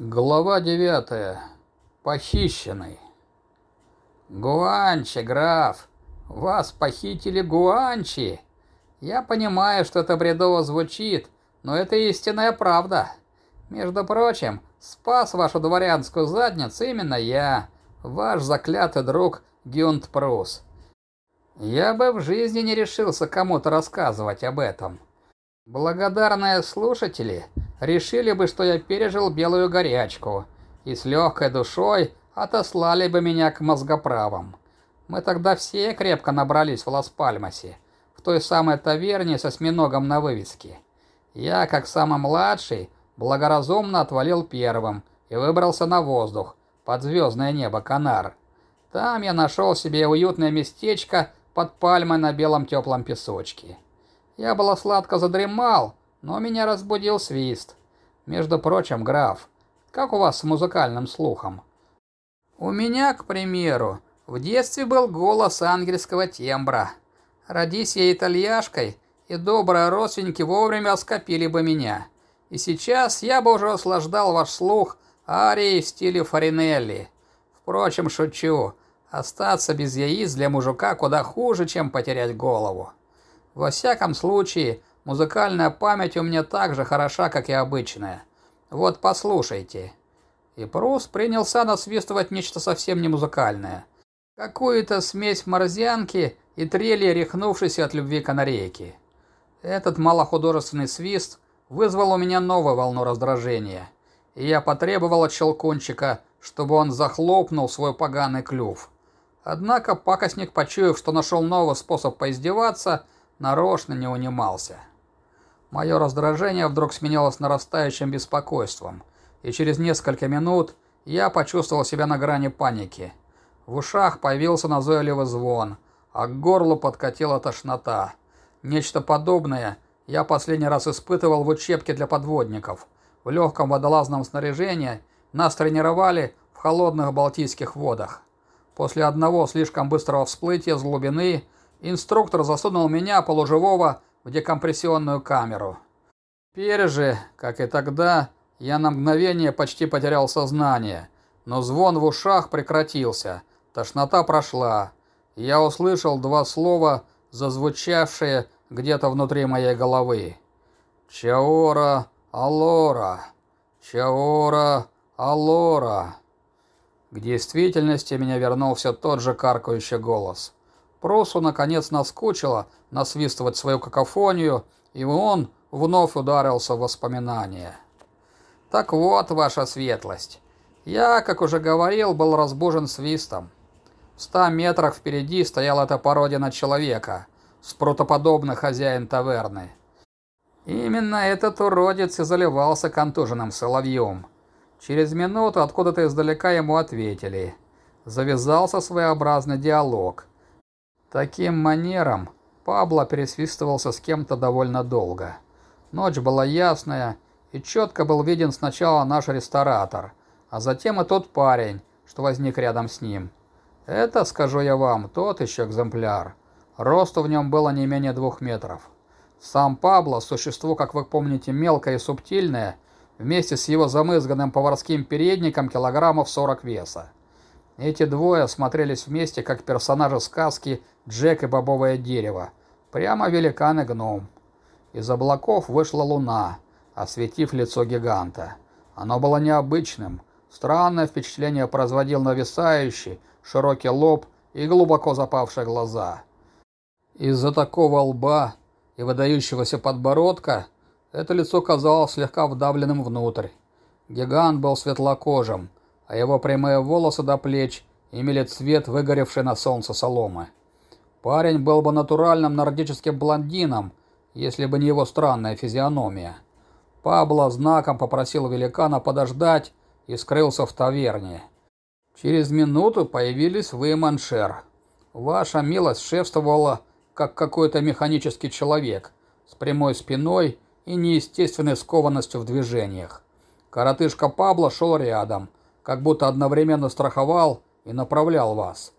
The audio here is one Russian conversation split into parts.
Глава девятая. Похищенный. Гуанчи, граф, вас похитили гуанчи. Я понимаю, что это бредово звучит, но это истинная правда. Между прочим, спас вашу дворянскую задницу именно я, ваш заклятый друг Гюнт Прус. Я бы в жизни не решился кому-то рассказывать об этом. Благодарные слушатели решили бы, что я пережил белую горячку, и с легкой душой отослали бы меня к мозгоправам. Мы тогда все крепко набрались в Лас-Пальмасе, в той самой таверне со осьминогом на вывеске. Я, как самый младший, благоразумно отвалил первым и выбрался на воздух, под звездное небо Канар. Там я нашел себе уютное местечко под пальмой на белом теплом песочке. Я было сладко задремал, но меня разбудил свист. Между прочим, граф, как у вас с музыкальным слухом? У меня, к примеру, в детстве был голос ангельского тембра. Родись я итальяшкой, и добрые родственники вовремя оскопили бы меня. И сейчас я бы уже услаждал ваш слух арией в стиле Фаринелли. Впрочем, шучу. Остаться без яиц для мужика куда хуже, чем потерять голову. Во всяком случае, музыкальная память у меня так же хороша, как и обычная. Вот послушайте». И Прус принялся насвистывать нечто совсем не музыкальное. Какую-то смесь морзянки и трели, рехнувшейся от любви канарейки. Этот малохудожественный свист вызвал у меня новую волну раздражения, и я потребовал от Щелкунчика, чтобы он захлопнул свой поганый клюв. Однако пакостник, почуяв, что нашел новый способ поиздеваться, нарочно не унимался. Мое раздражение вдруг сменилось нарастающим беспокойством, и через несколько минут я почувствовал себя на грани паники. В ушах появился назойливый звон, а к горлу подкатила тошнота. Нечто подобное я последний раз испытывал в учебке для подводников. В легком водолазном снаряжении нас тренировали в холодных Балтийских водах. После одного слишком быстрого всплытия с глубины – Инструктор засунул меня, полуживого, в декомпрессионную камеру. Теперь же, как и тогда, я на мгновение почти потерял сознание, но звон в ушах прекратился, тошнота прошла. Я услышал два слова, зазвучавшие где-то внутри моей головы. «Чаора Алора! Чаора Алора!» К действительности меня вернул все тот же каркающий голос – Просу наконец наскучило насвистывать свою какофонию, и он вновь ударился в воспоминания. «Так вот, ваша светлость, я, как уже говорил, был разбужен свистом. В ста метрах впереди стояла эта породина человека, спрутоподобный хозяин таверны. Именно этот уродец и заливался контуженным соловьем. Через минуту откуда-то издалека ему ответили. Завязался своеобразный диалог – Таким манером Пабло пересвистывался с кем-то довольно долго. Ночь была ясная, и четко был виден сначала наш ресторатор, а затем и тот парень, что возник рядом с ним. Это, скажу я вам, тот еще экземпляр. Росту в нем было не менее двух метров. Сам Пабло, существо, как вы помните, мелкое и субтильное, вместе с его замызганным поварским передником килограммов 40 веса. Эти двое смотрелись вместе, как персонажи сказки «Джек и бобовое дерево». Прямо великан и гном. Из облаков вышла луна, осветив лицо гиганта. Оно было необычным. Странное впечатление производил нависающий, широкий лоб и глубоко запавшие глаза. Из-за такого лба и выдающегося подбородка это лицо казалось слегка вдавленным внутрь. Гигант был светлокожим, а его прямые волосы до плеч имели цвет выгоревшей на солнце соломы. Парень был бы натуральным нордическим блондином, если бы не его странная физиономия. Пабло знаком попросил великана подождать и скрылся в таверне. Через минуту появились вы, Маншер. Ваша милость шефствовала, как какой-то механический человек, с прямой спиной и неестественной скованностью в движениях. Коротышка Пабло шел рядом – как будто одновременно страховал и направлял вас.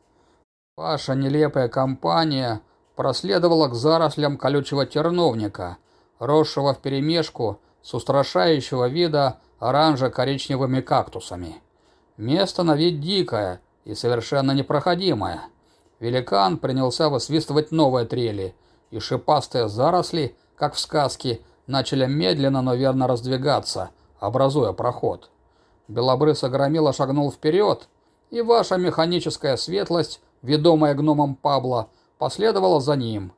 Ваша нелепая компания проследовала к зарослям колючего терновника, росшего вперемешку с устрашающего вида оранжево-коричневыми кактусами. Место на вид дикое и совершенно непроходимое. Великан принялся высвистывать новые трели, и шипастые заросли, как в сказке, начали медленно, но верно раздвигаться, образуя проход. Белобрысо громила шагнул вперед, и ваша механическая светлость, ведомая гномом Пабло, последовала за ним.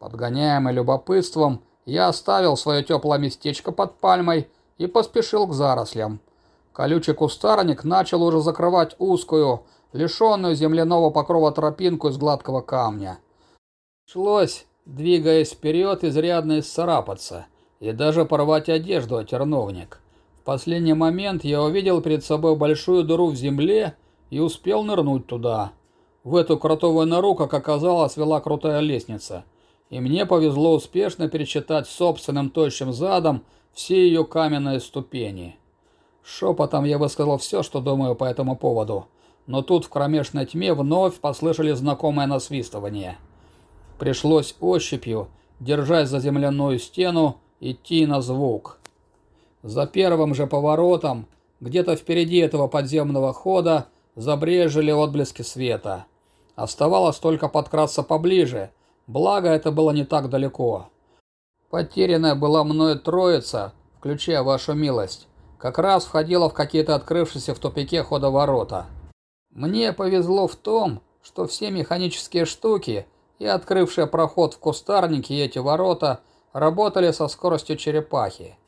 Подгоняемый любопытством, я оставил свое теплое местечко под пальмой и поспешил к зарослям. Колючий кустарник начал уже закрывать узкую, лишенную земляного покрова тропинку из гладкого камня. Шлось, двигаясь вперед, изрядно исцарапаться и даже порвать одежду о терновник. Последний момент я увидел перед собой большую дыру в земле и успел нырнуть туда. В эту кротовую нору, как оказалось, вела крутая лестница, и мне повезло успешно перечитать собственным тощим задом все ее каменные ступени. Шепотом я высказал все, что думаю по этому поводу, но тут в кромешной тьме вновь послышали знакомое насвистывание. Пришлось ощупью, держась за земляную стену, идти на звук. За первым же поворотом, где-то впереди этого подземного хода, забрежили отблески света. Оставалось только подкрасться поближе, благо это было не так далеко. Потерянная была мною троица, включая вашу милость, как раз входила в какие-то открывшиеся в тупике ходоворота. Мне повезло в том, что все механические штуки и открывшие проход в кустарнике эти ворота работали со скоростью черепахи.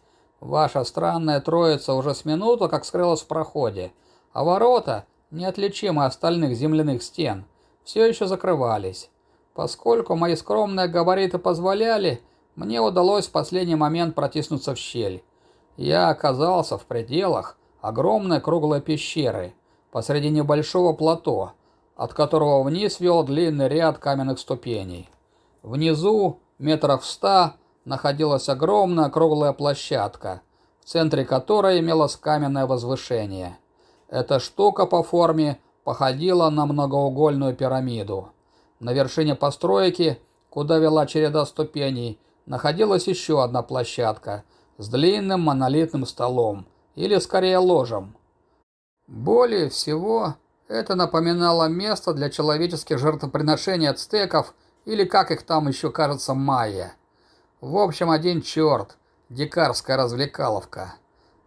Ваша странная троица уже с минуту как скрылась в проходе, а ворота, неотличимы от остальных земляных стен, все еще закрывались. Поскольку мои скромные габариты позволяли, мне удалось в последний момент протиснуться в щель. Я оказался в пределах огромной круглой пещеры посреди небольшого плато, от которого вниз вел длинный ряд каменных ступеней. Внизу, метров в ста, находилась огромная круглая площадка, в центре которой имелось каменное возвышение. Эта штука по форме походила на многоугольную пирамиду. На вершине постройки, куда вела череда ступеней, находилась еще одна площадка с длинным монолитным столом, или скорее ложем. Более всего, это напоминало место для человеческих жертвоприношений ацтеков, или как их там еще кажется, майя. В общем, один черт, дикарская развлекаловка.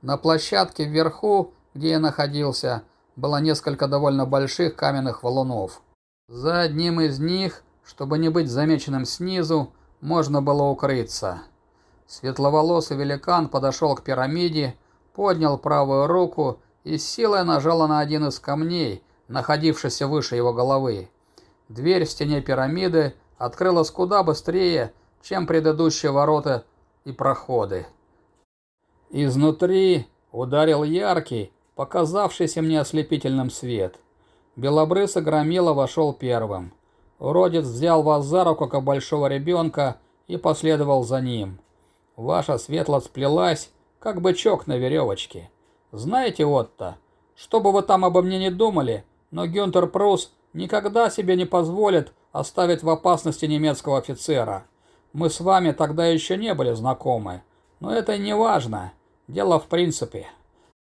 На площадке вверху, где я находился, было несколько довольно больших каменных валунов. За одним из них, чтобы не быть замеченным снизу, можно было укрыться. Светловолосый великан подошел к пирамиде, поднял правую руку и с силой нажал на один из камней, находившийся выше его головы. Дверь в стене пирамиды открылась куда быстрее, чем предыдущие ворота и проходы. Изнутри ударил яркий, показавшийся мне ослепительным свет. Белобрысый громила вошел первым. Уродец взял вас за руку, как большого ребенка, и последовал за ним. Ваша светлость сплелась, как бычок на веревочке. Знаете, Отто, что бы вы там обо мне не думали, но Гюнтер Прус никогда себе не позволит оставить в опасности немецкого офицера. Мы с вами тогда еще не были знакомы, но это не важно. Дело в принципе.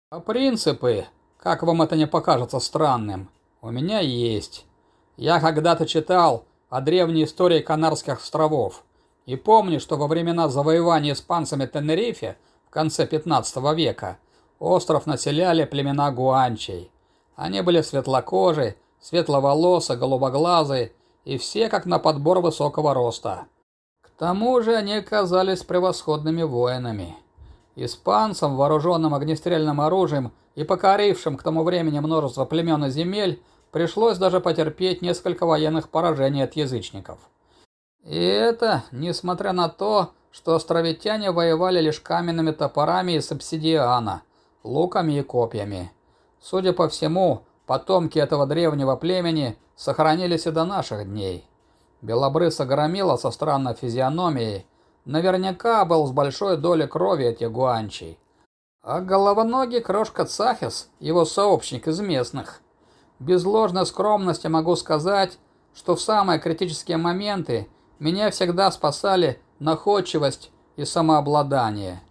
А принципы, как вам это не покажется странным, у меня есть. Я когда-то читал о древней истории Канарских островов и помню, что во времена завоевания испанцами Тенерифе в конце 15 века остров населяли племена гуанчей. Они были светлокожие, светловолосые, голубоглазые и все как на подбор высокого роста. К тому же они оказались превосходными воинами. Испанцам, вооруженным огнестрельным оружием и покорившим к тому времени множество племен и земель, пришлось даже потерпеть несколько военных поражений от язычников. И это, несмотря на то, что островитяне воевали лишь каменными топорами из обсидиана, луками и копьями. Судя по всему, потомки этого древнего племени сохранились и до наших дней. Белобрысо громила со странной физиономией наверняка был с большой долей крови этих гуанчей. А головоногий крошка Цахис, его сообщник из местных. Без ложной скромности могу сказать, что в самые критические моменты меня всегда спасали находчивость и самообладание.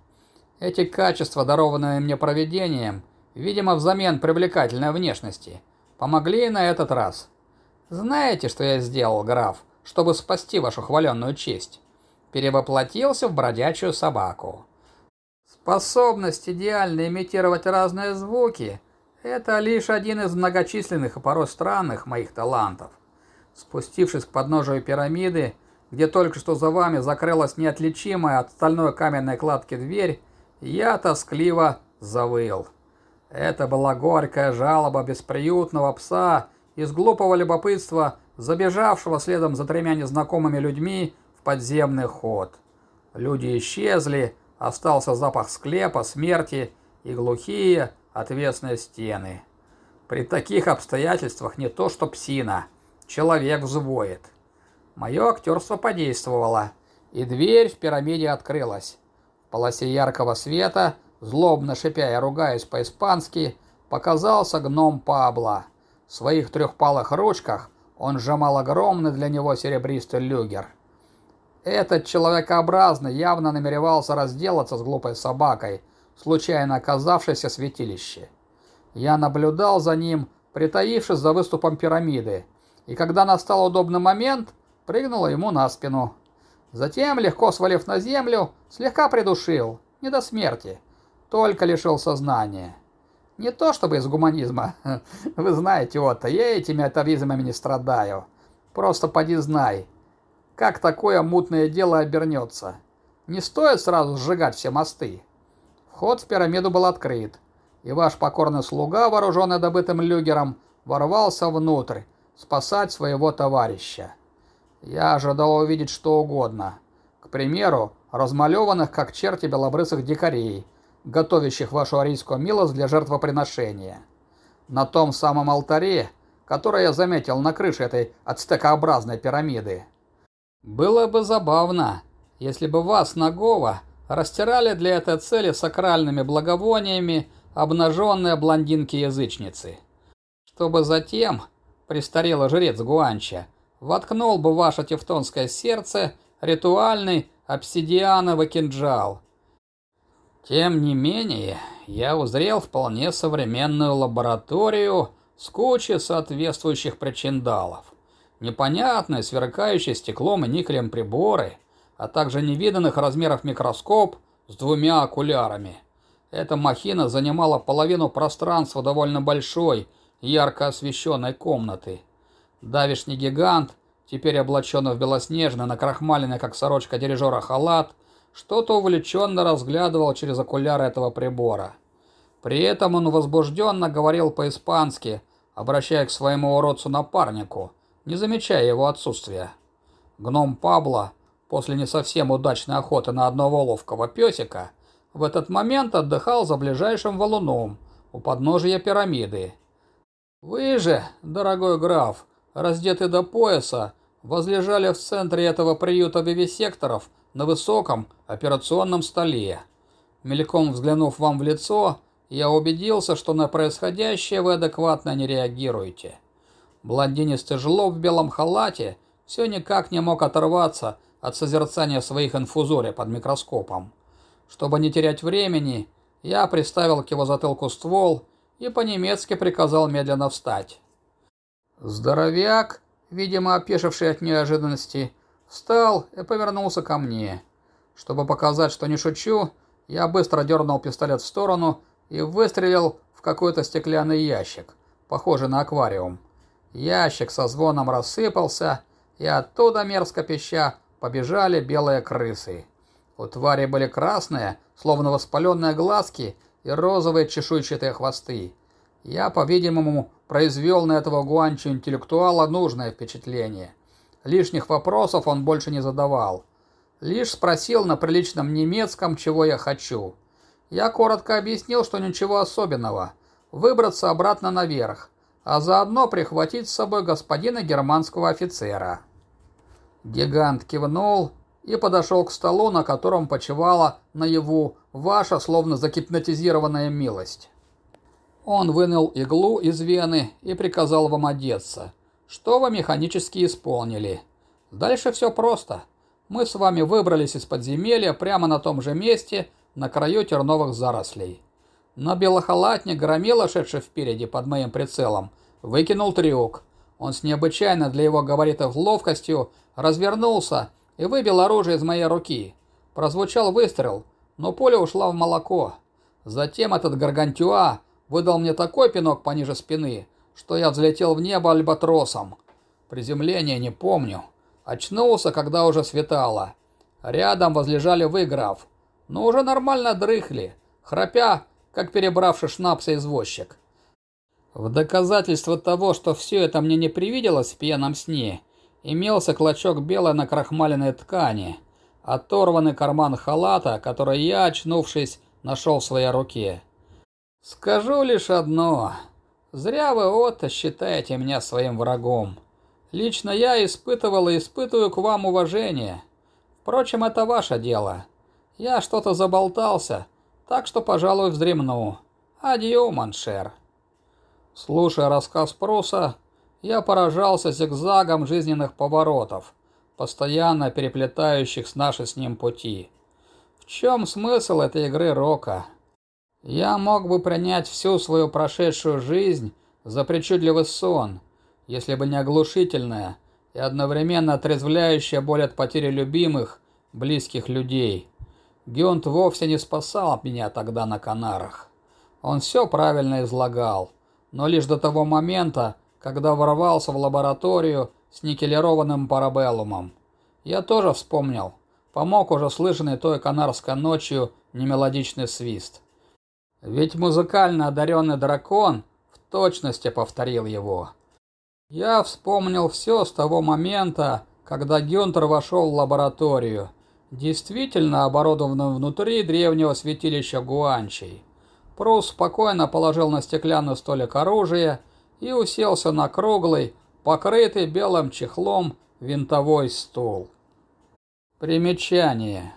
Эти качества, дарованные мне проведением, видимо, взамен привлекательной внешности, помогли и на этот раз. Знаете, что я сделал, граф, чтобы спасти вашу хваленную честь? Перевоплотился в бродячую собаку. Способность идеально имитировать разные звуки – это лишь один из многочисленных и порой странных моих талантов. Спустившись к подножию пирамиды, где только что за вами закрылась неотличимая от стальной каменной кладки дверь, я тоскливо завыл. Это была горькая жалоба бесприютного пса из глупого любопытства, забежавшего следом за тремя незнакомыми людьми в подземный ход. Люди исчезли, остался запах склепа, смерти и глухие отвесные стены. При таких обстоятельствах не то что псина, человек взвоет. Мое актерство подействовало, и дверь в пирамиде открылась. В полосе яркого света, злобно шипя и ругаясь по-испански, показался гном Пабло. В своих трехпалых ручках он сжимал огромный для него серебристый люгер. Этот человекообразный явно намеревался разделаться с глупой собакой, случайно оказавшейся в святилище. Я наблюдал за ним, притаившись за выступом пирамиды, и когда настал удобный момент, прыгнула ему на спину. Затем, легко свалив на землю, слегка придушил, не до смерти, только лишил сознания. Не то чтобы из гуманизма, вы знаете, Отто, я этими атовизмами не страдаю. Просто поди знай, как такое мутное дело обернется. Не стоит сразу сжигать все мосты. Вход в пирамиду был открыт, и ваш покорный слуга, вооруженный добытым люгером, ворвался внутрь, спасать своего товарища. Я ожидал увидеть что угодно. К примеру, размалеванных как черти белобрысых дикарей, готовящих вашу арийскую милость для жертвоприношения. На том самом алтаре, который я заметил на крыше этой ацтекообразной пирамиды. Было бы забавно, если бы вас, Нагова, растирали для этой цели сакральными благовониями обнаженные блондинки-язычницы. Чтобы затем, престарелый жрец Гуанча, воткнул бы ваше тевтонское сердце ритуальный обсидиановый кинжал. Тем не менее, я узрел вполне современную лабораторию с кучей соответствующих причиндалов. Непонятные, сверкающие стеклом и никелем приборы, а также невиданных размеров микроскоп с двумя окулярами. Эта махина занимала половину пространства довольно большой, ярко освещенной комнаты. Давишний гигант, теперь облаченный в белоснежный, накрахмаленный, как сорочка дирижера халат, что-то увлеченно разглядывал через окуляры этого прибора. При этом он возбужденно говорил по-испански, обращаясь к своему уродцу-напарнику, не замечая его отсутствия. Гном Пабло, после не совсем удачной охоты на одного ловкого песика, в этот момент отдыхал за ближайшим валуном у подножия пирамиды. «Вы же, дорогой граф, раздеты до пояса, возлежали в центре этого приюта вивисекторов на высоком операционном столе. Мельком взглянув вам в лицо, я убедился, что на происходящее вы адекватно не реагируете. Блондинистый жлоб в белом халате все никак не мог оторваться от созерцания своих инфузорий под микроскопом. Чтобы не терять времени, я приставил к его затылку ствол и по-немецки приказал медленно встать. Здоровяк, видимо опешивший от неожиданности, встал и повернулся ко мне. Чтобы показать, что не шучу, я быстро дернул пистолет в сторону и выстрелил в какой-то стеклянный ящик, похожий на аквариум. Ящик со звоном рассыпался, и оттуда, мерзко пища, побежали белые крысы. У твари были красные, словно воспаленные глазки, и розовые чешуйчатые хвосты. Я, по-видимому, произвел на этого гуанчо интеллектуала нужное впечатление. Лишних вопросов он больше не задавал. Лишь спросил на приличном немецком, чего я хочу. Я коротко объяснил, что ничего особенного. Выбраться обратно наверх, а заодно прихватить с собой господина германского офицера. Гигант кивнул и подошел к столу, на котором почивала наяву ваша, словно загипнотизированная милость. Он вынул иглу из вены и приказал вам одеться, что вы механически исполнили. Дальше все просто. Мы с вами выбрались из подземелья прямо на том же месте, на краю терновых зарослей. Но белохалатник громила, шедший впереди под моим прицелом, выкинул трюк. Он с необычайно для его габаритов ловкостью развернулся и выбил оружие из моей руки. Прозвучал выстрел, но пуля ушла в молоко. Затем этот гаргантюа выдал мне такой пинок пониже спины, что я взлетел в небо альбатросом. Приземление не помню. Очнулся, когда уже светало. Рядом возлежали выиграв, но уже нормально дрыхли, храпя, как перебравший шнапса извозчик. В доказательство того, что все это мне не привиделось в пьяном сне, имелся клочок белой накрахмаленной ткани, оторванный карман халата, который я, очнувшись, нашел в своей руке. Скажу лишь одно. Зря вы, Отто, считаете меня своим врагом. Лично я испытывал и испытываю к вам уважение. Впрочем, это ваше дело. Я что-то заболтался, так что, пожалуй, вздремну. Адьё, маншер. Слушая рассказ Пруса, я поражался зигзагом жизненных поворотов, постоянно переплетающих с нашей с ним пути. В чем смысл этой игры Рока? Я мог бы принять всю свою прошедшую жизнь за причудливый сон, если бы не оглушительная и одновременно отрезвляющая боль от потери любимых, близких людей. Гюнт вовсе не спасал меня тогда на Канарах. Он все правильно излагал, но лишь до того момента, когда ворвался в лабораторию с никелированным парабеллумом. Я тоже вспомнил, помог уже слышанный той канарской ночью немелодичный свист. Ведь музыкально одаренный дракон в точности повторил его. Я вспомнил все с того момента, когда Гюнтер вошел в лабораторию, действительно оборудованную внутри древнего святилища Гуанчей. Прус спокойно положил на стеклянный столик оружие и уселся на круглый, покрытый белым чехлом винтовой стул. Примечание.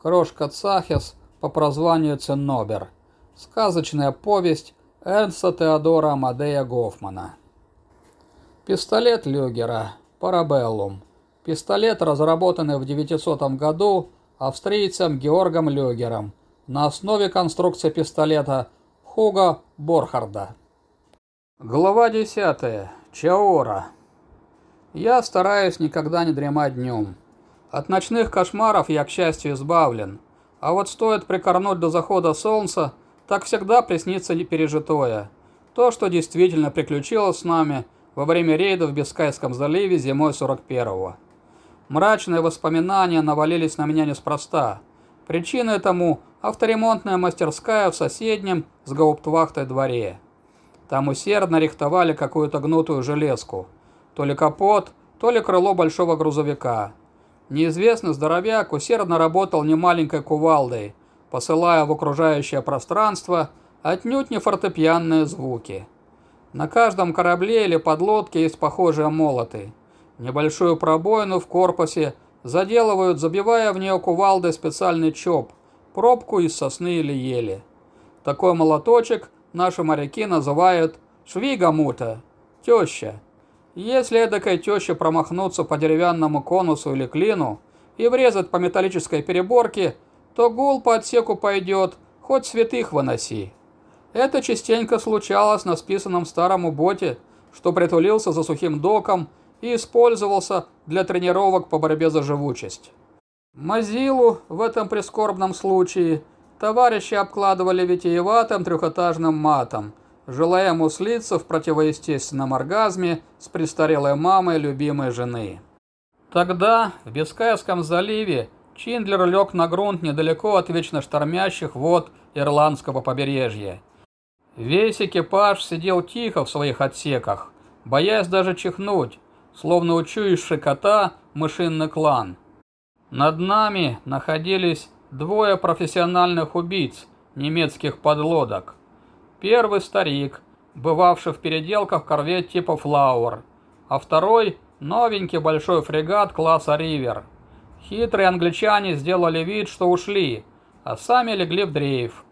Крошка Цахес по прозванию Ценнобер. Сказочная повесть Эрнста Теодора Амадея Гофмана. Пистолет Люгера, Парабеллум. Пистолет, разработанный в 900 году австрийцем Георгом Люгером на основе конструкции пистолета Хуга Борхарда. Глава 10. Чаора. Я стараюсь никогда не дремать днем. От ночных кошмаров я, к счастью, избавлен. А вот стоит прикорнуть до захода солнца, так всегда приснится непережитое. То, что действительно приключилось с нами – во время рейда в Бискайском заливе зимой 41-го. Мрачные воспоминания навалились на меня неспроста. Причиной этому авторемонтная мастерская в соседнем с гауптвахтой дворе. Там усердно рихтовали какую-то гнутую железку. То ли капот, то ли крыло большого грузовика. Неизвестный здоровяк усердно работал немаленькой кувалдой, посылая в окружающее пространство отнюдь не фортепианные звуки. На каждом корабле или подлодке есть похожие молоты. Небольшую пробоину в корпусе заделывают, забивая в нее кувалдой специальный чоп, пробку из сосны или ели. Такой молоточек наши моряки называют швигамута, теща. Если эдакой теще промахнуться по деревянному конусу или клину и врезать по металлической переборке, то гул по отсеку пойдет, хоть святых выноси. Это частенько случалось на списанном старом боте, что притулился за сухим доком и использовался для тренировок по борьбе за живучесть. Мазилу в этом прискорбном случае товарищи обкладывали витиеватым трехэтажным матом, желая ему слиться в противоестественном оргазме с престарелой мамой любимой жены. Тогда в Бискайском заливе Чиндлер лег на грунт недалеко от вечно штормящих вод Ирландского побережья Весь экипаж сидел тихо в своих отсеках, боясь даже чихнуть, словно учуявший кота мышиный клан. Над нами находились двое профессиональных убийц немецких подлодок. Первый старик, бывавший в переделках корвет типа «Флауэр», а второй – новенький большой фрегат класса «Ривер». Хитрые англичане сделали вид, что ушли, а сами легли в дрейф.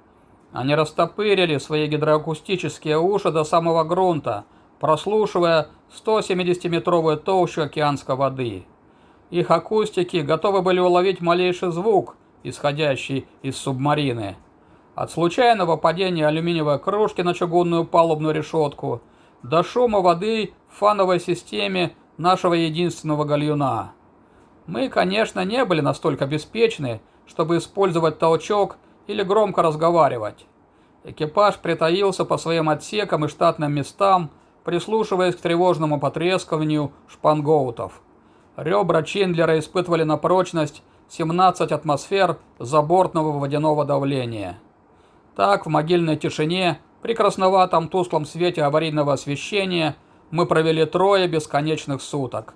Они растопырили свои гидроакустические уши до самого грунта, прослушивая 170-метровую толщу океанской воды. Их акустики готовы были уловить малейший звук, исходящий из субмарины. От случайного падения алюминиевой кружки на чугунную палубную решетку до шума воды в фановой системе нашего единственного гальюна. Мы, конечно, не были настолько беспечны, чтобы использовать толчок или громко разговаривать. Экипаж притаился по своим отсекам и штатным местам, прислушиваясь к тревожному потрескиванию шпангоутов. Ребра Чиндлера испытывали на прочность 17 атмосфер забортного водяного давления. Так, в могильной тишине, при красноватом тусклом свете аварийного освещения, мы провели трое бесконечных суток.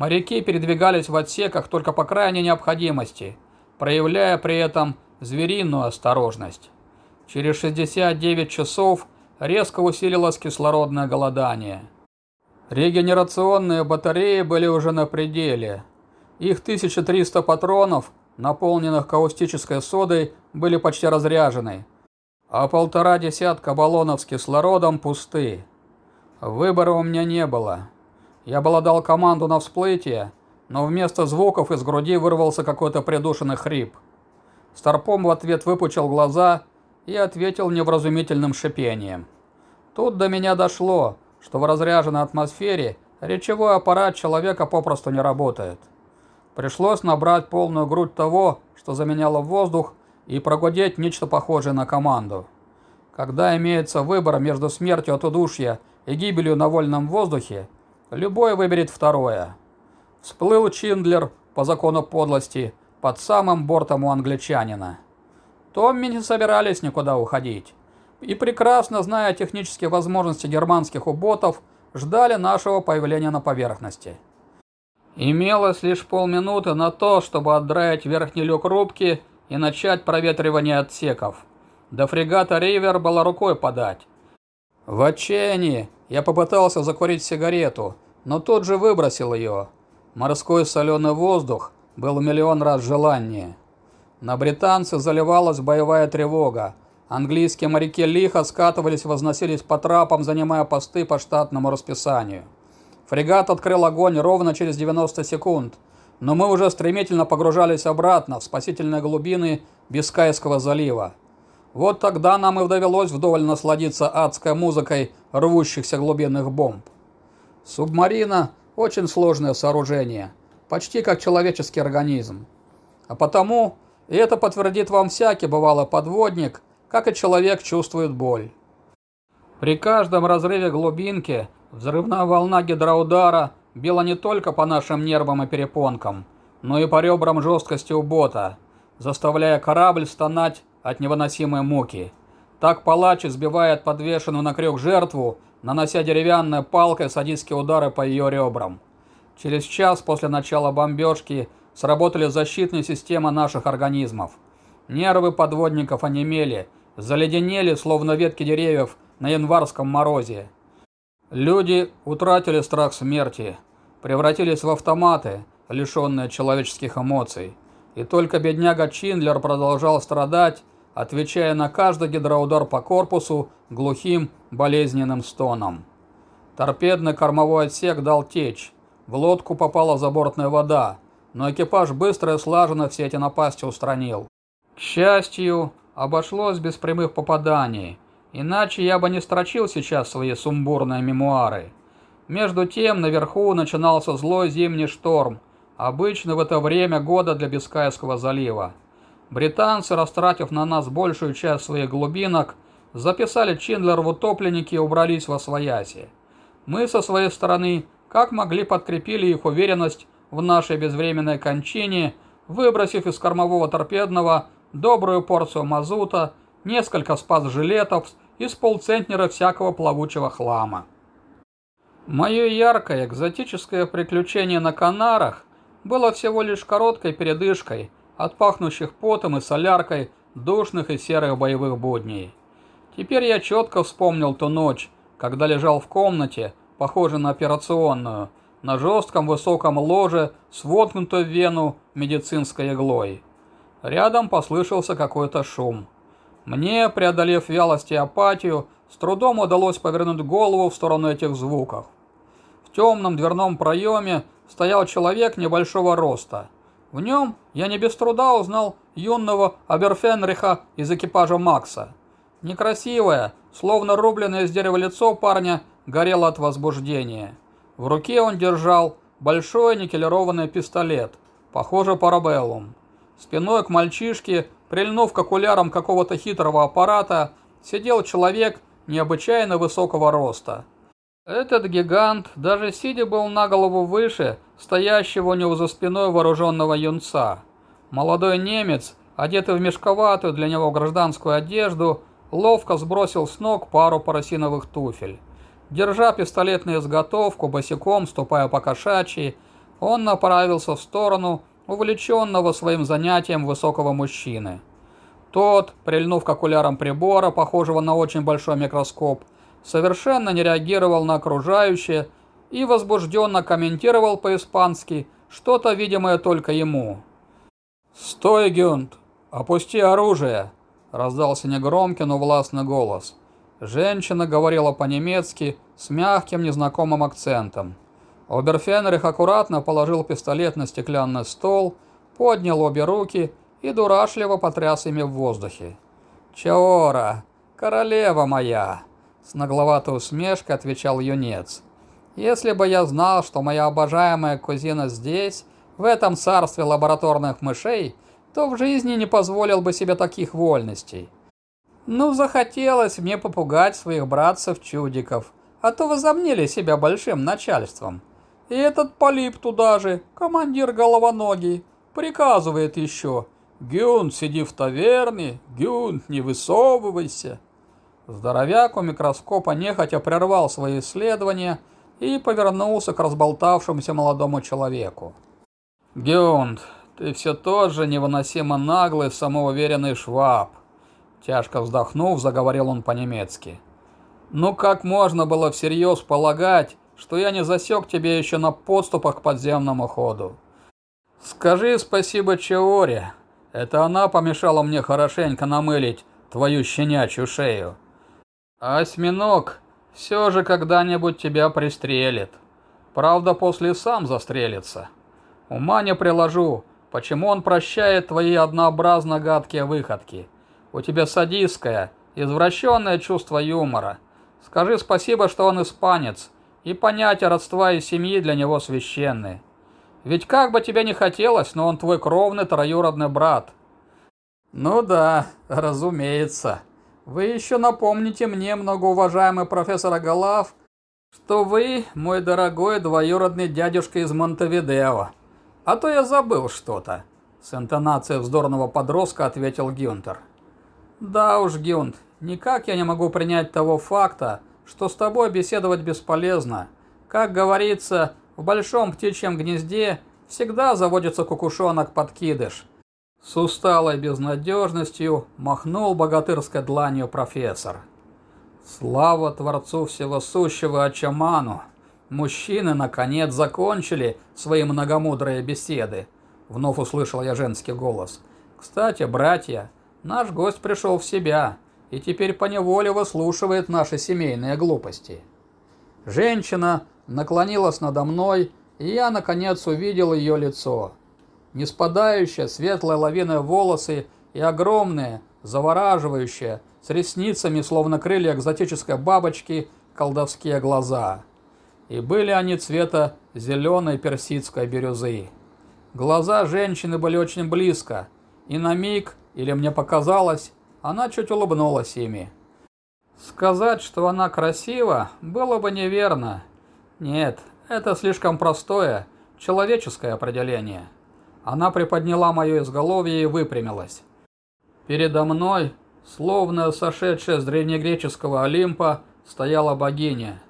Моряки передвигались в отсеках только по крайней необходимости, проявляя при этом звериную осторожность. Через 69 часов резко усилилось кислородное голодание. Регенерационные батареи были уже на пределе. Их 1300 патронов, наполненных каустической содой, были почти разряжены, а полтора десятка баллонов с кислородом пусты. Выбора у меня не было. Я был дал команду на всплытие, но вместо звуков из груди вырвался какой-то придушенный хрип. Старпом в ответ выпучил глаза и ответил невразумительным шипением. Тут до меня дошло, что в разряженной атмосфере речевой аппарат человека попросту не работает. Пришлось набрать полную грудь того, что заменяло воздух, и прогудеть нечто похожее на команду. Когда имеется выбор между смертью от удушья и гибелью на вольном воздухе, любой выберет второе. Всплыл Чиндлер по закону подлости под самым бортом у англичанина. Томми не собирались никуда уходить. И прекрасно зная технические возможности германских уботов, ждали нашего появления на поверхности. Имелось лишь полминуты на то, чтобы отдраить верхний люк рубки и начать проветривание отсеков. До фрегата «Ривер» было рукой подать. В отчаянии я попытался закурить сигарету, но тут же выбросил ее. Морской соленый воздух был миллион раз желаннее. На британцы заливалась боевая тревога. Английские моряки лихо скатывались, возносились по трапам, занимая посты по штатному расписанию. Фрегат открыл огонь ровно через 90 секунд, но мы уже стремительно погружались обратно в спасительные глубины Бискайского залива. Вот тогда нам и довелось вдоволь насладиться адской музыкой рвущихся глубинных бомб. Субмарина – очень сложное сооружение, почти как человеческий организм. А потому и это подтвердит вам всякий бывалый подводник, как и человек чувствует боль. При каждом разрыве глубинки взрывная волна гидроудара била не только по нашим нервам и перепонкам, но и по ребрам жесткости у бота, заставляя корабль стонать от невыносимой муки. Так палач избивает подвешенную на крюк жертву, нанося деревянной палкой садистские удары по ее ребрам. Через час после начала бомбежки сработали защитные системы наших организмов. Нервы подводников онемели, заледенели, словно ветки деревьев на январском морозе. Люди утратили страх смерти, превратились в автоматы, лишенные человеческих эмоций. И только бедняга Чиндлер продолжал страдать, отвечая на каждый гидроудар по корпусу глухим болезненным стоном. Торпедный кормовой отсек дал течь, в лодку попала забортная вода, но экипаж быстро и слаженно все эти напасти устранил. К счастью, обошлось без прямых попаданий, иначе я бы не строчил сейчас свои сумбурные мемуары. Между тем, наверху начинался злой зимний шторм, обычно в это время года для Бискайского залива. Британцы, растратив на нас большую часть своих глубинок, записали Чиндлер в утопленники и убрались во свояси. Мы со своей стороны, как могли, подкрепили их уверенность в нашей безвременной кончине, выбросив из кормового торпедного добрую порцию мазута, несколько спас-жилетов и с полцентнера всякого плавучего хлама. Мое яркое экзотическое приключение на Канарах было всего лишь короткой передышкой от пахнущих потом и соляркой душных и серых боевых будней. Теперь я четко вспомнил ту ночь, когда лежал в комнате, похожей на операционную, на жестком высоком ложе с воткнутой в вену медицинской иглой. Рядом послышался какой-то шум. Мне, преодолев вялость и апатию, с трудом удалось повернуть голову в сторону этих звуков. В темном дверном проеме стоял человек небольшого роста. В нем я не без труда узнал юного Аберфенриха из экипажа Макса. Некрасивое, словно рубленное из дерева лицо парня горело от возбуждения. В руке он держал большой никелированный пистолет, похоже парабеллум. Спиной к мальчишке, прильнув к окулярам какого-то хитрого аппарата, сидел человек необычайно высокого роста. Этот гигант, даже сидя, был на голову выше стоящего у него за спиной вооруженного юнца. Молодой немец, одетый в мешковатую для него гражданскую одежду, ловко сбросил с ног пару парусиновых туфель. Держа пистолет на изготовку, босиком, ступая по кошачьи, он направился в сторону увлеченного своим занятием высокого мужчины. Тот, прильнув к окулярам прибора, похожего на очень большой микроскоп, совершенно не реагировал на окружающее и возбужденно комментировал по-испански что-то видимое только ему. «Стой, Гюнт! Опусти оружие!» – раздался негромкий, но властный голос. Женщина говорила по-немецки с мягким незнакомым акцентом. Оберфенрих аккуратно положил пистолет на стеклянный стол, поднял обе руки и дурашливо потряс ими в воздухе. «Чаора, королева моя!» С нагловатой усмешкой отвечал юнец. «Если бы я знал, что моя обожаемая кузина здесь, в этом царстве лабораторных мышей, то в жизни не позволил бы себе таких вольностей. Ну, захотелось мне попугать своих братцев-чудиков, а то возомнили себя большим начальством. И этот полип туда же, командир головоногий, приказывает еще, «Гюнт, сиди в таверне, Гюнт, не высовывайся». Здоровяк у микроскопа нехотя прервал свои исследования и повернулся к разболтавшемуся молодому человеку. «Гюнд, ты все тот же невыносимо наглый, самоуверенный шваб!» Тяжко вздохнув, заговорил он по-немецки. «Ну как можно было всерьез полагать, что я не засек тебя еще на подступах к подземному ходу? Скажи спасибо Чеоре, это она помешала мне хорошенько намылить твою щенячью шею. Осьминог все же когда-нибудь тебя пристрелит. Правда, после сам застрелится. Ума не приложу, почему он прощает твои однообразно гадкие выходки. У тебя садистское, извращенное чувство юмора. Скажи спасибо, что он испанец, и понятия родства и семьи для него священны. Ведь как бы тебе не хотелось, но он твой кровный троюродный брат. Ну да, разумеется. Вы еще напомните мне, многоуважаемый профессор Агалав, что вы мой дорогой двоюродный дядюшка из Монтевидео. А то я забыл что-то. С интонацией вздорного подростка ответил Гюнтер. Да уж, Гюнт, никак я не могу принять того факта, что с тобой беседовать бесполезно. Как говорится, в большом птичьем гнезде всегда заводится кукушонок-подкидыш. С усталой безнадежностью махнул богатырской дланью профессор. Слава Творцу Всего Сущего Ачаману! Мужчины, наконец, закончили свои многомудрые беседы. Вновь услышал я женский голос. Кстати, братья, наш гость пришел в себя и теперь поневоле выслушивает наши семейные глупости. Женщина наклонилась надо мной, и я, наконец, увидел ее лицо не спадающие светлые лавиной волосы и огромные, завораживающие, с ресницами, словно крылья экзотической бабочки, колдовские глаза. И были они цвета зеленой персидской бирюзы. Глаза женщины были очень близко, и на миг, или мне показалось, она чуть улыбнулась ими. Сказать, что она красива, было бы неверно. Нет, это слишком простое, человеческое определение. Она приподняла мое изголовье и выпрямилась. Передо мной, словно сошедшая с древнегреческого Олимпа, стояла богиня.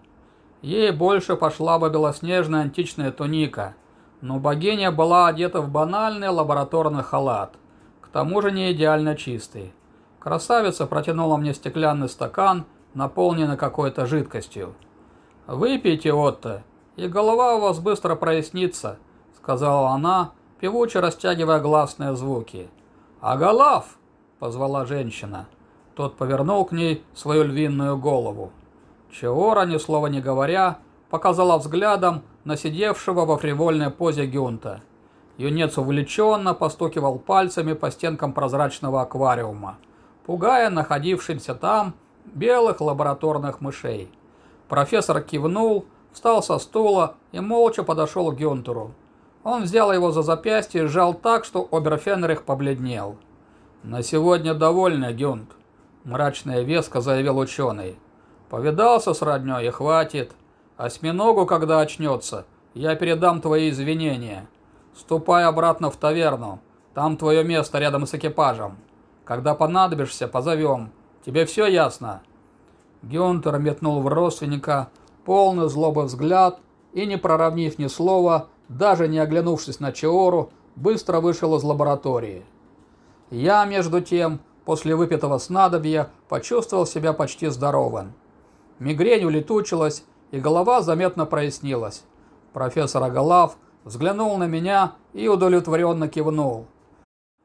Ей больше пошла бы белоснежная античная туника, но богиня была одета в банальный лабораторный халат, к тому же не идеально чистый. Красавица протянула мне стеклянный стакан, наполненный какой-то жидкостью. «Выпейте, Отто, и голова у вас быстро прояснится», — сказала она, певуче растягивая гласные звуки. «Агалав!» – позвала женщина. Тот повернул к ней свою львиную голову. Чеора, ни слова не говоря, показала взглядом на сидевшего во фривольной позе Гюнта. Юнец увлеченно постукивал пальцами по стенкам прозрачного аквариума, пугая находившимся там белых лабораторных мышей. Профессор кивнул, встал со стула и молча подошел к Гюнтеру. Он взял его за запястье и сжал так, что Оберфенрих побледнел. «На сегодня довольно, Гюнт», – мрачно и веско заявил ученый. «Повидался с роднёй и хватит. Осьминогу, когда очнется, я передам твои извинения. Ступай обратно в таверну, там твое место рядом с экипажем. Когда понадобишься, позовем. Тебе все ясно?» Гюнтер метнул в родственника полный злобы взгляд и, не проравнив ни слова, даже не оглянувшись на Чеору, быстро вышел из лаборатории. Я, между тем, после выпитого снадобья, почувствовал себя почти здоровым. Мигрень улетучилась, и голова заметно прояснилась. Профессор Агалав взглянул на меня и удовлетворенно кивнул.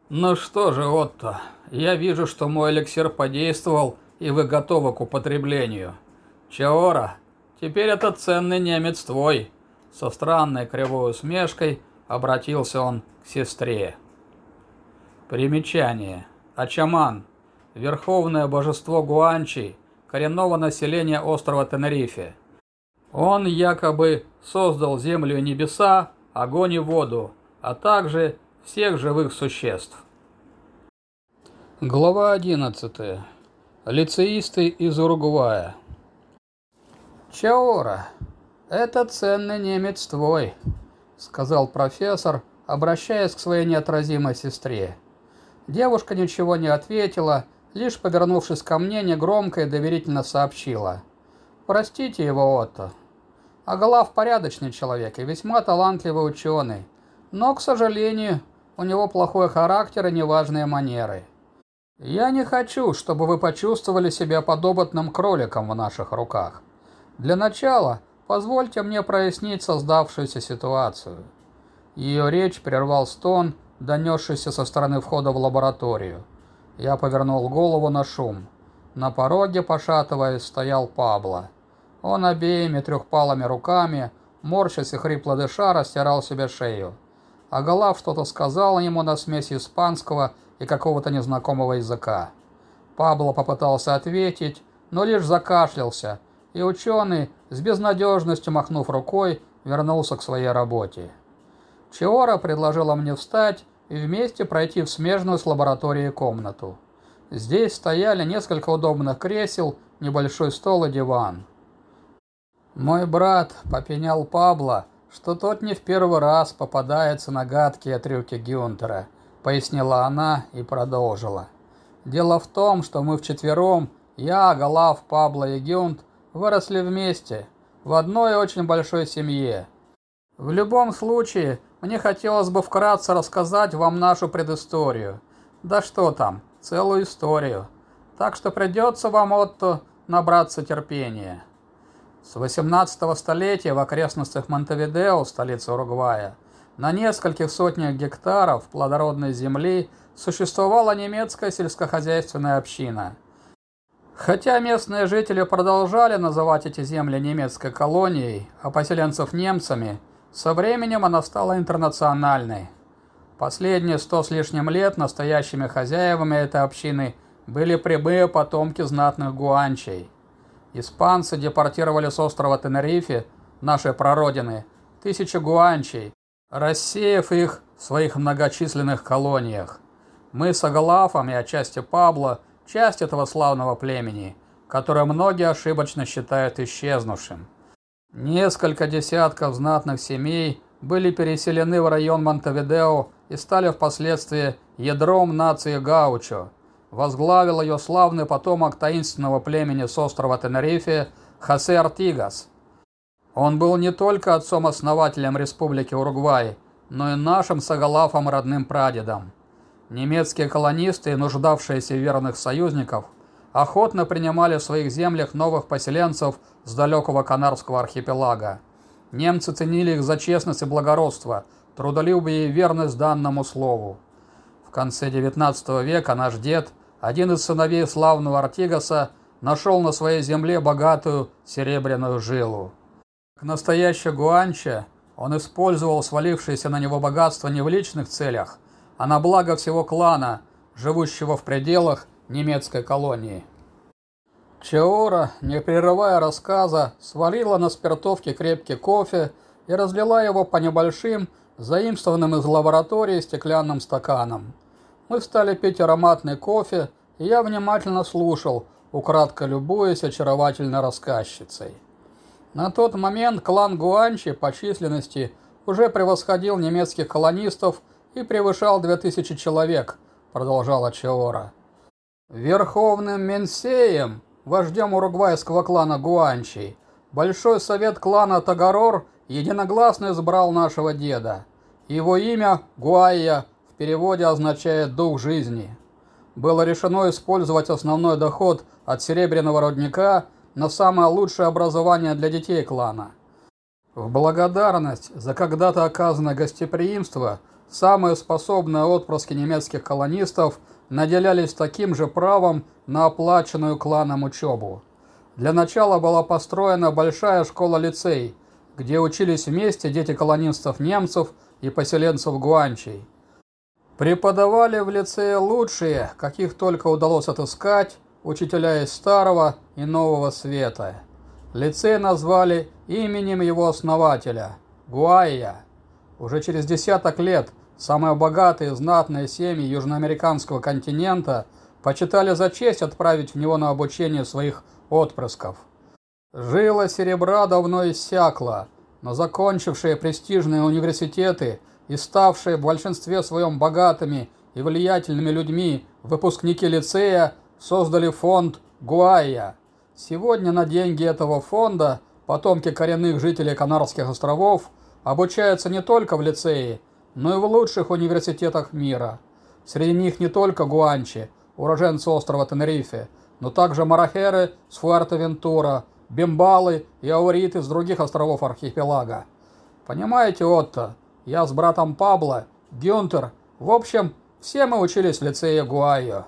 «Ну что же, Отто, я вижу, что мой эликсир подействовал, и вы готовы к употреблению. Чаора, теперь этот ценный немец твой». Со странной кривой усмешкой обратился он к сестре. Примечание. Ачаман. Верховное божество Гуанчи, коренного населения острова Тенерифе. Он якобы создал землю и небеса, огонь и воду, а также всех живых существ. Глава 11. Лицеисты из Уругвая. «Чаора, это ценный немец твой», — сказал профессор, обращаясь к своей неотразимой сестре. Девушка ничего не ответила, лишь повернувшись ко мне, негромко и доверительно сообщила. «Простите его, Отто. Агалав порядочный человек и весьма талантливый ученый, но, к сожалению, у него плохой характер и неважные манеры. Я не хочу, чтобы вы почувствовали себя подопытным кроликом в наших руках. Для начала позвольте мне прояснить создавшуюся ситуацию». Ее речь прервал стон, донесшийся со стороны входа в лабораторию. Я повернул голову на шум. На пороге, пошатываясь, стоял Пабло. Он обеими трехпалыми руками, морщась и хрипло дыша, растирал себе шею. А Голав что-то сказал ему на смеси испанского и какого-то незнакомого языка. Пабло попытался ответить, но лишь закашлялся, и ученый, с безнадежностью махнув рукой, вернулся к своей работе. Чиора предложила мне встать и вместе пройти в смежную с лабораторией комнату. Здесь стояли несколько удобных кресел, небольшой стол и диван. Мой брат попенял Пабло, что тот не в первый раз попадается на гадкие трюки Гюнтера, пояснила она и продолжила. Дело в том, что мы вчетвером, я, Галав, Пабло и Гюнт, выросли вместе, в одной очень большой семье. В любом случае, мне хотелось бы вкратце рассказать вам нашу предысторию. Да что там, целую историю. Так что придется вам, Отто, набраться терпения. С 18 столетия в окрестностях Монтевидео, столицы Уругвая, на нескольких сотнях гектаров плодородной земли существовала немецкая сельскохозяйственная община. Хотя местные жители продолжали называть эти земли немецкой колонией, а поселенцев немцами – со временем она стала интернациональной. Последние сто с лишним лет настоящими хозяевами этой общины были прямые потомки знатных гуанчей. Испанцы депортировали с острова Тенерифе, нашей прародины, тысячи гуанчей, рассеяв их в своих многочисленных колониях. Мы с Агалафом и отчасти Пабло – часть этого славного племени, которое многие ошибочно считают исчезнувшим. Несколько десятков знатных семей были переселены в район Монтевидео и стали впоследствии ядром нации Гаучо. Возглавил ее славный потомок таинственного племени с острова Тенерифе Хосе Артигас. Он был не только отцом-основателем Республики Уругвай, но и нашим Сагалафом родным прадедом. Немецкие колонисты, нуждавшиеся в верных союзников, охотно принимали в своих землях новых поселенцев с далекого Канарского архипелага. Немцы ценили их за честность и благородство, трудолюбие и верность данному слову. В конце XIX века наш дед, один из сыновей славного Артигаса, нашел на своей земле богатую серебряную жилу. К настоящей гуанче Он использовал свалившееся на него богатство не в личных целях, а на благо всего клана, живущего в пределах немецкой колонии. Чаора, не прерывая рассказа, свалила на спиртовке крепкий кофе и разлила его по небольшим, заимствованным из лаборатории стеклянным стаканам. Мы стали пить ароматный кофе, и я внимательно слушал, украдко любуясь очаровательной рассказчицей. На тот момент клан Гуанчи по численности уже превосходил немецких колонистов и превышал 2000 человек, продолжала Чаора. Верховным Менсеем, вождем уругвайского клана Гуанчи, Большой совет клана Тагарор единогласно избрал нашего деда. Его имя Гуайя в переводе означает «дух жизни». Было решено использовать основной доход от серебряного родника на самое лучшее образование для детей клана. В благодарность за когда-то оказанное гостеприимство самые способные отпрыски немецких колонистов наделялись таким же правом на оплаченную кланом учебу. Для начала была построена большая школа-лицей, где учились вместе дети колонистов-немцев и поселенцев Гуанчей. Преподавали в лицее лучшие, каких только удалось отыскать, учителя из Старого и Нового Света. Лицей назвали именем его основателя – Гуайя. Уже через десяток лет самые богатые знатные семьи южноамериканского континента почитали за честь отправить в него на обучение своих отпрысков. Жила серебра давно иссякла, но закончившие престижные университеты и ставшие в большинстве своем богатыми и влиятельными людьми выпускники лицея создали фонд Гуайя. Сегодня на деньги этого фонда потомки коренных жителей Канарских островов обучаются не только в лицее, но и в лучших университетах мира. Среди них не только гуанчи, уроженцы острова Тенерифе, но также марахеры с Фуэртовентура, бимбалы и ауриты с других островов архипелага. Понимаете, Отто, я с братом Пабло, Гюнтер, в общем, все мы учились в лицее Гуайо.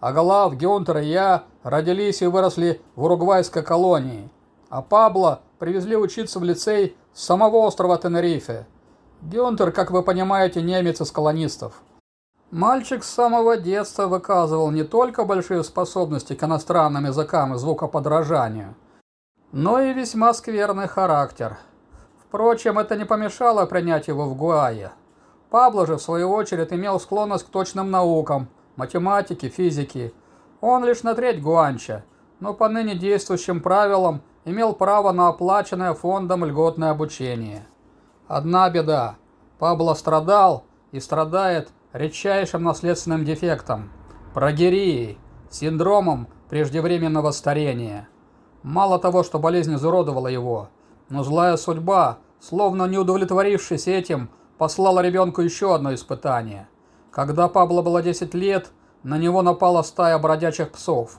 Агалав, Гюнтер и я родились и выросли в уругвайской колонии, а Пабло привезли учиться в лицей с самого острова Тенерифе. Гюнтер, как вы понимаете, немец из колонистов. Мальчик с самого детства выказывал не только большие способности к иностранным языкам и звукоподражанию, но и весьма скверный характер. Впрочем, это не помешало принять его в Гуае. Пабло же, в свою очередь, имел склонность к точным наукам, математике, физике. Он лишь на треть гуанча, но по ныне действующим правилам имел право на оплаченное фондом льготное обучение. Одна беда. Пабло страдал и страдает редчайшим наследственным дефектом – прогерией, синдромом преждевременного старения. Мало того, что болезнь изуродовала его, но злая судьба, словно не удовлетворившись этим, послала ребенку еще одно испытание. Когда Пабло было 10 лет, на него напала стая бродячих псов.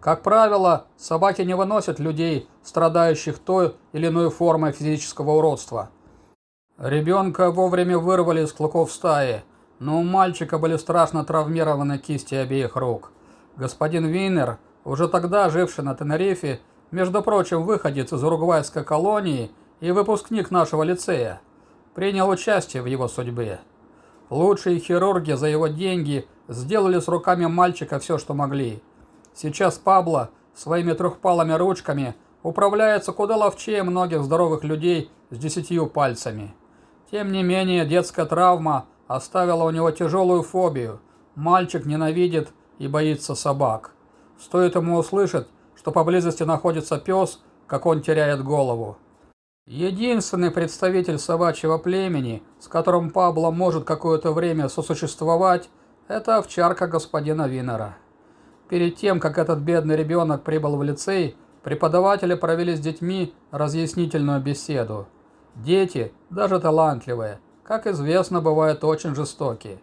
Как правило, собаки не выносят людей, страдающих той или иной формой физического уродства. Ребенка вовремя вырвали из клыков стаи, но у мальчика были страшно травмированы кисти обеих рук. Господин Винер, уже тогда живший на Тенерифе, между прочим, выходец из уругвайской колонии и выпускник нашего лицея, принял участие в его судьбе. Лучшие хирурги за его деньги сделали с руками мальчика все, что могли. Сейчас Пабло своими трехпалыми ручками управляется куда ловчее многих здоровых людей с десятью пальцами. Тем не менее, детская травма оставила у него тяжелую фобию. Мальчик ненавидит и боится собак. Стоит ему услышать, что поблизости находится пес, как он теряет голову. Единственный представитель собачьего племени, с которым Пабло может какое-то время сосуществовать, это овчарка господина Винера. Перед тем, как этот бедный ребенок прибыл в лицей, преподаватели провели с детьми разъяснительную беседу. Дети, даже талантливые, как известно, бывают очень жестокие.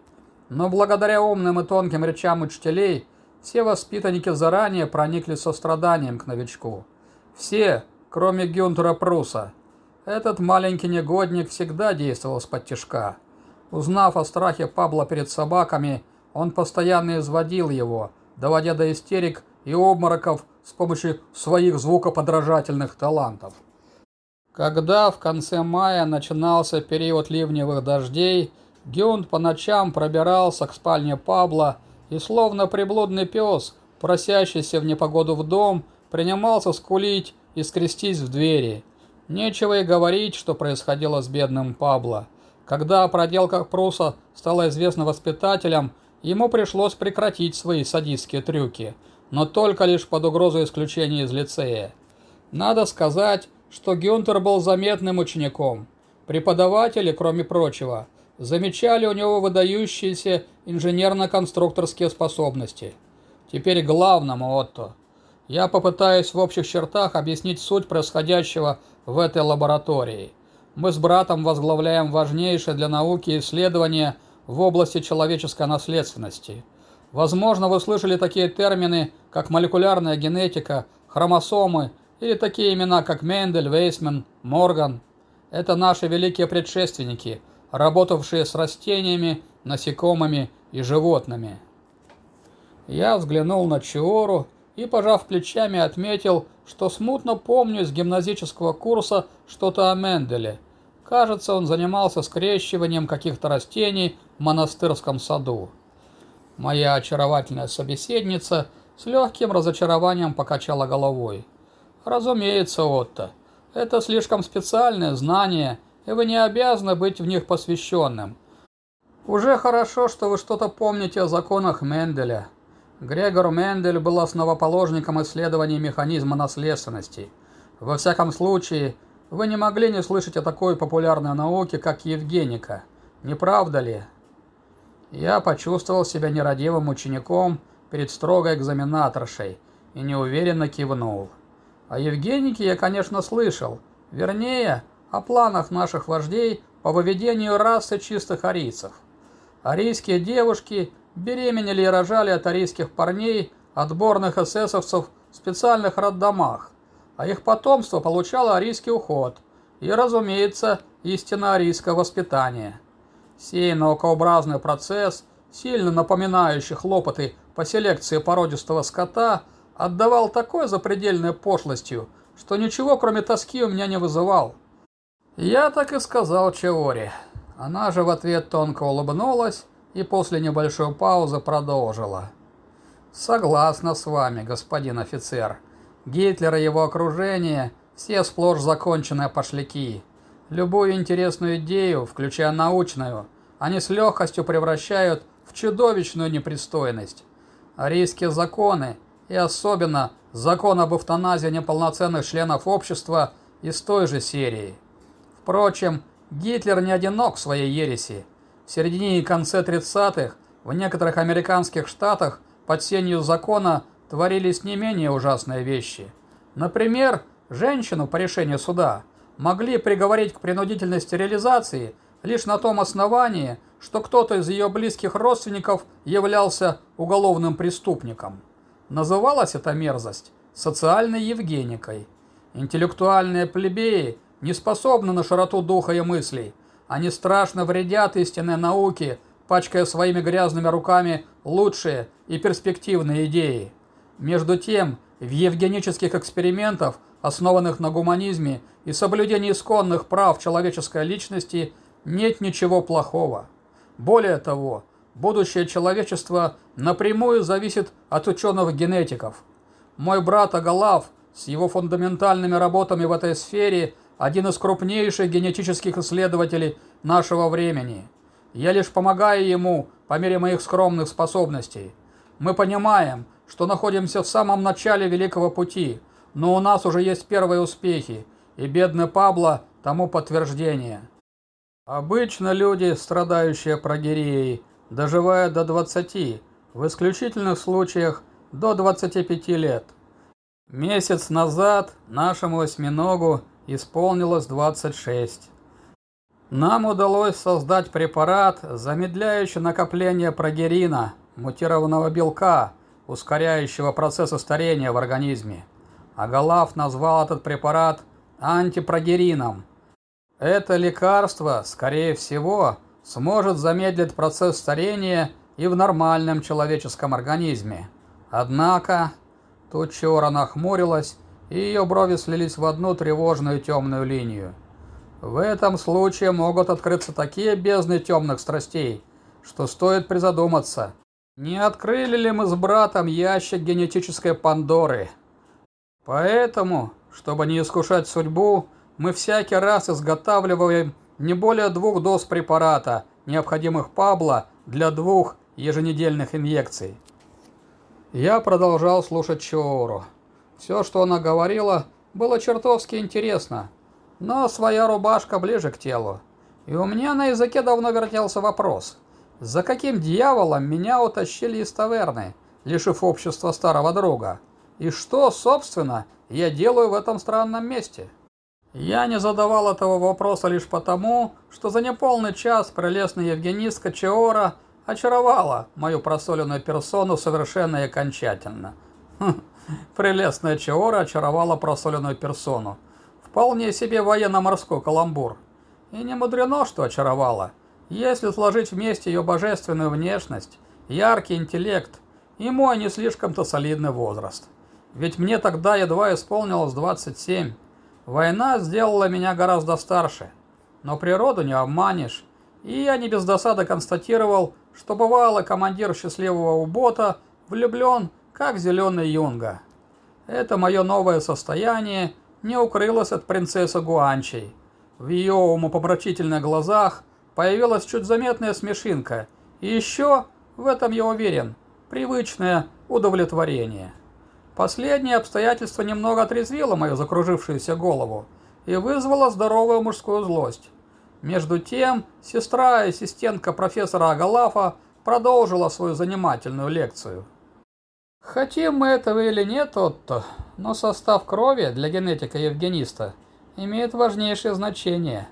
Но благодаря умным и тонким речам учителей, все воспитанники заранее проникли состраданием к новичку. Все, кроме Гюнтера Пруса. Этот маленький негодник всегда действовал с подтяжка. Узнав о страхе Пабло перед собаками, он постоянно изводил его, доводя до истерик и обмороков с помощью своих звукоподражательных талантов. Когда в конце мая начинался период ливневых дождей, Гюнд по ночам пробирался к спальне Пабла и, словно приблудный пес, просящийся в непогоду в дом, принимался скулить и скрестись в двери. Нечего и говорить, что происходило с бедным Пабло. Когда о проделках Пруса стало известно воспитателям, ему пришлось прекратить свои садистские трюки, но только лишь под угрозой исключения из лицея. Надо сказать, что Гюнтер был заметным учеником. Преподаватели, кроме прочего, замечали у него выдающиеся инженерно-конструкторские способности. Теперь главному, Отто. Я попытаюсь в общих чертах объяснить суть происходящего в этой лаборатории. Мы с братом возглавляем важнейшее для науки исследование в области человеческой наследственности. Возможно, вы слышали такие термины, как молекулярная генетика, хромосомы или такие имена, как Мендель, Вейсман, Морган. Это наши великие предшественники, работавшие с растениями, насекомыми и животными. Я взглянул на Чиору и, пожав плечами, отметил, что смутно помню из гимназического курса что-то о Менделе. Кажется, он занимался скрещиванием каких-то растений монастырском саду. Моя очаровательная собеседница с легким разочарованием покачала головой. Разумеется, Отто. Это слишком специальные знания, и вы не обязаны быть в них посвященным. Уже хорошо, что вы что-то помните о законах Менделя. Грегор Мендель был основоположником исследований механизма наследственности. Во всяком случае, вы не могли не слышать о такой популярной науке, как Евгеника. Не правда ли? Я почувствовал себя нерадивым учеником перед строгой экзаменаторшей и неуверенно кивнул. О Евгенике я, конечно, слышал. Вернее, о планах наших вождей по выведению расы чистых арийцев. Арийские девушки беременели и рожали от арийских парней, отборных эсэсовцев в специальных роддомах, а их потомство получало арийский уход и, разумеется, истинно арийское воспитание. Сей наукообразный процесс, сильно напоминающий хлопоты по селекции породистого скота – отдавал такой запредельной пошлостью, что ничего кроме тоски у меня не вызывал. Я так и сказал Чеоре. Она же в ответ тонко улыбнулась и после небольшой паузы продолжила. «Согласна с вами, господин офицер. Гитлер и его окружение – все сплошь законченные пошляки. Любую интересную идею, включая научную, они с легкостью превращают в чудовищную непристойность. Арийские законы – и особенно закон об эвтаназии неполноценных членов общества из той же серии. Впрочем, Гитлер не одинок в своей ереси. В середине и конце 30-х в некоторых американских штатах под сенью закона творились не менее ужасные вещи. Например, женщину по решению суда могли приговорить к принудительной стерилизации лишь на том основании, что кто-то из ее близких родственников являлся уголовным преступником. Называлась эта мерзость социальной Евгеникой. Интеллектуальные плебеи не способны на широту духа и мыслей. Они страшно вредят истинной науке, пачкая своими грязными руками лучшие и перспективные идеи. Между тем, в евгенических экспериментах, основанных на гуманизме и соблюдении исконных прав человеческой личности, нет ничего плохого. Более того, будущее человечества напрямую зависит от ученых-генетиков. Мой брат Агалав с его фундаментальными работами в этой сфере один из крупнейших генетических исследователей нашего времени. Я лишь помогаю ему по мере моих скромных способностей. Мы понимаем, что находимся в самом начале великого пути, но у нас уже есть первые успехи, и бедный Пабло тому подтверждение. Обычно люди, страдающие прогерией, доживая до 20, в исключительных случаях до 25 лет. Месяц назад нашему осьминогу исполнилось 26. Нам удалось создать препарат, замедляющий накопление прогерина, мутированного белка, ускоряющего процесс старения в организме. Агалав назвал этот препарат антипрогерином. Это лекарство, скорее всего, сможет замедлить процесс старения и в нормальном человеческом организме. Однако, тут Чора нахмурилась и ее брови слились в одну тревожную темную линию. В этом случае могут открыться такие бездны темных страстей, что стоит призадуматься, не открыли ли мы с братом ящик генетической Пандоры. Поэтому, чтобы не искушать судьбу, мы всякий раз изготавливаем не более двух доз препарата, необходимых Пабло для двух еженедельных инъекций. Я продолжал слушать Чоуру. Все, что она говорила, было чертовски интересно, но своя рубашка ближе к телу. И у меня на языке давно вертелся вопрос, за каким дьяволом меня утащили из таверны, лишив общества старого друга? И что, собственно, я делаю в этом странном месте? Я не задавал этого вопроса лишь потому, что за неполный час прелестная евгенистка Чеора очаровала мою просоленную персону совершенно и окончательно. Хм, прелестная Чеора очаровала просоленную персону. Вполне себе военно-морской каламбур. И не мудрено, что очаровала. Если сложить вместе ее божественную внешность, яркий интеллект и мой не слишком-то солидный возраст. Ведь мне тогда едва исполнилось 27. Война сделала меня гораздо старше. Но природу не обманешь. И я не без досады констатировал, что бывало командир счастливого убота влюблен, как зеленый юнга. Это мое новое состояние – не укрылась от принцессы Гуанчей. В ее умопомрачительных глазах появилась чуть заметная смешинка, и еще, в этом я уверен, привычное удовлетворение. Последнее обстоятельство немного отрезвило мою закружившуюся голову и вызвало здоровую мужскую злость. Между тем, сестра-ассистентка профессора Агалафа продолжила свою занимательную лекцию. Хотим мы этого или нет, Отто, но состав крови для генетика-евгениста имеет важнейшее значение.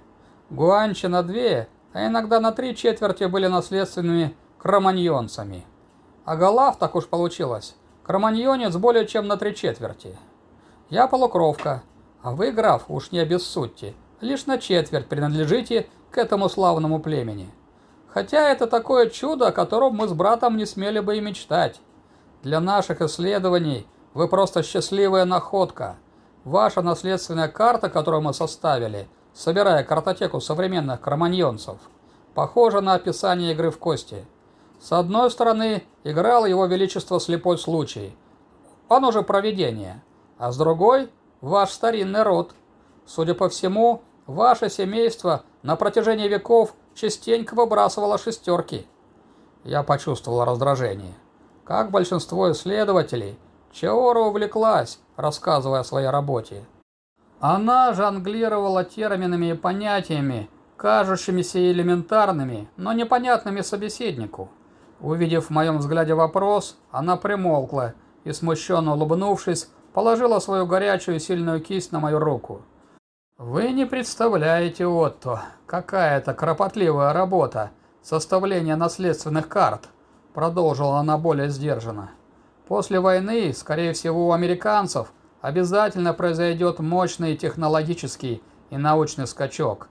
Гуанчи на две, а иногда на три четверти были наследственными кроманьонцами. А Галав, так уж получилось, кроманьонец более чем на три четверти. Я полукровка, а вы, граф, уж не обессудьте, лишь на четверть принадлежите к этому славному племени. Хотя это такое чудо, о котором мы с братом не смели бы и мечтать. Для наших исследований вы просто счастливая находка. Ваша наследственная карта, которую мы составили, собирая картотеку современных кроманьонцев, похожа на описание игры в кости. С одной стороны, играл его величество слепой случай. Он уже провидение. А с другой – ваш старинный род. Судя по всему, ваше семейство на протяжении веков частенько выбрасывало шестерки. Я почувствовал раздражение. Как большинство исследователей, Чаора увлеклась, рассказывая о своей работе. Она жонглировала терминами и понятиями, кажущимися элементарными, но непонятными собеседнику. Увидев в моем взгляде вопрос, она примолкла и, смущенно улыбнувшись, положила свою горячую сильную кисть на мою руку. «Вы не представляете, Отто, какая это кропотливая работа, составление наследственных карт. Продолжила она более сдержанно. После войны, скорее всего, у американцев обязательно произойдет мощный технологический и научный скачок.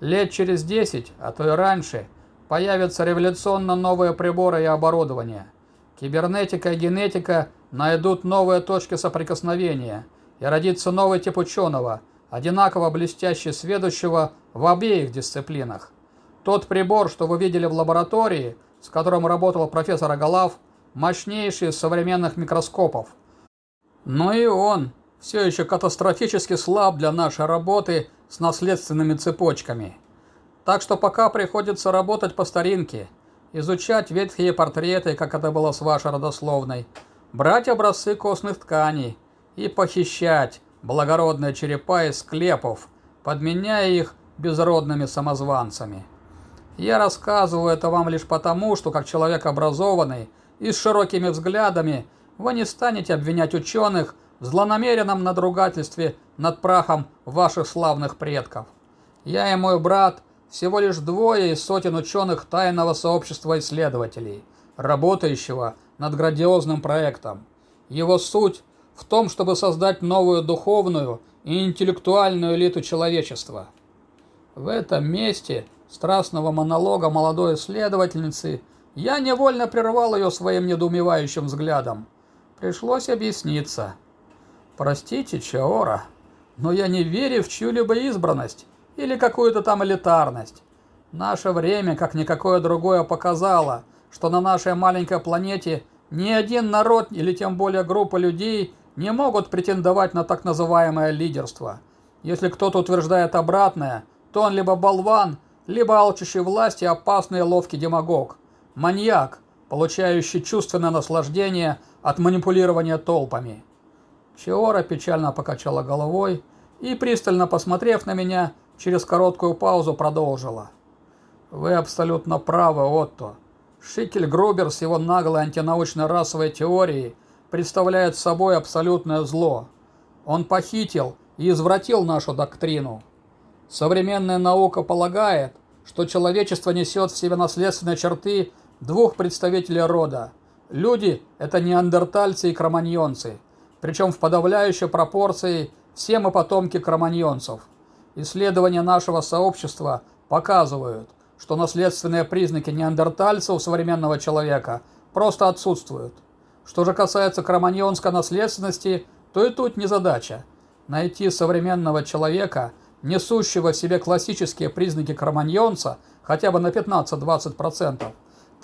Лет через 10, а то и раньше, появятся революционно новые приборы и оборудование. Кибернетика и генетика найдут новые точки соприкосновения, и родится новый тип ученого, одинаково блестящий сведущего в обеих дисциплинах. Тот прибор, что вы видели в лаборатории – с которым работал профессор Агалав, мощнейший из современных микроскопов. Но и он все еще катастрофически слаб для нашей работы с наследственными цепочками. Так что пока приходится работать по старинке, изучать ветхие портреты, как это было с вашей родословной, брать образцы костных тканей и похищать благородные черепа из склепов, подменяя их безродными самозванцами. Я рассказываю это вам лишь потому, что как человек образованный и с широкими взглядами вы не станете обвинять ученых в злонамеренном надругательстве над прахом ваших славных предков. Я и мой брат всего лишь двое из сотен ученых тайного сообщества исследователей, работающего над грандиозным проектом. Его суть в том, чтобы создать новую духовную и интеллектуальную элиту человечества. В этом месте – страстного монолога молодой исследовательницы, я невольно прервал ее своим недоумевающим взглядом. Пришлось объясниться. Простите, Чаора, но я не верю в чью-либо избранность или какую-то там элитарность. Наше время, как никакое другое, показало, что на нашей маленькой планете ни один народ или тем более группа людей не могут претендовать на так называемое лидерство. Если кто-то утверждает обратное, то он либо болван, либо алчущий власти опасный и ловкий демагог, маньяк, получающий чувственное наслаждение от манипулирования толпами. Чиора печально покачала головой и, пристально посмотрев на меня, через короткую паузу продолжила. «Вы абсолютно правы, Отто. Шикель Грубер с его наглой антинаучной расовой теорией представляет собой абсолютное зло. Он похитил и извратил нашу доктрину. Современная наука полагает, что человечество несет в себе наследственные черты двух представителей рода. Люди – это неандертальцы и кроманьонцы, причем в подавляющей пропорции все мы потомки кроманьонцев. Исследования нашего сообщества показывают, что наследственные признаки неандертальцев современного человека просто отсутствуют. Что же касается кроманьонской наследственности, то и тут не задача. Найти современного человека, несущего в себе классические признаки кроманьонца, хотя бы на 15-20%,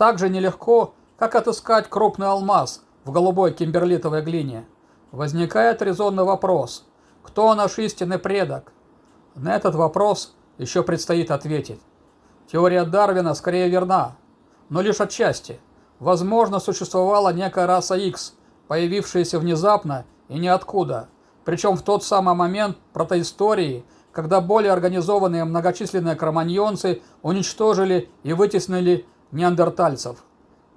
так же нелегко, как отыскать крупный алмаз в голубой кимберлитовой глине. Возникает резонный вопрос, кто наш истинный предок? На этот вопрос еще предстоит ответить. Теория Дарвина скорее верна, но лишь отчасти. Возможно, существовала некая раса X, появившаяся внезапно и ниоткуда, причем в тот самый момент протоистории, когда более организованные многочисленные кроманьонцы уничтожили и вытеснили неандертальцев.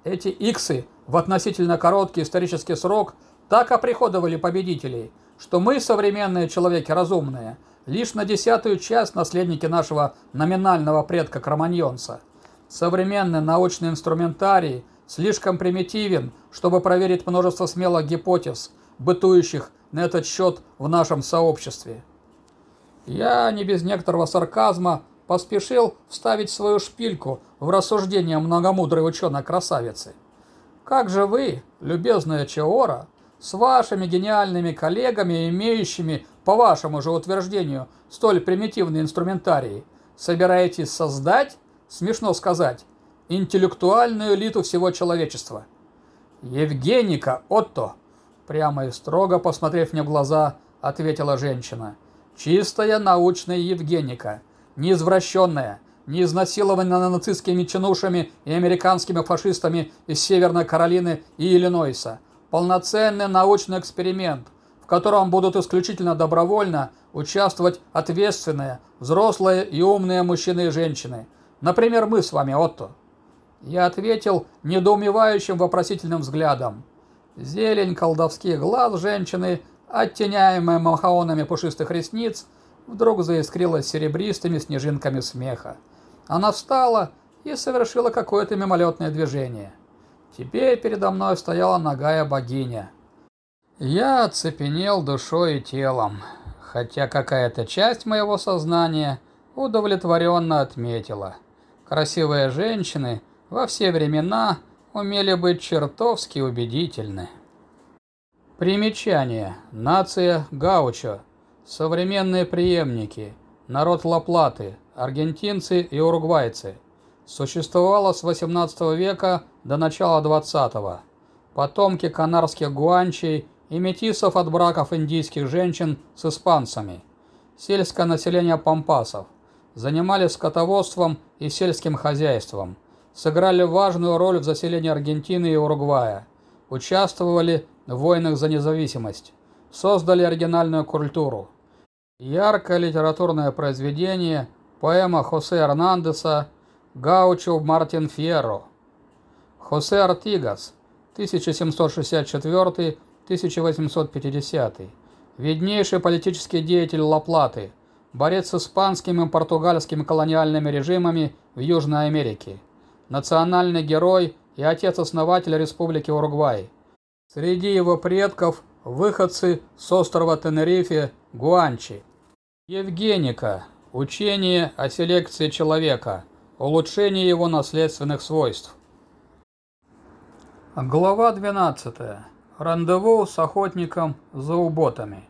Эти иксы в относительно короткий исторический срок так оприходовали победителей, что мы, современные человеки разумные, лишь на десятую часть наследники нашего номинального предка Кроманьонца. Современный научный инструментарий слишком примитивен, чтобы проверить множество смелых гипотез, бытующих на этот счет в нашем сообществе. Я не без некоторого сарказма поспешил вставить свою шпильку в рассуждение многомудрой ученой-красавицы. Как же вы, любезная Чеора, с вашими гениальными коллегами, имеющими по вашему же утверждению, столь примитивные инструментарии, собираетесь создать, смешно сказать, интеллектуальную элиту всего человечества. Евгеника Отто, прямо и строго посмотрев мне в глаза, ответила женщина. Чистая научная Евгеника, не извращенная, не изнасилованная нацистскими чинушами и американскими фашистами из Северной Каролины и Иллинойса. Полноценный научный эксперимент, в котором будут исключительно добровольно участвовать ответственные, взрослые и умные мужчины и женщины. Например, мы с вами, Отто. Я ответил недоумевающим вопросительным взглядом. Зелень колдовских глаз женщины, оттеняемая махаонами пушистых ресниц, вдруг заискрилась серебристыми снежинками смеха. Она встала и совершила какое-то мимолетное движение. Теперь передо мной стояла ногая богиня – я оцепенел душой и телом, хотя какая-то часть моего сознания удовлетворенно отметила. Красивые женщины во все времена умели быть чертовски убедительны. Примечание. Нация Гаучо. Современные преемники. Народ Лаплаты. Аргентинцы и уругвайцы. Существовало с 18 века до начала 20 -го. Потомки канарских гуанчей и метисов от браков индийских женщин с испанцами. Сельское население пампасов. Занимались скотоводством и сельским хозяйством. Сыграли важную роль в заселении Аргентины и Уругвая. Участвовали в войнах за независимость. Создали оригинальную культуру. Яркое литературное произведение, поэма Хосе Эрнандеса «Гаучо Мартин Фьерро». Хосе Артигас, 1764 1850. Виднейший политический деятель Ла-Платы, борец с испанскими и португальскими колониальными режимами в Южной Америке. Национальный герой и отец-основатель Республики Уругвай. Среди его предков выходцы с острова Тенерифе Гуанчи. Евгеника. Учение о селекции человека. Улучшение его наследственных свойств. Глава 12. Рандеву с охотником за уботами.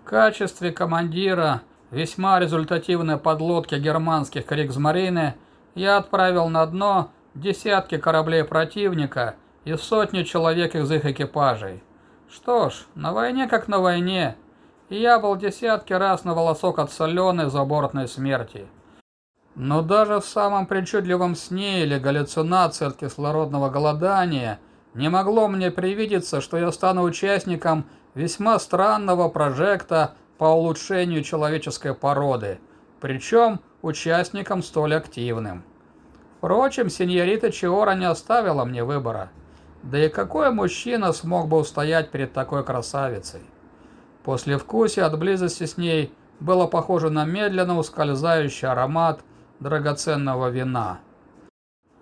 В качестве командира весьма результативной подлодки германских Кригсмарины я отправил на дно десятки кораблей противника и сотни человек из их экипажей. Что ж, на войне как на войне, я был десятки раз на волосок от соленой забортной смерти. Но даже в самом причудливом сне или галлюцинации от кислородного голодания не могло мне привидеться, что я стану участником весьма странного прожекта по улучшению человеческой породы, причем участником столь активным. Впрочем, сеньорита Чиора не оставила мне выбора. Да и какой мужчина смог бы устоять перед такой красавицей? После вкуса от близости с ней было похоже на медленно ускользающий аромат драгоценного вина.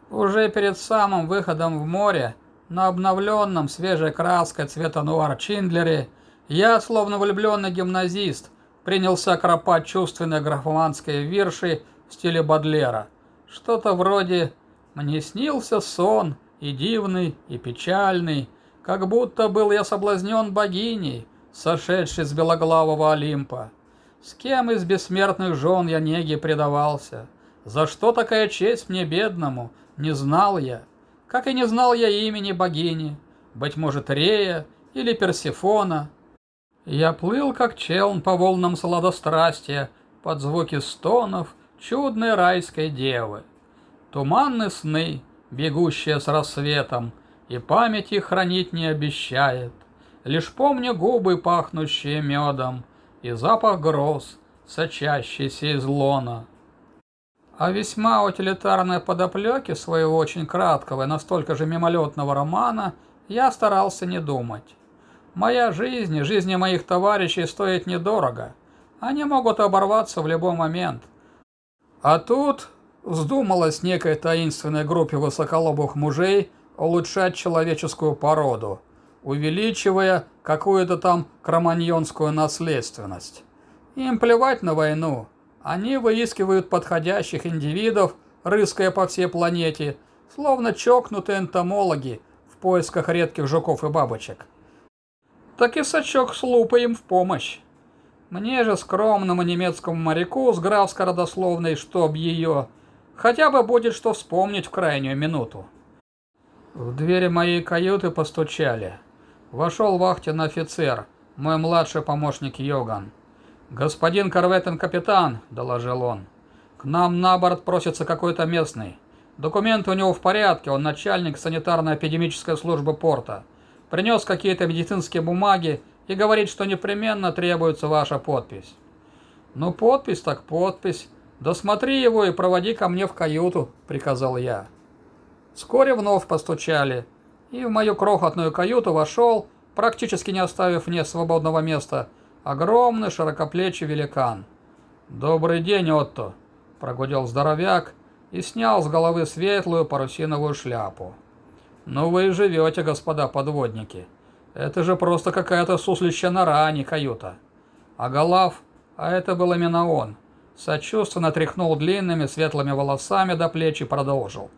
Уже перед самым выходом в море, на обновленном свежей краской цвета нуар Чиндлере, я, словно влюбленный гимназист, принялся кропать чувственные графоманские вирши в стиле Бадлера. Что-то вроде «Мне снился сон, и дивный, и печальный, как будто был я соблазнен богиней, сошедшей с белоглавого Олимпа. С кем из бессмертных жен я неге предавался? За что такая честь мне бедному? Не знал я. Как и не знал я имени богини. Быть может, Рея или Персифона. Я плыл, как челн по волнам сладострастия, под звуки стонов чудной райской девы. Туманны сны, бегущие с рассветом, и памяти хранить не обещает. Лишь помню губы, пахнущие медом, и запах гроз, сочащийся из лона. О весьма утилитарной подоплеке своего очень краткого и настолько же мимолетного романа я старался не думать. Моя жизнь и жизни моих товарищей стоит недорого. Они могут оборваться в любой момент. А тут вздумалось некой таинственной группе высоколобых мужей улучшать человеческую породу, увеличивая какую-то там кроманьонскую наследственность. Им плевать на войну, они выискивают подходящих индивидов, рыская по всей планете, словно чокнутые энтомологи в поисках редких жуков и бабочек. Так и сачок с лупой им в помощь. Мне же, скромному немецкому моряку с графской родословной, чтоб ее, хотя бы будет что вспомнить в крайнюю минуту. В двери моей каюты постучали. Вошел вахтенный офицер, мой младший помощник Йоган. «Господин корветен-капитан», — доложил он, — «к нам на борт просится какой-то местный. Документы у него в порядке, он начальник санитарно-эпидемической службы порта. Принес какие-то медицинские бумаги и говорит, что непременно требуется ваша подпись». «Ну, подпись так подпись. Досмотри его и проводи ко мне в каюту», — приказал я. Вскоре вновь постучали, и в мою крохотную каюту вошел, практически не оставив мне свободного места, — Огромный широкоплечий великан. «Добрый день, Отто!» – прогудел здоровяк и снял с головы светлую парусиновую шляпу. «Ну вы и живете, господа подводники. Это же просто какая-то суслища нора, а не каюта». А Голав, а это был именно он, сочувственно тряхнул длинными светлыми волосами до плеч и продолжил.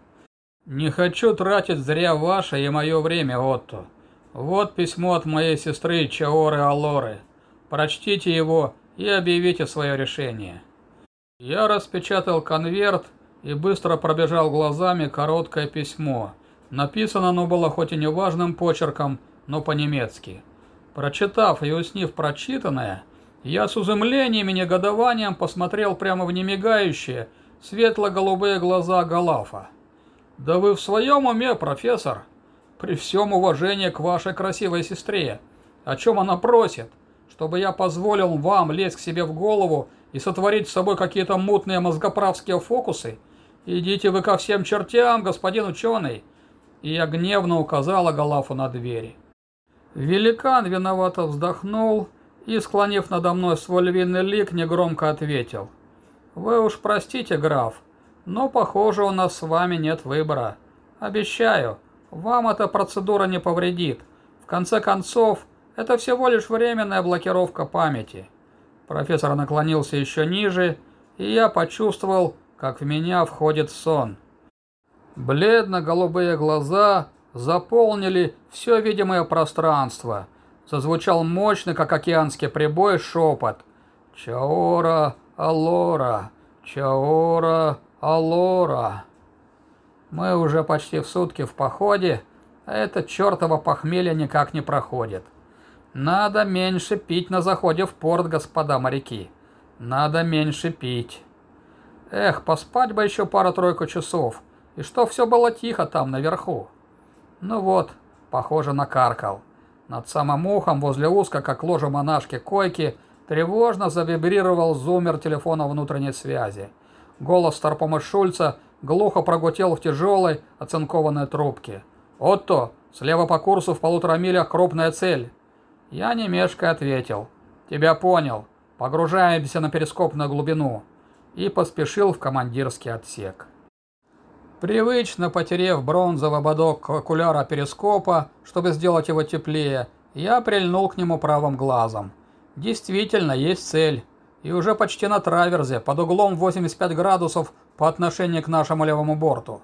«Не хочу тратить зря ваше и мое время, Отто. Вот письмо от моей сестры Чаоры Алоры. Прочтите его и объявите свое решение. Я распечатал конверт и быстро пробежал глазами короткое письмо. Написано оно было хоть и неважным почерком, но по-немецки. Прочитав и уснив прочитанное, я с изумлением и негодованием посмотрел прямо в немигающие, светло-голубые глаза Галафа. «Да вы в своем уме, профессор? При всем уважении к вашей красивой сестре. О чем она просит?» чтобы я позволил вам лезть к себе в голову и сотворить с собой какие-то мутные мозгоправские фокусы? Идите вы ко всем чертям, господин ученый!» И я гневно указала Галафу на двери. Великан виновато вздохнул и, склонив надо мной свой львиный лик, негромко ответил. «Вы уж простите, граф, но, похоже, у нас с вами нет выбора. Обещаю, вам эта процедура не повредит. В конце концов, это всего лишь временная блокировка памяти. Профессор наклонился еще ниже, и я почувствовал, как в меня входит сон. Бледно-голубые глаза заполнили все видимое пространство. Зазвучал мощный, как океанский прибой, шепот. «Чаора, Алора, Чаора, Алора». Мы уже почти в сутки в походе, а это чертово похмелье никак не проходит. Надо меньше пить на заходе в порт, господа моряки. Надо меньше пить. Эх, поспать бы еще пару-тройку часов. И что все было тихо там наверху. Ну вот, похоже, накаркал. Над самым ухом, возле узко, как ложа монашки койки, тревожно завибрировал зуммер телефона внутренней связи. Голос Старпома Шульца глухо прогутел в тяжелой, оцинкованной трубке. «Отто, слева по курсу в полутора милях крупная цель». Я не ответил. «Тебя понял. Погружаемся на перископную глубину». И поспешил в командирский отсек. Привычно потерев бронзовый ободок окуляра перископа, чтобы сделать его теплее, я прильнул к нему правым глазом. Действительно, есть цель. И уже почти на траверзе, под углом 85 градусов по отношению к нашему левому борту.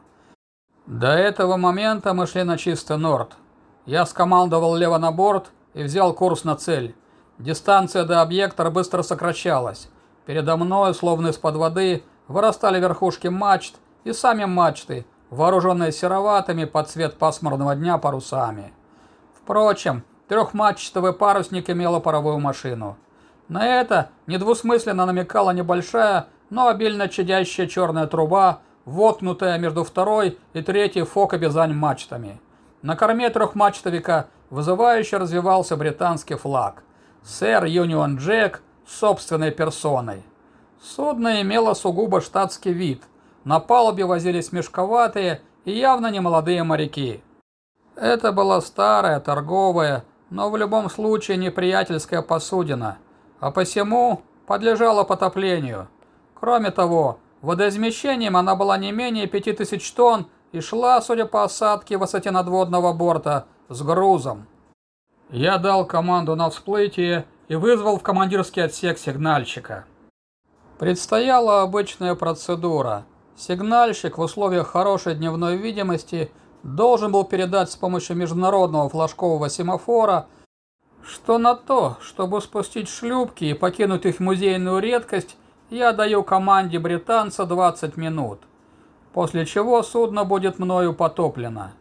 До этого момента мы шли на чистый норд. Я скомандовал лево на борт и взял курс на цель. Дистанция до объекта быстро сокращалась. Передо мной, словно из-под воды, вырастали верхушки мачт и сами мачты, вооруженные сероватыми под цвет пасмурного дня парусами. Впрочем, трехмачтовый парусник имела паровую машину. На это недвусмысленно намекала небольшая, но обильно чадящая черная труба, воткнутая между второй и третьей фокобизань мачтами. На корме трехмачтовика вызывающе развивался британский флаг. Сэр Юнион Джек собственной персоной. Судно имело сугубо штатский вид. На палубе возились мешковатые и явно не молодые моряки. Это была старая, торговая, но в любом случае неприятельская посудина – а посему подлежала потоплению. Кроме того, водоизмещением она была не менее 5000 тонн и шла, судя по осадке высоте надводного борта, с грузом. Я дал команду на всплытие и вызвал в командирский отсек сигнальщика. Предстояла обычная процедура. Сигнальщик в условиях хорошей дневной видимости должен был передать с помощью международного флажкового семафора – что на то, чтобы спустить шлюпки и покинуть их музейную редкость, я даю команде британца 20 минут, после чего судно будет мною потоплено.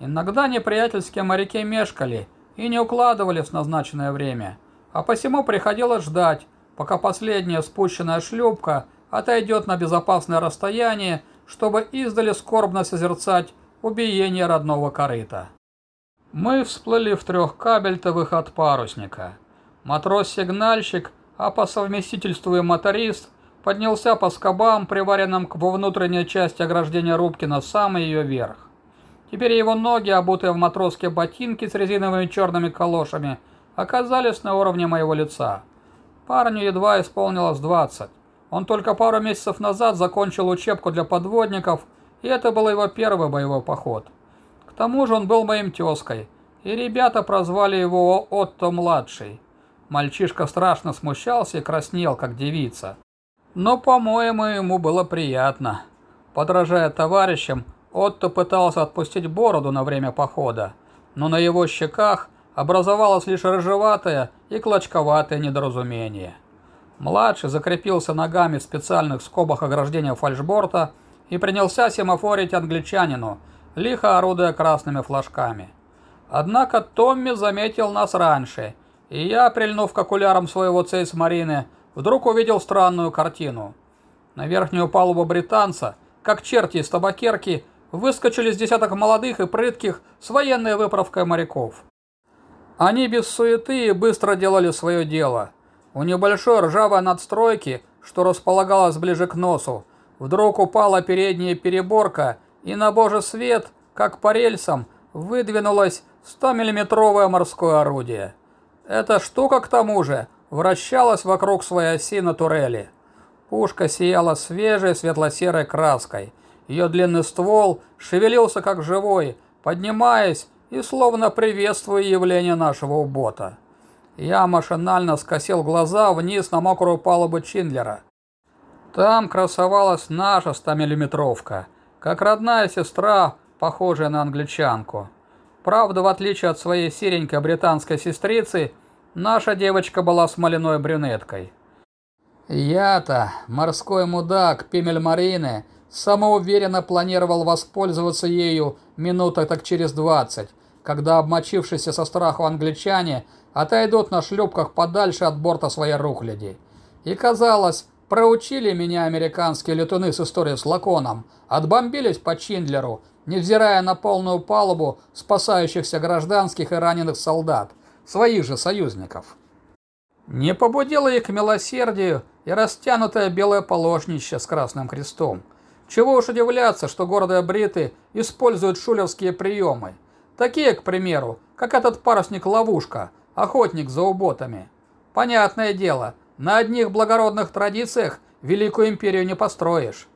Иногда неприятельские моряки мешкали и не укладывались в назначенное время, а посему приходилось ждать, пока последняя спущенная шлюпка отойдет на безопасное расстояние, чтобы издали скорбно созерцать убиение родного корыта. Мы всплыли в трех кабельтовых от парусника. Матрос-сигнальщик, а по совместительству и моторист, поднялся по скобам, приваренным во внутренней части ограждения рубки на самый ее верх. Теперь его ноги, обутые в матросские ботинки с резиновыми черными калошами, оказались на уровне моего лица. Парню едва исполнилось 20. Он только пару месяцев назад закончил учебку для подводников, и это был его первый боевой поход тому же он был моим тезкой, и ребята прозвали его Отто-младший. Мальчишка страшно смущался и краснел, как девица. Но, по-моему, ему было приятно. Подражая товарищам, Отто пытался отпустить бороду на время похода, но на его щеках образовалось лишь рыжеватое и клочковатое недоразумение. Младший закрепился ногами в специальных скобах ограждения фальшборта и принялся семафорить англичанину, лихо орудуя красными флажками. Однако Томми заметил нас раньше, и я, прильнув к окулярам своего цейс-марины, вдруг увидел странную картину. На верхнюю палубу британца, как черти из табакерки, выскочили с десяток молодых и прытких с военной выправкой моряков. Они без суеты и быстро делали свое дело. У небольшой ржавой надстройки, что располагалась ближе к носу, вдруг упала передняя переборка и на божий свет, как по рельсам, выдвинулось 100-миллиметровое морское орудие. Эта штука, к тому же, вращалась вокруг своей оси на турели. Пушка сияла свежей светло-серой краской. Ее длинный ствол шевелился как живой, поднимаясь и словно приветствуя явление нашего убота. Я машинально скосил глаза вниз на мокрую палубу Чиндлера. Там красовалась наша 100-миллиметровка – как родная сестра, похожая на англичанку. Правда, в отличие от своей серенькой британской сестрицы, наша девочка была смоляной брюнеткой. Я-то, морской мудак Пемель Марины, самоуверенно планировал воспользоваться ею минуток так через двадцать, когда обмочившиеся со страху англичане отойдут на шлюпках подальше от борта своей рухляди. И казалось, проучили меня американские летуны с историей с Лаконом, отбомбились по Чиндлеру, невзирая на полную палубу спасающихся гражданских и раненых солдат, своих же союзников. Не побудило их к милосердию и растянутое белое положнище с красным крестом. Чего уж удивляться, что гордые бриты используют шулерские приемы. Такие, к примеру, как этот парусник-ловушка, охотник за уботами. Понятное дело, на одних благородных традициях Великую Империю не построишь.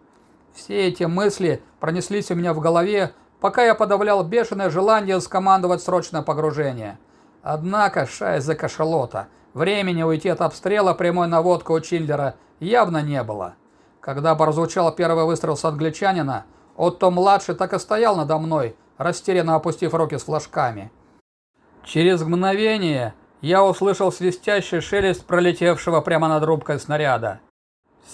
Все эти мысли пронеслись у меня в голове, пока я подавлял бешеное желание скомандовать срочное погружение. Однако, шая за кашалота, времени уйти от обстрела прямой наводкой у Чиллера явно не было. Когда прозвучал первый выстрел с англичанина, Отто-младший так и стоял надо мной, растерянно опустив руки с флажками. Через мгновение я услышал свистящий шелест пролетевшего прямо над рубкой снаряда.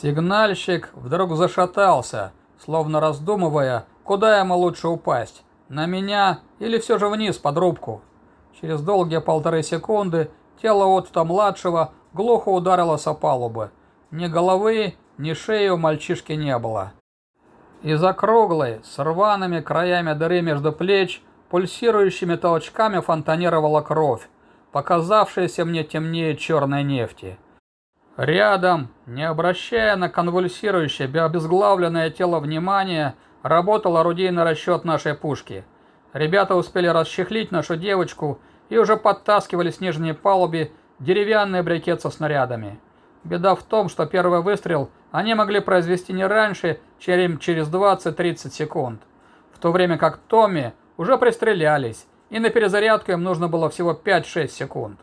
Сигнальщик вдруг зашатался, словно раздумывая, куда ему лучше упасть, на меня или все же вниз под рубку. Через долгие полторы секунды тело Отто-младшего глухо ударило со палубы. Ни головы, ни шеи у мальчишки не было. Из округлой, с рваными краями дыры между плеч, пульсирующими толчками фонтанировала кровь, показавшаяся мне темнее черной нефти. Рядом, не обращая на конвульсирующее, обезглавленное тело внимания, работал орудийный расчет нашей пушки. Ребята успели расчехлить нашу девочку и уже подтаскивали с нижней палуби деревянный брикет со снарядами. Беда в том, что первый выстрел они могли произвести не раньше, чем через 20-30 секунд, в то время как Томми уже пристрелялись, и на перезарядку им нужно было всего 5-6 секунд.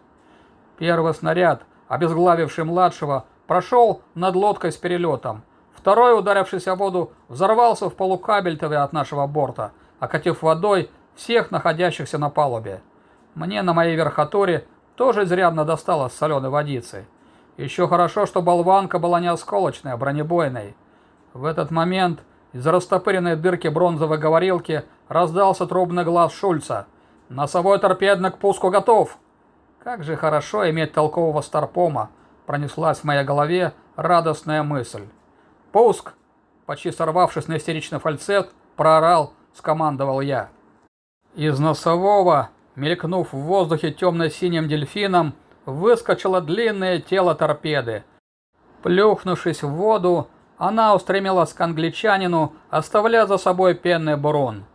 Первый снаряд, обезглавивший младшего, прошел над лодкой с перелетом. Второй, ударившись о воду, взорвался в полукабельтове от нашего борта, окатив водой всех находящихся на палубе. Мне на моей верхотуре тоже изрядно досталось соленой водицы. Еще хорошо, что болванка была не осколочной, а бронебойной. В этот момент из растопыренной дырки бронзовой говорилки раздался трубный глаз Шульца. «Носовой торпедный к пуску готов!» «Как же хорошо иметь толкового старпома!» Пронеслась в моей голове радостная мысль. «Пуск!» Почти сорвавшись на истеричный фальцет, проорал, скомандовал я. Из носового, мелькнув в воздухе темно-синим дельфином, выскочило длинное тело торпеды. Плюхнувшись в воду, она устремилась к англичанину, оставляя за собой пенный бурон.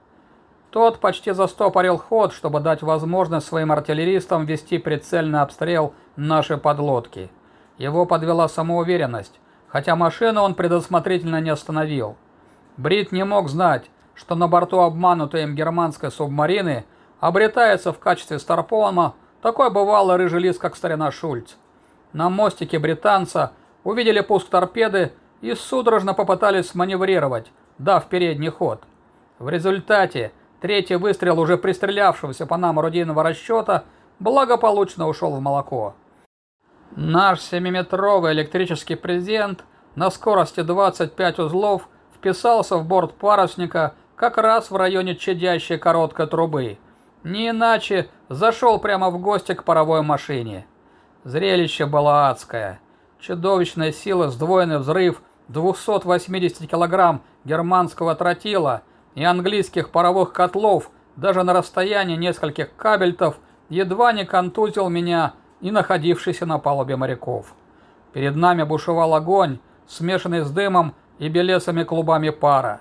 Тот почти застопорил ход, чтобы дать возможность своим артиллеристам вести прицельный обстрел нашей подлодки. Его подвела самоуверенность, хотя машину он предусмотрительно не остановил. Брит не мог знать, что на борту обманутой им германской субмарины обретается в качестве старпома такой бывалый рыжий лис, как старина Шульц. На мостике британца увидели пуск торпеды и судорожно попытались маневрировать, дав передний ход. В результате третий выстрел уже пристрелявшегося по нам орудийного расчета благополучно ушел в молоко. Наш 7-метровый электрический презент на скорости 25 узлов вписался в борт парусника как раз в районе чадящей короткой трубы – не иначе зашел прямо в гости к паровой машине. Зрелище было адское. Чудовищная сила, сдвоенный взрыв 280 килограмм германского тротила и английских паровых котлов даже на расстоянии нескольких кабельтов едва не контузил меня и находившийся на палубе моряков. Перед нами бушевал огонь, смешанный с дымом и белесыми клубами пара.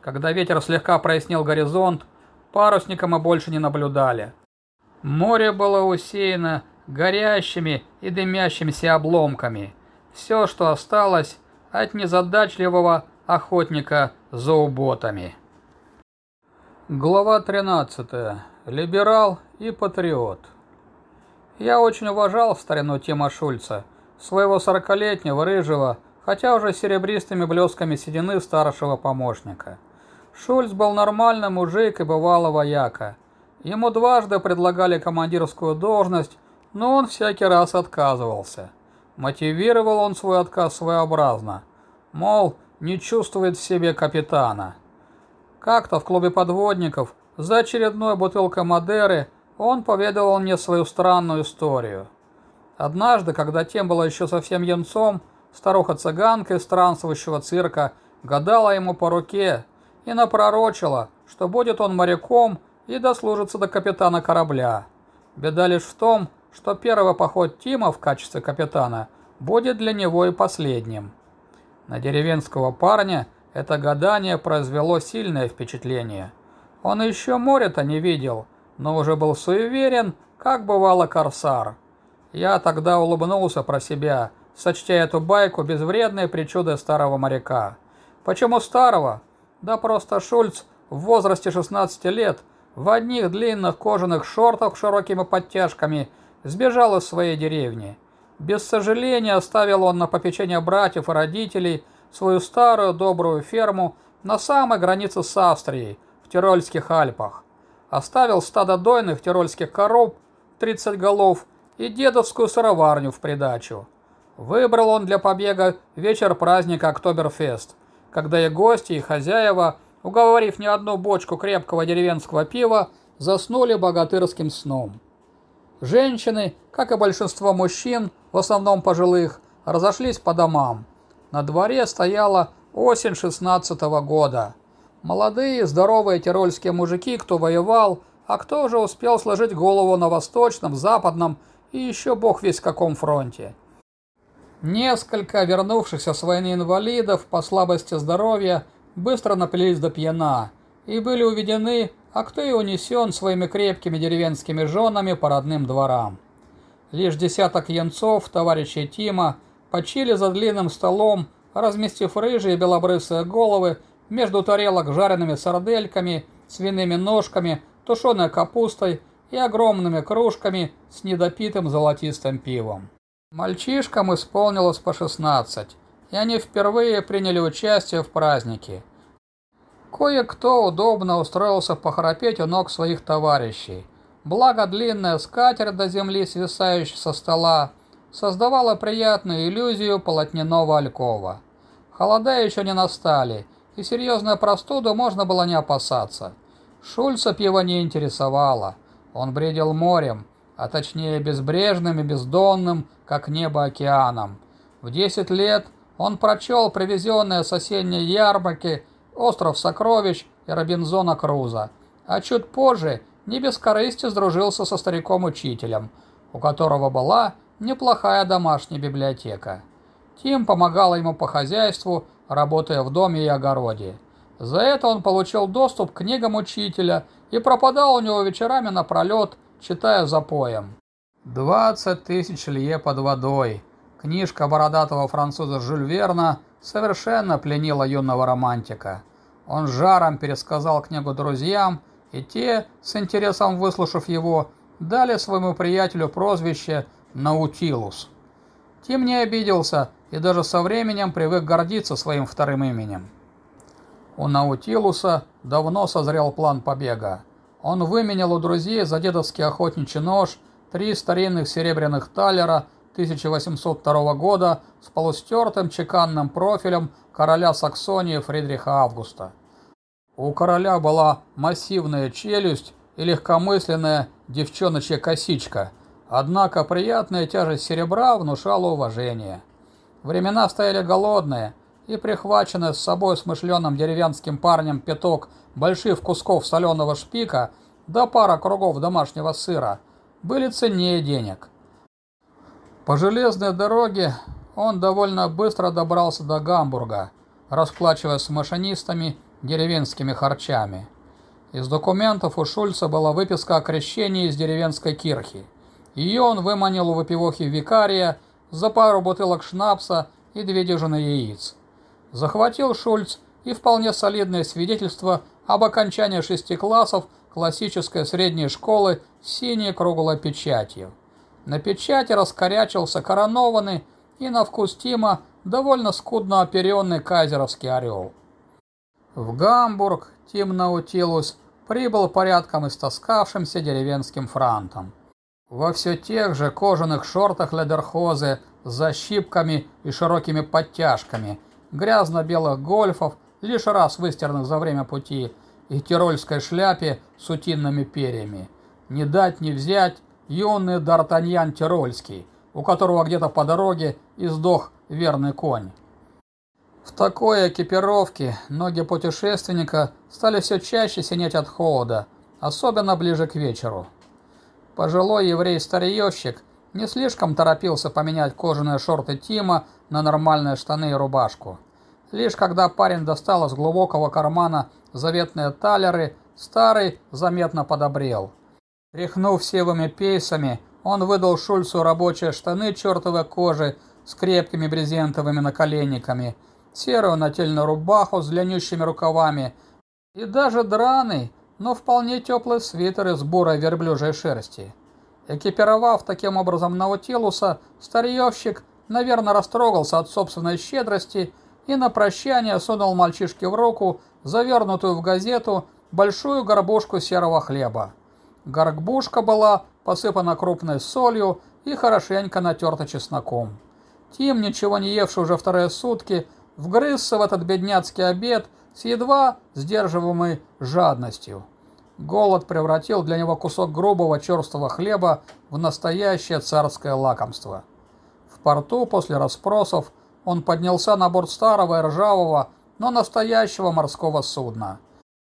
Когда ветер слегка прояснил горизонт, Парусника мы больше не наблюдали. Море было усеяно горящими и дымящимися обломками. Все, что осталось от незадачливого охотника за уботами. Глава 13. Либерал и патриот. Я очень уважал старину Тима Шульца, своего сорокалетнего рыжего, хотя уже серебристыми блесками седины старшего помощника. Шульц был нормальный мужик и бывало вояка. Ему дважды предлагали командирскую должность, но он всякий раз отказывался. Мотивировал он свой отказ своеобразно. Мол, не чувствует в себе капитана. Как-то в клубе подводников за очередной бутылкой Мадеры он поведал мне свою странную историю. Однажды, когда тем было еще совсем янцом, старуха-цыганка из странствующего цирка гадала ему по руке и напророчила, что будет он моряком и дослужится до капитана корабля. Беда лишь в том, что первый поход Тима в качестве капитана будет для него и последним. На деревенского парня это гадание произвело сильное впечатление. Он еще море-то не видел, но уже был суеверен, как бывало корсар. Я тогда улыбнулся про себя, сочтя эту байку безвредной причудой старого моряка. Почему старого? Да просто Шульц в возрасте 16 лет в одних длинных кожаных шортах с широкими подтяжками сбежал из своей деревни. Без сожаления оставил он на попечение братьев и родителей свою старую добрую ферму на самой границе с Австрией, в Тирольских Альпах. Оставил стадо дойных тирольских коров, 30 голов, и дедовскую сыроварню в придачу. Выбрал он для побега вечер праздника Октоберфест, когда и гости, и хозяева, уговорив не одну бочку крепкого деревенского пива, заснули богатырским сном. Женщины, как и большинство мужчин, в основном пожилых, разошлись по домам. На дворе стояла осень шестнадцатого года. Молодые, здоровые тирольские мужики, кто воевал, а кто уже успел сложить голову на восточном, западном и еще бог весь каком фронте. Несколько вернувшихся с войны инвалидов по слабости здоровья быстро напились до пьяна и были уведены а кто и унесен своими крепкими деревенскими женами по родным дворам. Лишь десяток янцов, товарищей Тима, почили за длинным столом, разместив рыжие белобрысые головы между тарелок жареными сардельками, свиными ножками, тушеной капустой и огромными кружками с недопитым золотистым пивом. Мальчишкам исполнилось по 16, и они впервые приняли участие в празднике. Кое-кто удобно устроился похрапеть у ног своих товарищей. Благо длинная скатерть до земли, свисающая со стола, создавала приятную иллюзию полотняного алькова. Холода еще не настали, и серьезную простуду можно было не опасаться. Шульца пиво не интересовало. Он бредил морем, а точнее безбрежным и бездонным, как небо океаном. В 10 лет он прочел привезенные с осенней ярмарки «Остров сокровищ» и «Робинзона Круза», а чуть позже не без корысти сдружился со стариком-учителем, у которого была неплохая домашняя библиотека. Тим помогал ему по хозяйству, работая в доме и огороде. За это он получил доступ к книгам учителя и пропадал у него вечерами напролет, читая запоем. «Двадцать тысяч лье под водой». Книжка бородатого француза Жюль Верна совершенно пленила юного романтика. Он жаром пересказал книгу друзьям, и те, с интересом выслушав его, дали своему приятелю прозвище «Наутилус». Тим не обиделся и даже со временем привык гордиться своим вторым именем. У Наутилуса давно созрел план побега. Он выменял у друзей за дедовский охотничий нож три старинных серебряных талера 1802 года с полустертым чеканным профилем короля Саксонии Фридриха Августа. У короля была массивная челюсть и легкомысленная девчоночья косичка, однако приятная тяжесть серебра внушала уважение. Времена стояли голодные, и прихваченный с собой смышленым деревенским парнем пяток больших кусков соленого шпика да пара кругов домашнего сыра были ценнее денег. По железной дороге он довольно быстро добрался до Гамбурга, расплачиваясь с машинистами деревенскими харчами. Из документов у Шульца была выписка о крещении из деревенской кирхи. Ее он выманил у выпивохи викария за пару бутылок шнапса и две дюжины яиц. Захватил Шульц и вполне солидное свидетельство об окончании шести классов классической средней школы синей круглой печатью. На печати раскорячился коронованный и на вкус Тима довольно скудно оперенный кайзеровский орел. В Гамбург Тим Наутилус прибыл порядком истоскавшимся деревенским франтом. Во все тех же кожаных шортах ледерхозы с защипками и широкими подтяжками, грязно-белых гольфов, лишь раз выстиранных за время пути, и тирольской шляпе с утиными перьями. Не дать не взять юный Д'Артаньян Тирольский, у которого где-то по дороге издох верный конь. В такой экипировке ноги путешественника стали все чаще синеть от холода, особенно ближе к вечеру. Пожилой еврей-старьевщик не слишком торопился поменять кожаные шорты Тима на нормальные штаны и рубашку. Лишь когда парень достал из глубокого кармана заветные талеры, старый заметно подобрел. Тряхнув севыми пейсами, он выдал Шульцу рабочие штаны чертовой кожи с крепкими брезентовыми наколенниками, серую нательную рубаху с длиннющими рукавами и даже драный, но вполне теплый свитер из бурой верблюжьей шерсти. Экипировав таким образом Наутилуса, старьевщик, наверное, растрогался от собственной щедрости и на прощание сунул мальчишке в руку завернутую в газету большую горбушку серого хлеба. Горбушка была посыпана крупной солью и хорошенько натерта чесноком. Тим, ничего не евший уже вторые сутки, вгрызся в этот бедняцкий обед с едва сдерживаемой жадностью. Голод превратил для него кусок грубого черстого хлеба в настоящее царское лакомство. В порту после расспросов он поднялся на борт старого и ржавого, но настоящего морского судна.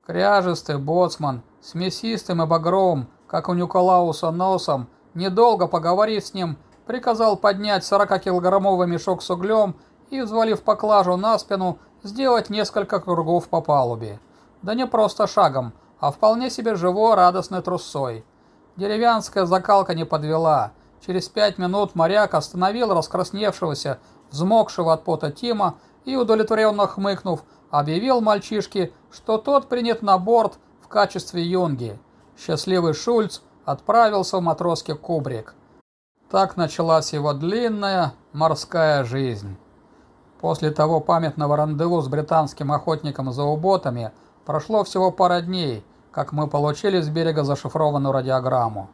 Кряжистый боцман с мясистым и багровым, как у Николауса, носом, недолго поговорив с ним, приказал поднять 40-килограммовый мешок с углем и, взвалив поклажу на спину, сделать несколько кругов по палубе. Да не просто шагом, а вполне себе живой радостной трусой. Деревянская закалка не подвела. Через пять минут моряк остановил раскрасневшегося, взмокшего от пота Тима и, удовлетворенно хмыкнув, объявил мальчишке, что тот принят на борт в качестве юнги. Счастливый Шульц отправился в матросский кубрик. Так началась его длинная морская жизнь. После того памятного рандеву с британским охотником за уботами прошло всего пара дней, как мы получили с берега зашифрованную радиограмму.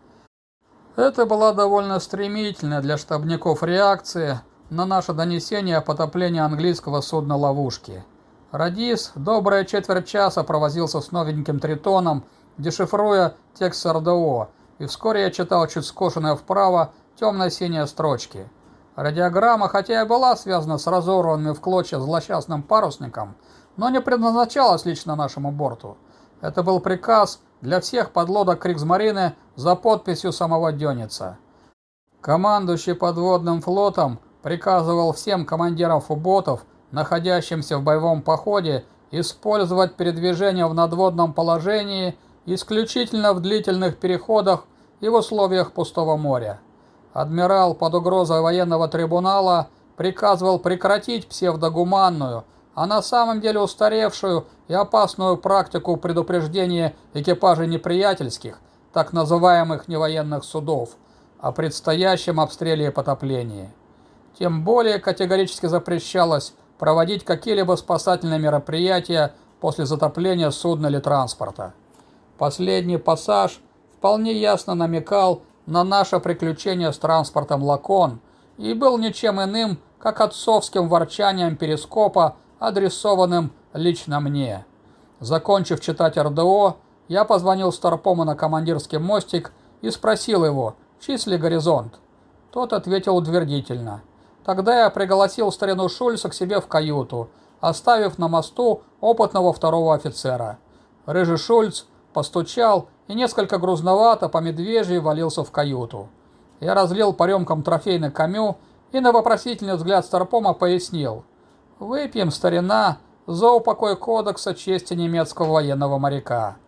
Это была довольно стремительная для штабников реакция на наше донесение о потоплении английского судна «Ловушки». Радис добрая четверть часа провозился с новеньким тритоном, дешифруя текст РДО, и вскоре я читал чуть скошенные вправо темно-синие строчки. Радиограмма, хотя и была связана с разорванными в клочья злосчастным парусником, но не предназначалась лично нашему борту. Это был приказ для всех подлодок Кригсмарины за подписью самого Дёница. Командующий подводным флотом приказывал всем командирам фуботов, находящимся в боевом походе, использовать передвижение в надводном положении исключительно в длительных переходах и в условиях пустого моря. Адмирал под угрозой военного трибунала приказывал прекратить псевдогуманную, а на самом деле устаревшую и опасную практику предупреждения экипажей неприятельских, так называемых невоенных судов, о предстоящем обстреле и потоплении. Тем более категорически запрещалось проводить какие-либо спасательные мероприятия после затопления судна или транспорта. Последний пассаж вполне ясно намекал на наше приключение с транспортом «Лакон» и был ничем иным, как отцовским ворчанием перископа адресованным лично мне. Закончив читать РДО, я позвонил Старпому на командирский мостик и спросил его, чист ли горизонт. Тот ответил утвердительно. Тогда я пригласил старину Шульца к себе в каюту, оставив на мосту опытного второго офицера. Рыжий Шульц постучал и несколько грузновато по медвежьи валился в каюту. Я разлил по рюмкам трофейный камю и на вопросительный взгляд Старпома пояснил. Выпьем, старина, за упокой кодекса чести немецкого военного моряка.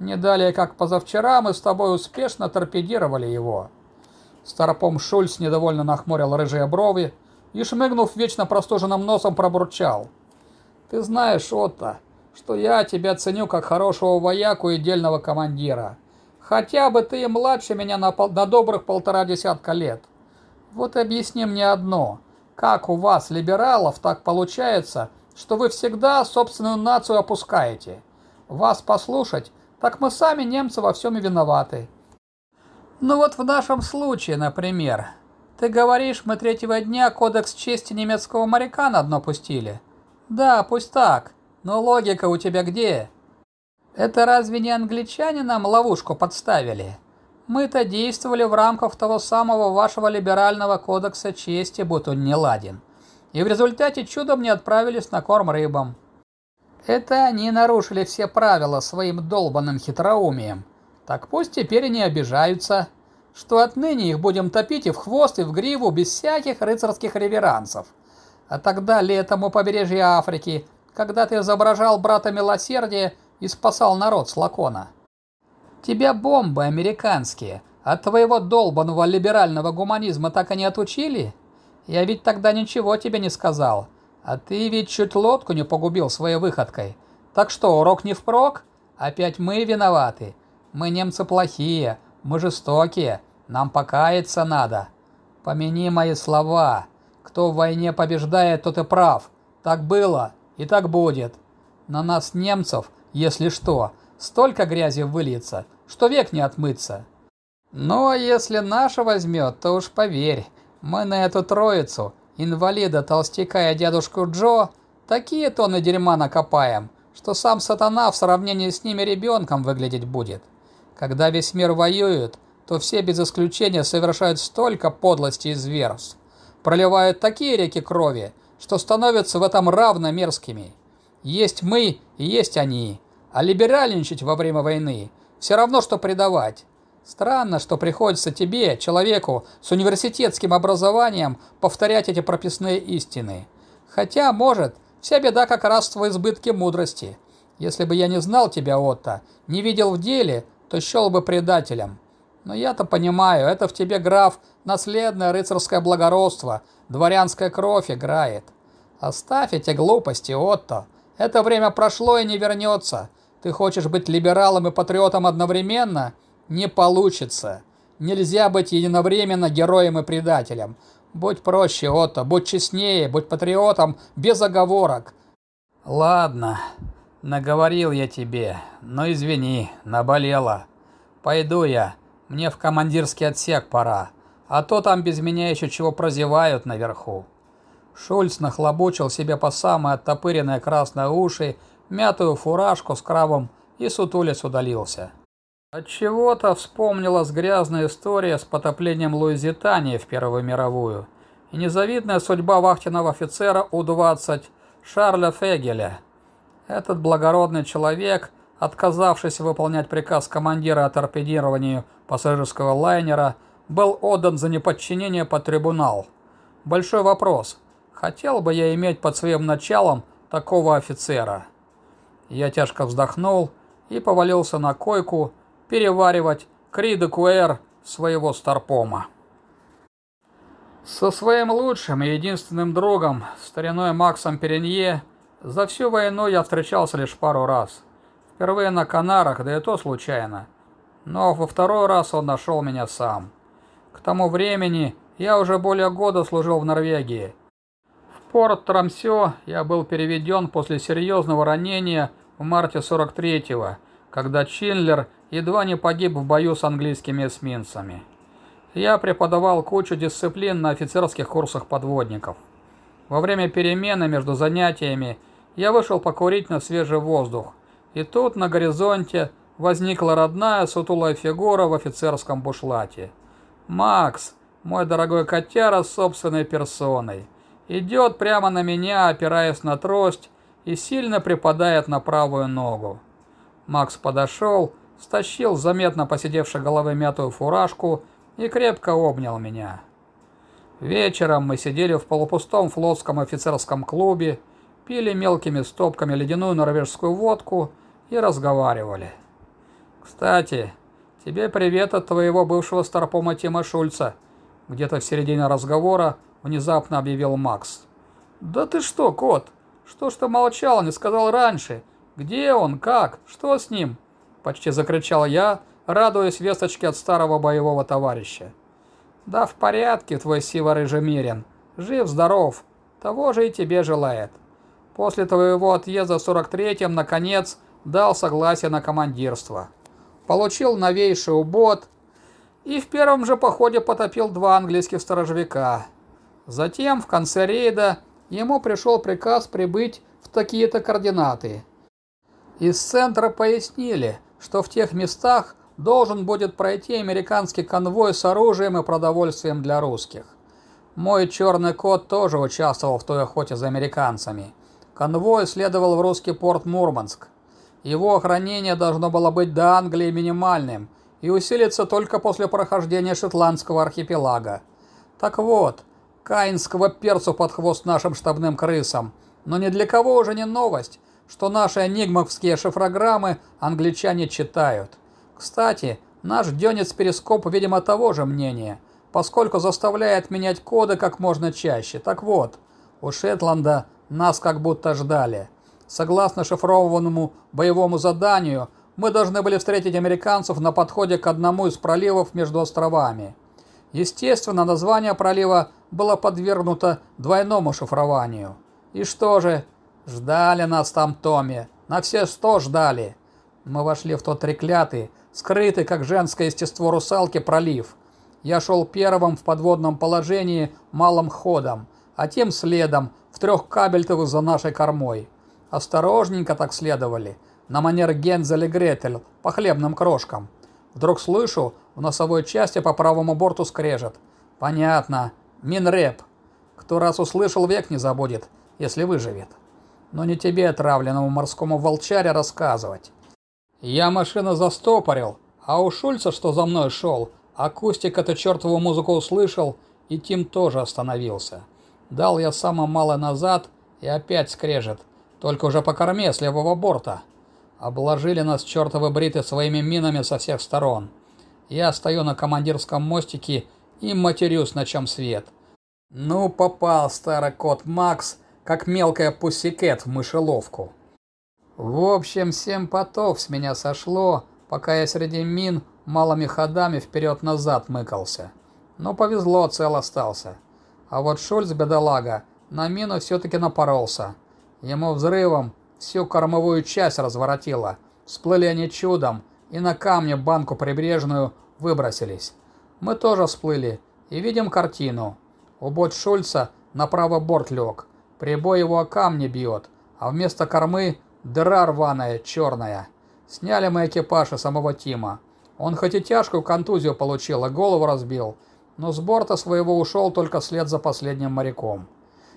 Не далее, как позавчера, мы с тобой успешно торпедировали его». Старпом Шульц недовольно нахмурил рыжие брови и, шмыгнув вечно простуженным носом, пробурчал. «Ты знаешь, Отто, что я тебя ценю как хорошего вояку и дельного командира. Хотя бы ты и младше меня на, пол на добрых полтора десятка лет. Вот объясни мне одно. Как у вас, либералов, так получается, что вы всегда собственную нацию опускаете? Вас послушать, так мы сами, немцы, во всем и виноваты. Ну вот в нашем случае, например. Ты говоришь, мы третьего дня кодекс чести немецкого моряка на дно пустили? Да, пусть так. Но логика у тебя где? Это разве не англичане нам ловушку подставили? Мы-то действовали в рамках того самого вашего либерального кодекса чести, будь он не ладен. И в результате чудом не отправились на корм рыбам. Это они нарушили все правила своим долбанным хитроумием. Так пусть теперь и не обижаются, что отныне их будем топить и в хвост, и в гриву, без всяких рыцарских реверансов. А тогда летом у побережья Африки, когда ты изображал брата милосердия и спасал народ с Лакона. Тебя бомбы американские от твоего долбанного либерального гуманизма так и не отучили? Я ведь тогда ничего тебе не сказал. А ты ведь чуть лодку не погубил своей выходкой. Так что, урок не впрок? Опять мы виноваты. Мы немцы плохие, мы жестокие, нам покаяться надо. Помяни мои слова. Кто в войне побеждает, тот и прав. Так было и так будет. На нас, немцев, если что, столько грязи выльется, что век не отмыться. Но если наша возьмет, то уж поверь, мы на эту троицу, инвалида, толстяка и дедушку Джо, такие тонны дерьма накопаем, что сам сатана в сравнении с ними ребенком выглядеть будет. Когда весь мир воюет, то все без исключения совершают столько подлости и зверств, проливают такие реки крови, что становятся в этом равно мерзкими. Есть мы и есть они, а либеральничать во время войны все равно, что предавать. Странно, что приходится тебе, человеку с университетским образованием, повторять эти прописные истины. Хотя, может, вся беда как раз в избытке мудрости. Если бы я не знал тебя, Отто, не видел в деле, то счел бы предателем. Но я-то понимаю, это в тебе, граф, наследное рыцарское благородство, дворянская кровь играет. Оставь эти глупости, Отто. Это время прошло и не вернется. Ты хочешь быть либералом и патриотом одновременно? Не получится. Нельзя быть единовременно героем и предателем. Будь проще, Отто, будь честнее, будь патриотом без оговорок. Ладно, наговорил я тебе, но извини, наболело. Пойду я, мне в командирский отсек пора, а то там без меня еще чего прозевают наверху. Шульц нахлобучил себе по самые оттопыренные красные уши, мятую фуражку с крабом и сутулец удалился. Отчего-то вспомнилась грязная история с потоплением Луизитании в Первую мировую и незавидная судьба вахтенного офицера У-20 Шарля Фегеля. Этот благородный человек, отказавшись выполнять приказ командира о торпедировании пассажирского лайнера, был отдан за неподчинение под трибунал. Большой вопрос – Хотел бы я иметь под своим началом такого офицера. Я тяжко вздохнул и повалился на койку переваривать криды куэр своего старпома. Со своим лучшим и единственным другом, стариной Максом Перенье, за всю войну я встречался лишь пару раз. Впервые на Канарах, да и то случайно. Но во второй раз он нашел меня сам. К тому времени я уже более года служил в Норвегии – порт Трамсё я был переведен после серьезного ранения в марте 43-го, когда Чинлер едва не погиб в бою с английскими эсминцами. Я преподавал кучу дисциплин на офицерских курсах подводников. Во время перемены между занятиями я вышел покурить на свежий воздух, и тут на горизонте возникла родная сутулая фигура в офицерском бушлате. Макс, мой дорогой котяра с собственной персоной. Идет прямо на меня, опираясь на трость, и сильно припадает на правую ногу. Макс подошел, стащил заметно посидевшей головы мятую фуражку и крепко обнял меня. Вечером мы сидели в полупустом флотском офицерском клубе, пили мелкими стопками ледяную норвежскую водку и разговаривали. «Кстати, тебе привет от твоего бывшего старпома Тима Шульца», где-то в середине разговора внезапно объявил Макс. «Да ты что, кот? Что ж ты молчал, не сказал раньше? Где он? Как? Что с ним?» Почти закричал я, радуясь весточке от старого боевого товарища. «Да в порядке, твой сиворыжий Мерин. Жив-здоров. Того же и тебе желает. После твоего отъезда в 43-м, наконец, дал согласие на командирство. Получил новейший убот и в первом же походе потопил два английских сторожевика. Затем, в конце рейда, ему пришел приказ прибыть в такие-то координаты. Из центра пояснили, что в тех местах должен будет пройти американский конвой с оружием и продовольствием для русских. Мой черный кот тоже участвовал в той охоте за американцами. Конвой следовал в русский порт Мурманск. Его охранение должно было быть до Англии минимальным и усилиться только после прохождения Шотландского архипелага. Так вот, каинского перцу под хвост нашим штабным крысам. Но ни для кого уже не новость, что наши энигмовские шифрограммы англичане читают. Кстати, наш Дёнец-перископ, видимо, того же мнения, поскольку заставляет менять коды как можно чаще. Так вот, у Шетланда нас как будто ждали. Согласно шифрованному боевому заданию, мы должны были встретить американцев на подходе к одному из проливов между островами. Естественно, название пролива было подвергнуто двойному шифрованию. И что же? Ждали нас там, Томми. На все сто ждали. Мы вошли в тот треклятый, скрытый, как женское естество русалки, пролив. Я шел первым в подводном положении малым ходом, а тем следом, в трех кабельтовых за нашей кормой. Осторожненько так следовали, на манер Гензель и Гретель, по хлебным крошкам. Вдруг слышу, в носовой части по правому борту скрежет. Понятно, Минреп. Кто раз услышал, век не забудет, если выживет. Но не тебе, отравленному морскому волчаре, рассказывать. Я машину застопорил, а у Шульца, что за мной шел, акустик эту чертову музыку услышал, и Тим тоже остановился. Дал я самое мало назад, и опять скрежет, только уже по корме с левого борта. Обложили нас чертовы бриты своими минами со всех сторон. Я стою на командирском мостике и матерюсь, на чем свет. Ну, попал старый кот Макс, как мелкая пуссикет в мышеловку. В общем, семь потов с меня сошло, пока я среди мин малыми ходами вперед-назад мыкался. Но повезло, цел остался. А вот Шульц, бедолага, на мину все-таки напоролся. Ему взрывом всю кормовую часть разворотило. Всплыли они чудом, и на камне банку прибрежную выбросились. Мы тоже всплыли и видим картину. Убот Шульца на правый борт лег. Прибой его о камни бьет, а вместо кормы дыра рваная, черная. Сняли мы экипаж и самого Тима. Он хоть и тяжкую контузию получил, и голову разбил, но с борта своего ушел только вслед за последним моряком.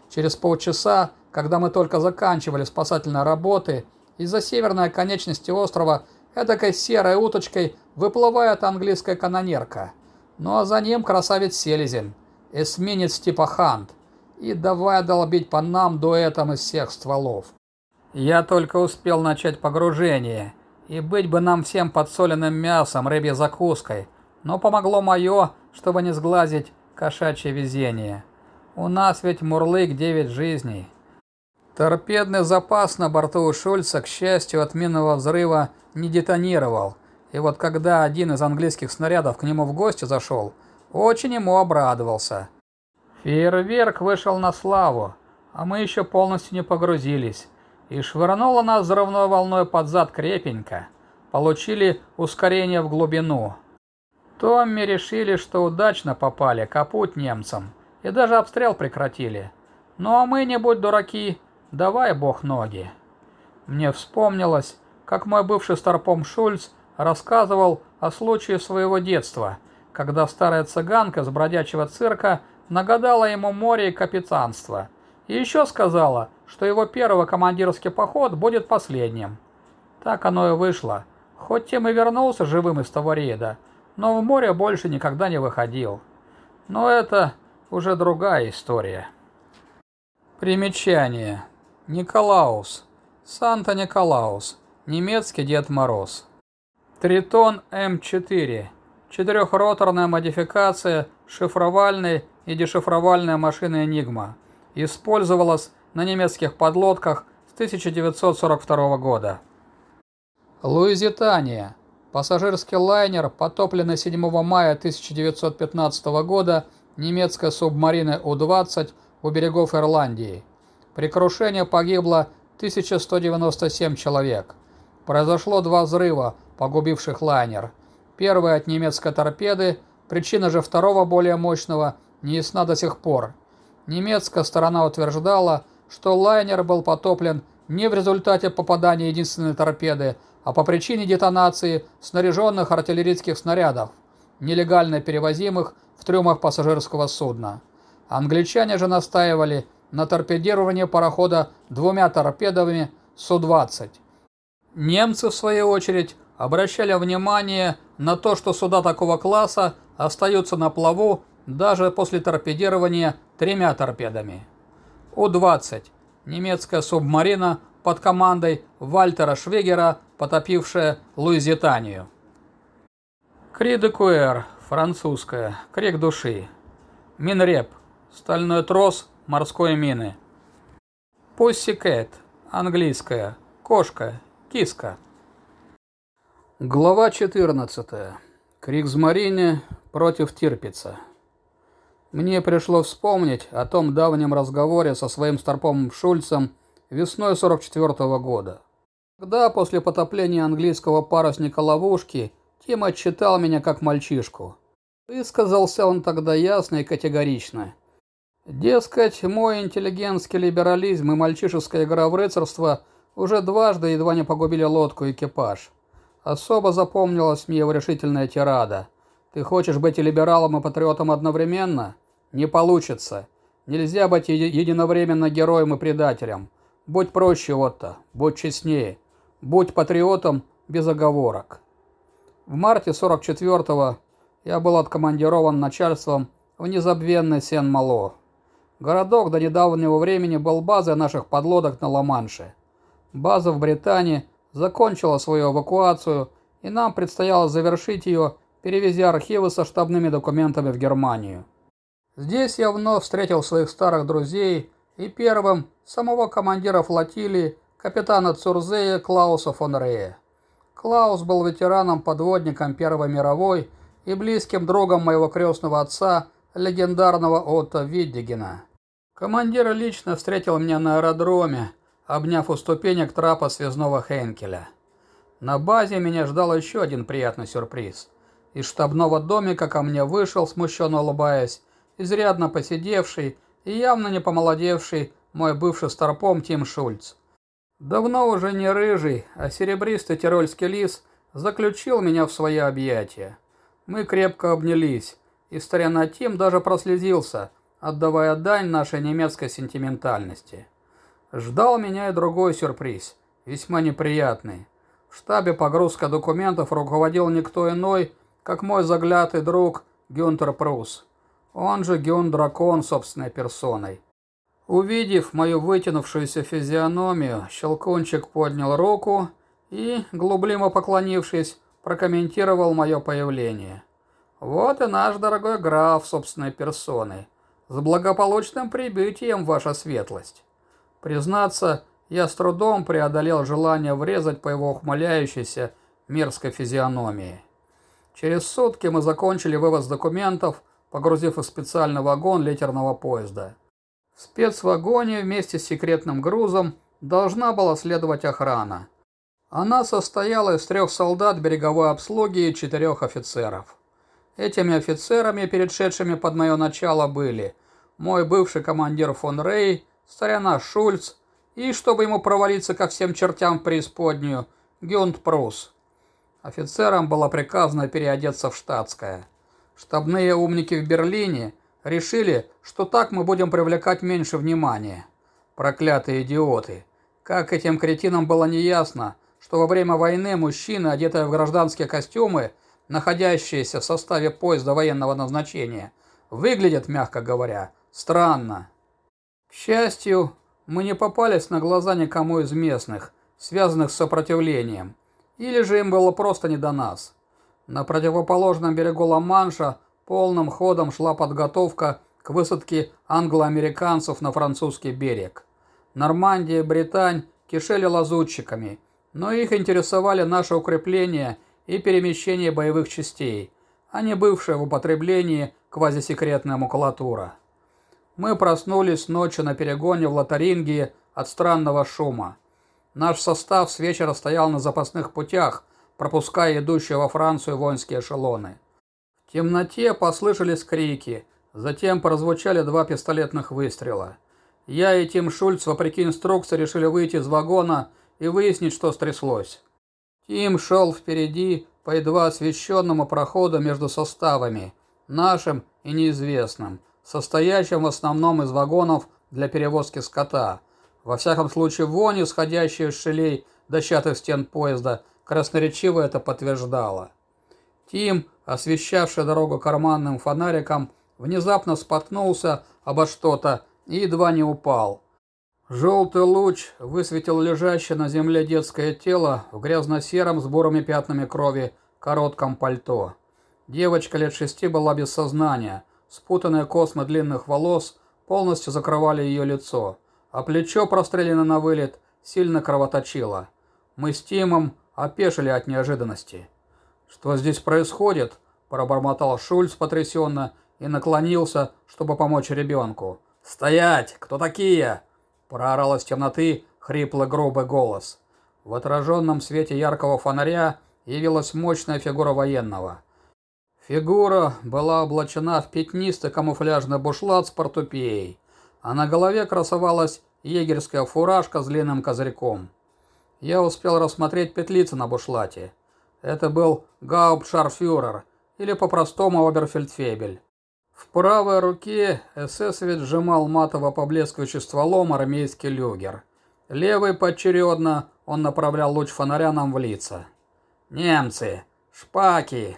Через полчаса, когда мы только заканчивали спасательные работы, из-за северной конечности острова эдакой серой уточкой выплывает английская канонерка. Ну а за ним красавец Селезень, эсминец типа Хант. И давай долбить по нам дуэтом из всех стволов. Я только успел начать погружение, и быть бы нам всем подсоленным мясом, рыбьей закуской, но помогло мое, чтобы не сглазить кошачье везение. У нас ведь мурлык девять жизней. Торпедный запас на борту у Шульца, к счастью, от минного взрыва не детонировал, и вот когда один из английских снарядов к нему в гости зашел, очень ему обрадовался. Фейерверк вышел на славу, а мы еще полностью не погрузились, и швырнуло нас взрывной волной под зад крепенько. Получили ускорение в глубину. Томми решили, что удачно попали, капут немцам и даже обстрел прекратили. Ну а мы, не будь дураки, давай бог ноги. Мне вспомнилось, как мой бывший старпом Шульц рассказывал о случае своего детства, когда старая цыганка с бродячего цирка нагадала ему море и капитанство. И еще сказала, что его первый командирский поход будет последним. Так оно и вышло. Хоть тем и вернулся живым из того рейда, но в море больше никогда не выходил. Но это уже другая история. Примечание. Николаус. Санта-Николаус. Немецкий Дед Мороз. Тритон М4. Четырехроторная модификация шифровальной и дешифровальной машины Enigma. Использовалась на немецких подлодках с 1942 года. Луизитания. Пассажирский лайнер, потопленный 7 мая 1915 года немецкой субмарины У-20 у берегов Ирландии. При крушении погибло 1197 человек. Произошло два взрыва, погубивших лайнер. Первый от немецкой торпеды, причина же второго более мощного не ясна до сих пор. Немецкая сторона утверждала, что лайнер был потоплен не в результате попадания единственной торпеды, а по причине детонации снаряженных артиллерийских снарядов, нелегально перевозимых в трюмах пассажирского судна. Англичане же настаивали на торпедировании парохода двумя торпедами Су-20. Немцы, в свою очередь, обращали внимание на то, что суда такого класса остаются на плаву даже после торпедирования тремя торпедами. У-20 – немецкая субмарина под командой Вальтера Швегера, потопившая Луизитанию. Кри де Куэр – французская, крик души. Минреп – стальной трос морской мины. Пусси английская, кошка, киска. Глава 14. Кригсмарине против Тирпица. Мне пришло вспомнить о том давнем разговоре со своим старпомом Шульцем весной 44 -го года. Когда после потопления английского парусника «Ловушки» Тим отчитал меня как мальчишку. Высказался он тогда ясно и категорично. Дескать, мой интеллигентский либерализм и мальчишеская игра в рыцарство уже дважды едва не погубили лодку и экипаж. Особо запомнилась мне его решительная тирада – ты хочешь быть и либералом, и патриотом одновременно? Не получится. Нельзя быть единовременно героем и предателем. Будь проще, Отто, будь честнее. Будь патриотом без оговорок. В марте 44-го я был откомандирован начальством в незабвенный Сен-Мало. Городок до недавнего времени был базой наших подлодок на Ла-Манше. База в Британии закончила свою эвакуацию, и нам предстояло завершить ее перевезя архивы со штабными документами в Германию. Здесь я вновь встретил своих старых друзей и первым самого командира флотилии, капитана Цурзея Клауса фон Рея. Клаус был ветераном-подводником Первой мировой и близким другом моего крестного отца, легендарного Отто Виддигена. Командир лично встретил меня на аэродроме, обняв у ступенек трапа связного Хенкеля. На базе меня ждал еще один приятный сюрприз – из штабного домика ко мне вышел, смущенно улыбаясь, изрядно посидевший и явно не помолодевший мой бывший старпом Тим Шульц. Давно уже не рыжий, а серебристый тирольский лис заключил меня в свои объятия. Мы крепко обнялись, и старина Тим даже прослезился, отдавая дань нашей немецкой сентиментальности. Ждал меня и другой сюрприз, весьма неприятный. В штабе погрузка документов руководил никто иной, как мой заглятый друг Гюнтер Прус, он же Гюн Дракон собственной персоной. Увидев мою вытянувшуюся физиономию, Щелкунчик поднял руку и, глублимо поклонившись, прокомментировал мое появление. «Вот и наш дорогой граф собственной персоной. С благополучным прибытием, ваша светлость!» Признаться, я с трудом преодолел желание врезать по его ухмыляющейся мерзкой физиономии. Через сутки мы закончили вывоз документов, погрузив их в специальный вагон литерного поезда. В спецвагоне вместе с секретным грузом должна была следовать охрана. Она состояла из трех солдат береговой обслуги и четырех офицеров. Этими офицерами, перешедшими под мое начало, были мой бывший командир фон Рей, старина Шульц и, чтобы ему провалиться ко всем чертям в преисподнюю, Гюнд Прус. Офицерам было приказано переодеться в штатское. Штабные умники в Берлине решили, что так мы будем привлекать меньше внимания. Проклятые идиоты. Как этим кретинам было неясно, что во время войны мужчины, одетые в гражданские костюмы, находящиеся в составе поезда военного назначения, выглядят, мягко говоря, странно. К счастью, мы не попались на глаза никому из местных, связанных с сопротивлением, или же им было просто не до нас. На противоположном берегу Ла-Манша полным ходом шла подготовка к высадке англо-американцев на французский берег. Нормандия и Британь кишели лазутчиками, но их интересовали наши укрепления и перемещение боевых частей, а не бывшая в употреблении квазисекретная макулатура. Мы проснулись ночью на перегоне в Лотарингии от странного шума. Наш состав с вечера стоял на запасных путях, пропуская идущие во Францию воинские эшелоны. В темноте послышались крики, затем прозвучали два пистолетных выстрела. Я и Тим Шульц, вопреки инструкции, решили выйти из вагона и выяснить, что стряслось. Тим шел впереди по едва освещенному проходу между составами, нашим и неизвестным, состоящим в основном из вагонов для перевозки скота. Во всяком случае, вонь, исходящая из шелей дощатых стен поезда, красноречиво это подтверждала. Тим, освещавший дорогу карманным фонариком, внезапно споткнулся обо что-то и едва не упал. Желтый луч высветил лежащее на земле детское тело в грязно-сером с бурыми пятнами крови коротком пальто. Девочка лет шести была без сознания. Спутанные космы длинных волос полностью закрывали ее лицо, а плечо, простреленное на вылет, сильно кровоточило. Мы с Тимом опешили от неожиданности. «Что здесь происходит?» – пробормотал Шульц потрясенно и наклонился, чтобы помочь ребенку. «Стоять! Кто такие?» Проорал из темноты хриплый грубый голос. В отраженном свете яркого фонаря явилась мощная фигура военного. Фигура была облачена в пятнистый камуфляжный бушлат с портупеей, а на голове красовалась егерская фуражка с длинным козырьком. Я успел рассмотреть петлицы на бушлате. Это был гауптшарфюрер, или по-простому оберфельдфебель. В правой руке эсэсовец сжимал матово поблескивающий стволом армейский люгер. Левый поочередно он направлял луч фонаря нам в лица. «Немцы! Шпаки!»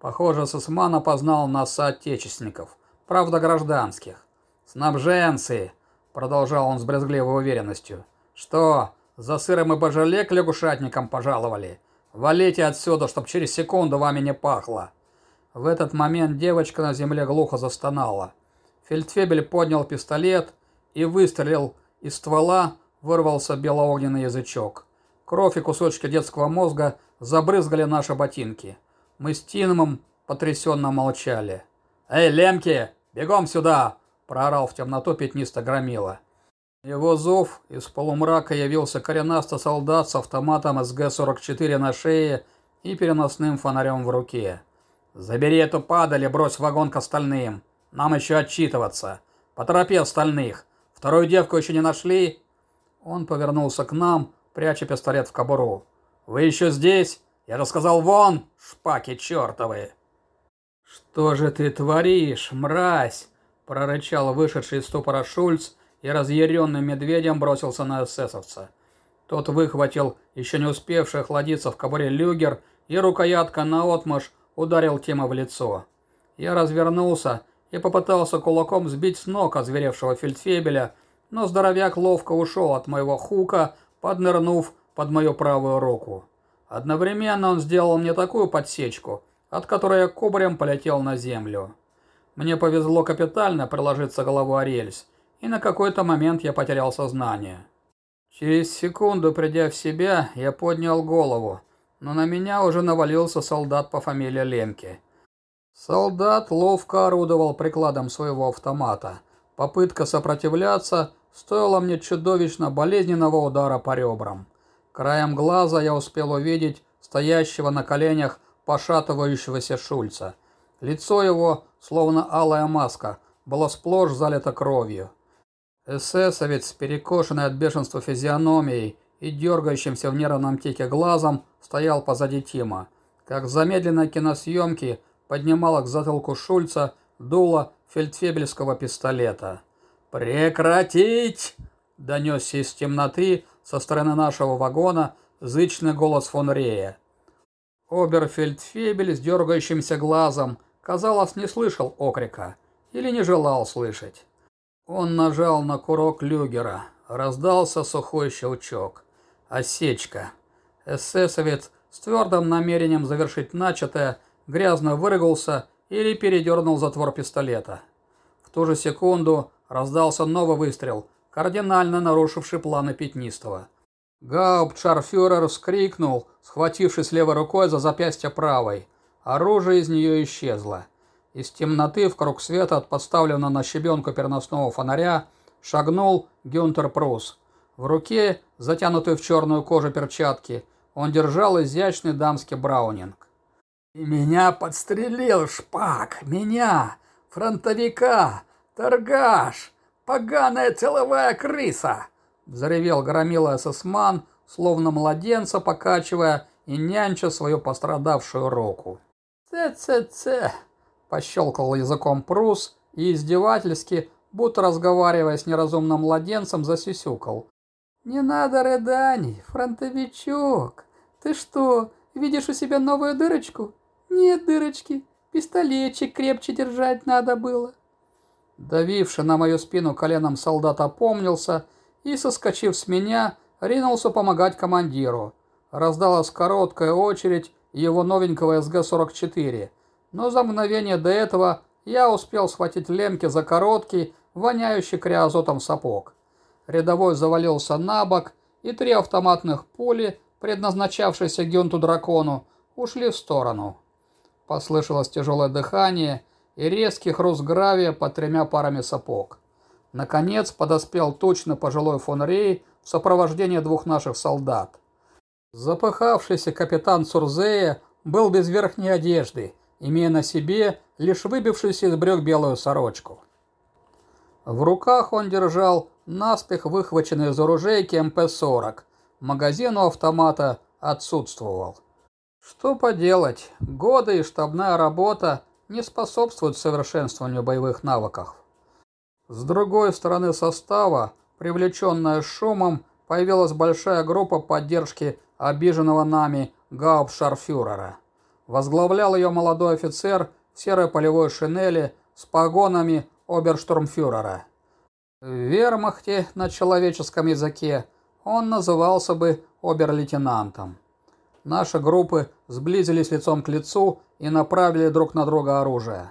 Похоже, Сусман опознал нас соотечественников, правда гражданских. «Снабженцы!» — продолжал он с брезгливой уверенностью. «Что, за сыром и божеле к лягушатникам пожаловали? Валите отсюда, чтоб через секунду вами не пахло!» В этот момент девочка на земле глухо застонала. Фельдфебель поднял пистолет и выстрелил. Из ствола вырвался белоогненный язычок. Кровь и кусочки детского мозга забрызгали наши ботинки. Мы с Тиномом потрясенно молчали. «Эй, лемки, бегом сюда!» – проорал в темноту пятнисто громила. Его зов из полумрака явился коренастый солдат с автоматом СГ-44 на шее и переносным фонарем в руке. «Забери эту падаль и брось в вагон к остальным. Нам еще отчитываться. Поторопи остальных. Вторую девку еще не нашли?» Он повернулся к нам, пряча пистолет в кобуру. «Вы еще здесь? Я же сказал, вон, шпаки чертовы!» «Что же ты творишь, мразь?» – прорычал вышедший из ступора Шульц и разъяренным медведем бросился на эсэсовца. Тот выхватил еще не успевший охладиться в кобуре люгер, и рукоятка наотмашь ударил Тима в лицо. Я развернулся и попытался кулаком сбить с ног озверевшего фельдфебеля, но здоровяк ловко ушел от моего хука, поднырнув под мою правую руку. Одновременно он сделал мне такую подсечку, от которой я кубарем полетел на землю. Мне повезло капитально приложиться головой о рельс, и на какой-то момент я потерял сознание. Через секунду, придя в себя, я поднял голову но на меня уже навалился солдат по фамилии Лемке. Солдат ловко орудовал прикладом своего автомата. Попытка сопротивляться стоила мне чудовищно болезненного удара по ребрам. Краем глаза я успел увидеть стоящего на коленях пошатывающегося Шульца. Лицо его, словно алая маска, было сплошь залито кровью. Эсэсовец, перекошенный от бешенства физиономией и дергающимся в нервном тике глазом, стоял позади Тима. Как в замедленной киносъемке поднимала к затылку Шульца дуло фельдфебельского пистолета. «Прекратить!» – донесся из темноты со стороны нашего вагона зычный голос фон Рея. Оберфельдфебель с дергающимся глазом, казалось, не слышал окрика или не желал слышать. Он нажал на курок люгера, раздался сухой щелчок. Осечка. Эсэсовец с твердым намерением завершить начатое грязно выругался или передернул затвор пистолета. В ту же секунду раздался новый выстрел, кардинально нарушивший планы Пятнистого. Гауптшарфюрер вскрикнул, схватившись левой рукой за запястье правой. Оружие из нее исчезло. Из темноты в круг света от поставленного на щебенку переносного фонаря шагнул Гюнтер Прус. В руке, затянутой в черную кожу перчатки, он держал изящный дамский браунинг. «И меня подстрелил шпак! Меня! Фронтовика! Торгаш! Поганая целовая крыса!» Взревел громила эсэсман, словно младенца покачивая и нянча свою пострадавшую руку. «Ц-ц-ц!» – пощелкал языком Прус и издевательски, будто разговаривая с неразумным младенцем, засюсюкал. «Не надо рыданий, фронтовичок! Ты что, видишь у себя новую дырочку? Нет дырочки, пистолетчик крепче держать надо было!» Давивший на мою спину коленом солдат опомнился и, соскочив с меня, ринулся помогать командиру. Раздалась короткая очередь его новенького СГ-44, но за мгновение до этого я успел схватить лемки за короткий, воняющий криозотом сапог. Рядовой завалился на бок, и три автоматных пули, предназначавшиеся Гюнту-дракону, ушли в сторону. Послышалось тяжелое дыхание и резкий хруст гравия под тремя парами сапог. Наконец подоспел точно пожилой фон Рей в сопровождении двух наших солдат. Запыхавшийся капитан Цурзея был без верхней одежды, имея на себе лишь выбившуюся из брюк белую сорочку. В руках он держал наспех выхваченный из оружейки МП-40. Магазин у автомата отсутствовал. Что поделать, годы и штабная работа не способствуют совершенствованию боевых навыков. С другой стороны состава, привлеченная шумом, появилась большая группа поддержки обиженного нами гауптшарфюрера. Возглавлял ее молодой офицер в серой полевой шинели с погонами оберштурмфюрера. В вермахте на человеческом языке он назывался бы обер-лейтенантом. Наши группы сблизились лицом к лицу и направили друг на друга оружие.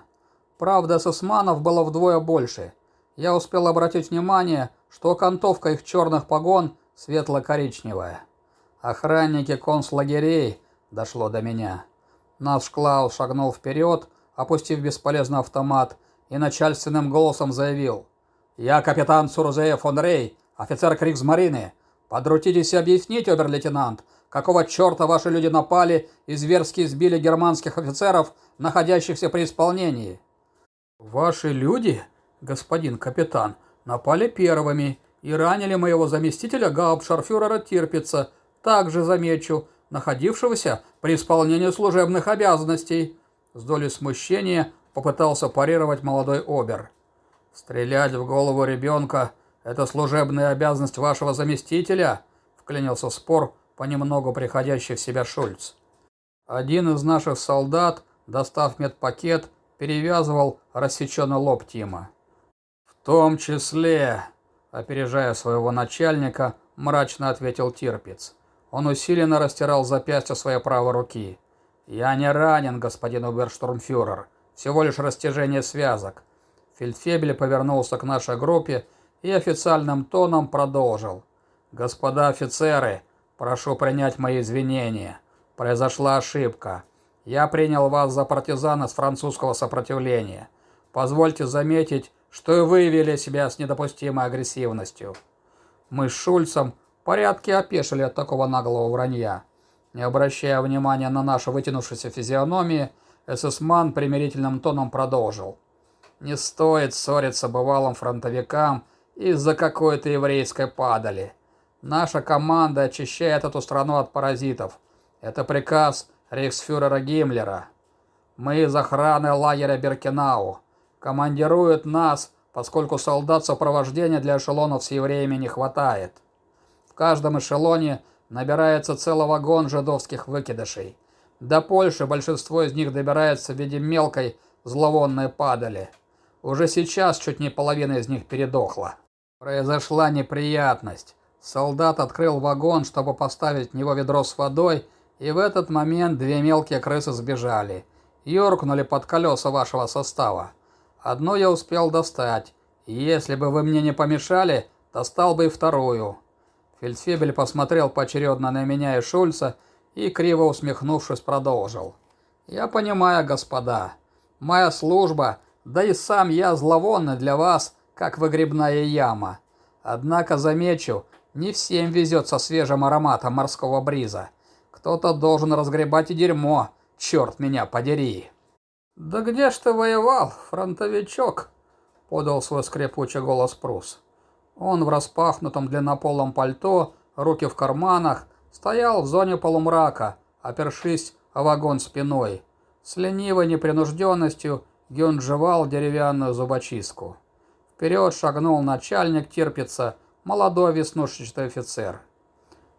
Правда, сосманов было вдвое больше. Я успел обратить внимание, что окантовка их черных погон светло-коричневая. Охранники концлагерей дошло до меня. Наш Клаус шагнул вперед, опустив бесполезный автомат, и начальственным голосом заявил. «Я капитан Сурзея фон Рей, офицер Криксмарины. Подрутитесь объяснить, обер-лейтенант, какого черта ваши люди напали и зверски избили германских офицеров, находящихся при исполнении?» «Ваши люди, господин капитан, напали первыми и ранили моего заместителя гауптшарфюрера Тирпица, также замечу, находившегося при исполнении служебных обязанностей. С долей смущения попытался парировать молодой обер. «Стрелять в голову ребенка – это служебная обязанность вашего заместителя», – вклинился спор, понемногу приходящий в себя Шульц. Один из наших солдат, достав медпакет, перевязывал рассеченный лоб Тима. «В том числе», – опережая своего начальника, мрачно ответил Тирпиц. Он усиленно растирал запястье своей правой руки. «Я не ранен, господин оберштурмфюрер. Всего лишь растяжение связок». Фельдфебель повернулся к нашей группе и официальным тоном продолжил. «Господа офицеры, прошу принять мои извинения. Произошла ошибка. Я принял вас за партизана с французского сопротивления. Позвольте заметить, что и вы вели себя с недопустимой агрессивностью». Мы с Шульцем Порядки опешили от такого наглого вранья. Не обращая внимания на наши вытянувшиеся физиономии, эсэсман примирительным тоном продолжил. «Не стоит ссориться бывалым фронтовикам из-за какой-то еврейской падали. Наша команда очищает эту страну от паразитов. Это приказ рейхсфюрера Гиммлера. Мы из охраны лагеря Беркинау. Командируют нас, поскольку солдат сопровождения для эшелонов с евреями не хватает» каждом эшелоне набирается целый вагон жидовских выкидышей. До Польши большинство из них добирается в виде мелкой зловонной падали. Уже сейчас чуть не половина из них передохла. Произошла неприятность. Солдат открыл вагон, чтобы поставить в него ведро с водой, и в этот момент две мелкие крысы сбежали. Ёркнули под колеса вашего состава. Одну я успел достать. Если бы вы мне не помешали, достал бы и вторую. Фельдфебель посмотрел поочередно на меня и Шульца и, криво усмехнувшись, продолжил. «Я понимаю, господа, моя служба, да и сам я зловонный для вас, как выгребная яма. Однако, замечу, Не всем везет со свежим ароматом морского бриза. Кто-то должен разгребать и дерьмо, черт меня подери. «Да где ж ты воевал, фронтовичок?» — подал свой скрипучий голос Прус. Он в распахнутом длиннополом пальто, руки в карманах, стоял в зоне полумрака, опершись о вагон спиной. С ленивой непринужденностью Гюн жевал деревянную зубочистку. Вперед шагнул начальник Тирпица, молодой веснушчатый офицер.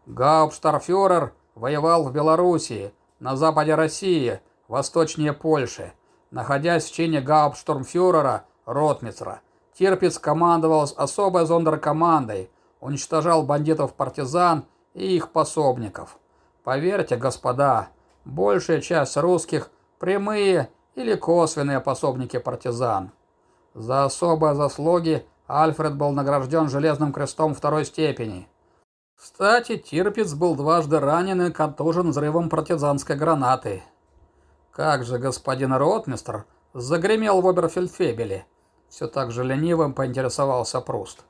Гауптштарфюрер воевал в Белоруссии, на западе России, восточнее Польши. Находясь в чине гауптштурмфюрера, ротмистра, Тирпиц командовал с особой зондеркомандой, уничтожал бандитов-партизан и их пособников. Поверьте, господа, большая часть русских – прямые или косвенные пособники партизан. За особые заслуги Альфред был награжден Железным крестом второй степени. Кстати, Тирпиц был дважды ранен и контужен взрывом партизанской гранаты. Как же господин ротмистр загремел в Оберфельдфебеле. Все так же ленивым поинтересовался Пруст.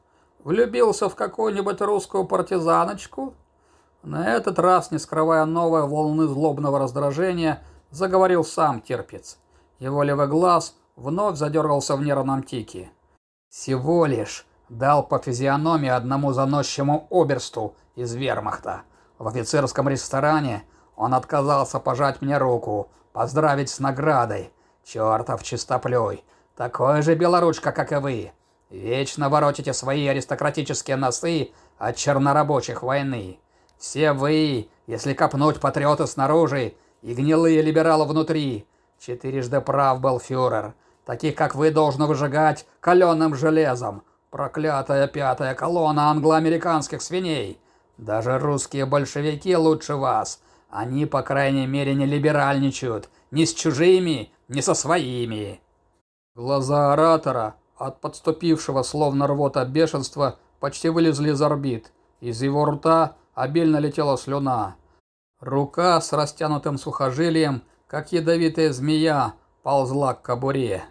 Влюбился в какую-нибудь русскую партизаночку? На этот раз, не скрывая новой волны злобного раздражения, заговорил сам Терпец. Его левый глаз вновь задергался в нервном тике. «Всего лишь дал по физиономии одному заносчивому оберсту из вермахта. В офицерском ресторане он отказался пожать мне руку, поздравить с наградой. Чертов чистоплюй, такой же белоручка, как и вы. Вечно воротите свои аристократические носы от чернорабочих войны. Все вы, если копнуть патриоты снаружи и гнилые либералы внутри. Четырежды прав был фюрер. Таких, как вы, должно выжигать каленым железом. Проклятая пятая колонна англо-американских свиней. Даже русские большевики лучше вас. Они, по крайней мере, не либеральничают. Ни с чужими, ни со своими. Глаза оратора, от подступившего словно рвота бешенства, почти вылезли из орбит. Из его рта обильно летела слюна. Рука с растянутым сухожилием, как ядовитая змея, ползла к кобуре.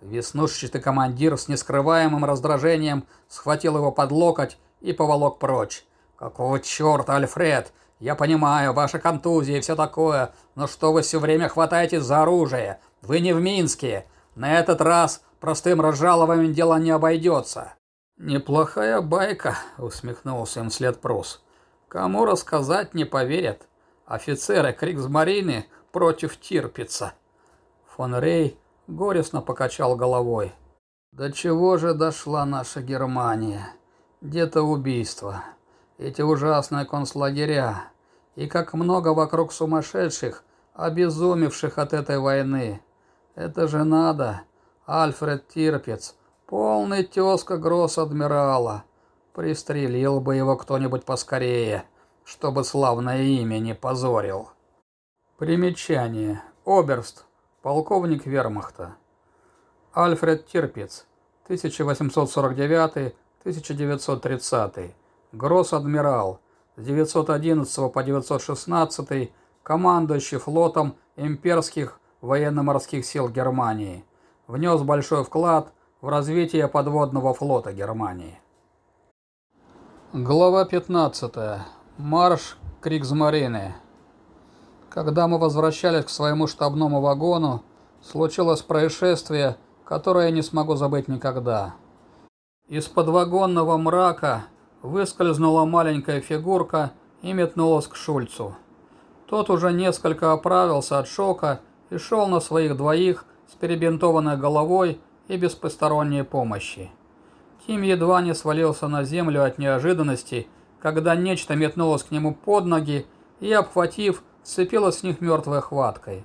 Веснушчатый командир с нескрываемым раздражением схватил его под локоть и поволок прочь. «Какого черта, Альфред? Я понимаю, ваша контузия и все такое, но что вы все время хватаетесь за оружие? Вы не в Минске. На этот раз простым разжалованием дело не обойдется». «Неплохая байка», — усмехнулся им вслед Прус. «Кому рассказать не поверят. Офицеры Криксмарины против Тирпица». Фон Рей горестно покачал головой. «До чего же дошла наша Германия? Где-то убийство. Эти ужасные концлагеря. И как много вокруг сумасшедших, обезумевших от этой войны. Это же надо. Альфред Тирпец, полный тезка гросс-адмирала. Пристрелил бы его кто-нибудь поскорее, чтобы славное имя не позорил». Примечание. Оберст полковник вермахта. Альфред Тирпиц, 1849-1930, гросс-адмирал, с 911 по 916, командующий флотом имперских военно-морских сил Германии. Внес большой вклад в развитие подводного флота Германии. Глава 15. Марш Кригсмарины. Когда мы возвращались к своему штабному вагону, случилось происшествие, которое я не смогу забыть никогда. Из-под вагонного мрака выскользнула маленькая фигурка и метнулась к Шульцу. Тот уже несколько оправился от шока и шел на своих двоих с перебинтованной головой и без посторонней помощи. Тим едва не свалился на землю от неожиданности, когда нечто метнулось к нему под ноги и, обхватив, сцепилась с них мертвой хваткой.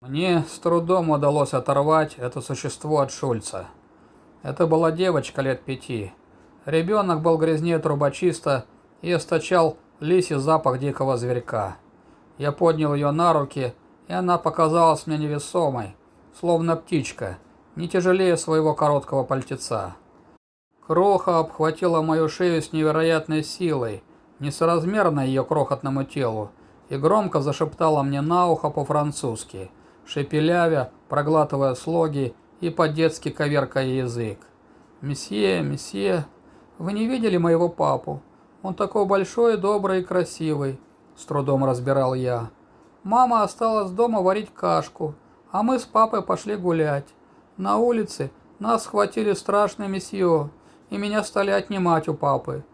Мне с трудом удалось оторвать это существо от Шульца. Это была девочка лет пяти. Ребенок был грязнее трубочиста и источал лисий запах дикого зверька. Я поднял ее на руки, и она показалась мне невесомой, словно птичка, не тяжелее своего короткого пальтеца. Кроха обхватила мою шею с невероятной силой, несоразмерно ее крохотному телу, и громко зашептала мне на ухо по-французски, шепелявя, проглатывая слоги и по-детски коверкая язык. «Месье, месье, вы не видели моего папу? Он такой большой, добрый и красивый», — с трудом разбирал я. «Мама осталась дома варить кашку, а мы с папой пошли гулять. На улице нас схватили страшные месье, и меня стали отнимать у папы.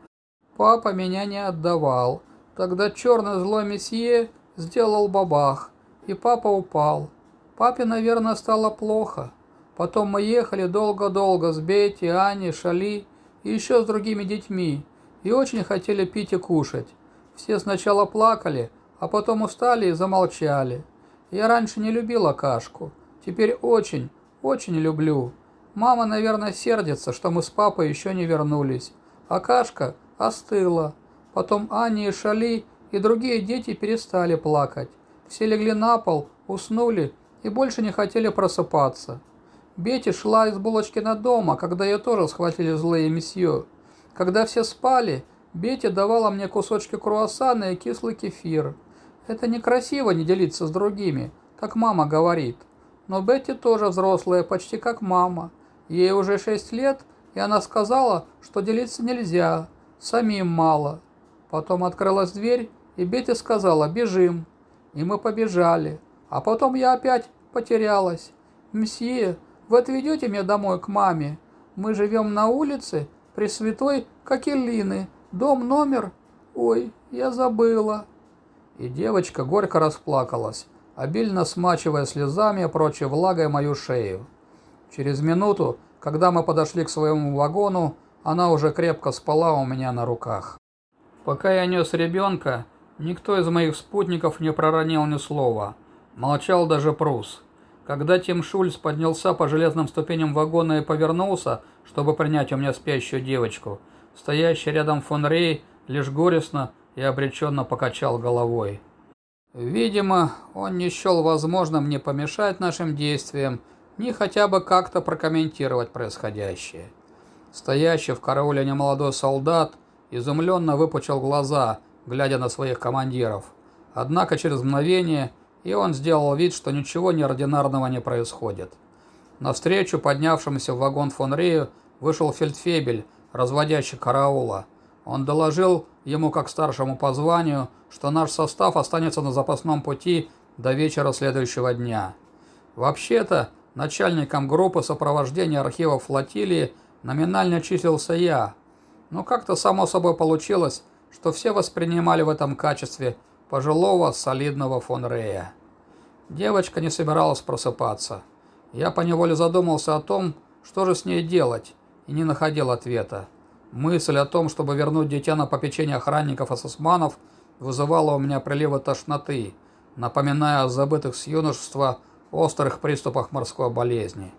Папа меня не отдавал. Тогда черный злой месье сделал бабах, и папа упал. Папе, наверное, стало плохо. Потом мы ехали долго-долго с Бетти, Аней, Шали и еще с другими детьми, и очень хотели пить и кушать. Все сначала плакали, а потом устали и замолчали. Я раньше не любила кашку, теперь очень, очень люблю. Мама, наверное, сердится, что мы с папой еще не вернулись, а кашка остыла. Потом Аня и Шали и другие дети перестали плакать. Все легли на пол, уснули и больше не хотели просыпаться. Бетти шла из Булочкина дома, когда ее тоже схватили злые месье. Когда все спали, Бетти давала мне кусочки круассана и кислый кефир. Это некрасиво не делиться с другими, как мама говорит. Но Бетти тоже взрослая, почти как мама. Ей уже шесть лет, и она сказала, что делиться нельзя, самим мало. Потом открылась дверь, и Бетти сказала «бежим». И мы побежали. А потом я опять потерялась. «Мсье, вы отведете меня домой к маме? Мы живем на улице Пресвятой Кокелины. Дом номер... Ой, я забыла». И девочка горько расплакалась, обильно смачивая слезами, прочей влагой мою шею. Через минуту, когда мы подошли к своему вагону, она уже крепко спала у меня на руках. Пока я нес ребенка, никто из моих спутников не проронил ни слова. Молчал даже Прус. Когда Тим Шульц поднялся по железным ступеням вагона и повернулся, чтобы принять у меня спящую девочку, стоящий рядом фон Рей лишь горестно и обреченно покачал головой. Видимо, он не счел возможным не помешать нашим действиям, ни хотя бы как-то прокомментировать происходящее. Стоящий в карауле немолодой солдат изумленно выпучил глаза, глядя на своих командиров. Однако через мгновение и он сделал вид, что ничего неординарного не происходит. Навстречу поднявшемуся в вагон фон Рею вышел фельдфебель, разводящий караула. Он доложил ему, как старшему по званию, что наш состав останется на запасном пути до вечера следующего дня. Вообще-то, начальником группы сопровождения архивов флотилии номинально числился я, но как-то само собой получилось, что все воспринимали в этом качестве пожилого солидного фон Рея. Девочка не собиралась просыпаться. Я поневоле задумался о том, что же с ней делать, и не находил ответа. Мысль о том, чтобы вернуть дитя на попечение охранников и вызывала у меня приливы тошноты, напоминая о забытых с юношества острых приступах морской болезни.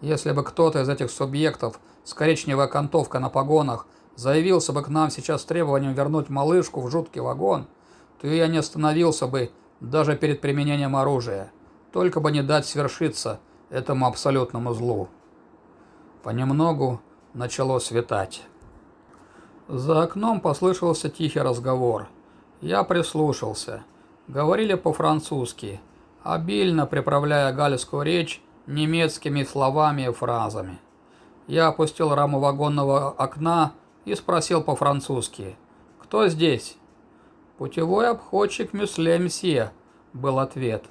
Если бы кто-то из этих субъектов с коричневой окантовкой на погонах заявился бы к нам сейчас с требованием вернуть малышку в жуткий вагон, то я не остановился бы даже перед применением оружия, только бы не дать свершиться этому абсолютному злу. Понемногу начало светать. За окном послышался тихий разговор. Я прислушался. Говорили по-французски, обильно приправляя галльскую речь немецкими словами и фразами. Я опустил раму вагонного окна и спросил по-французски «Кто здесь?» «Путевой обходчик Мюсле Мсье», — был ответ.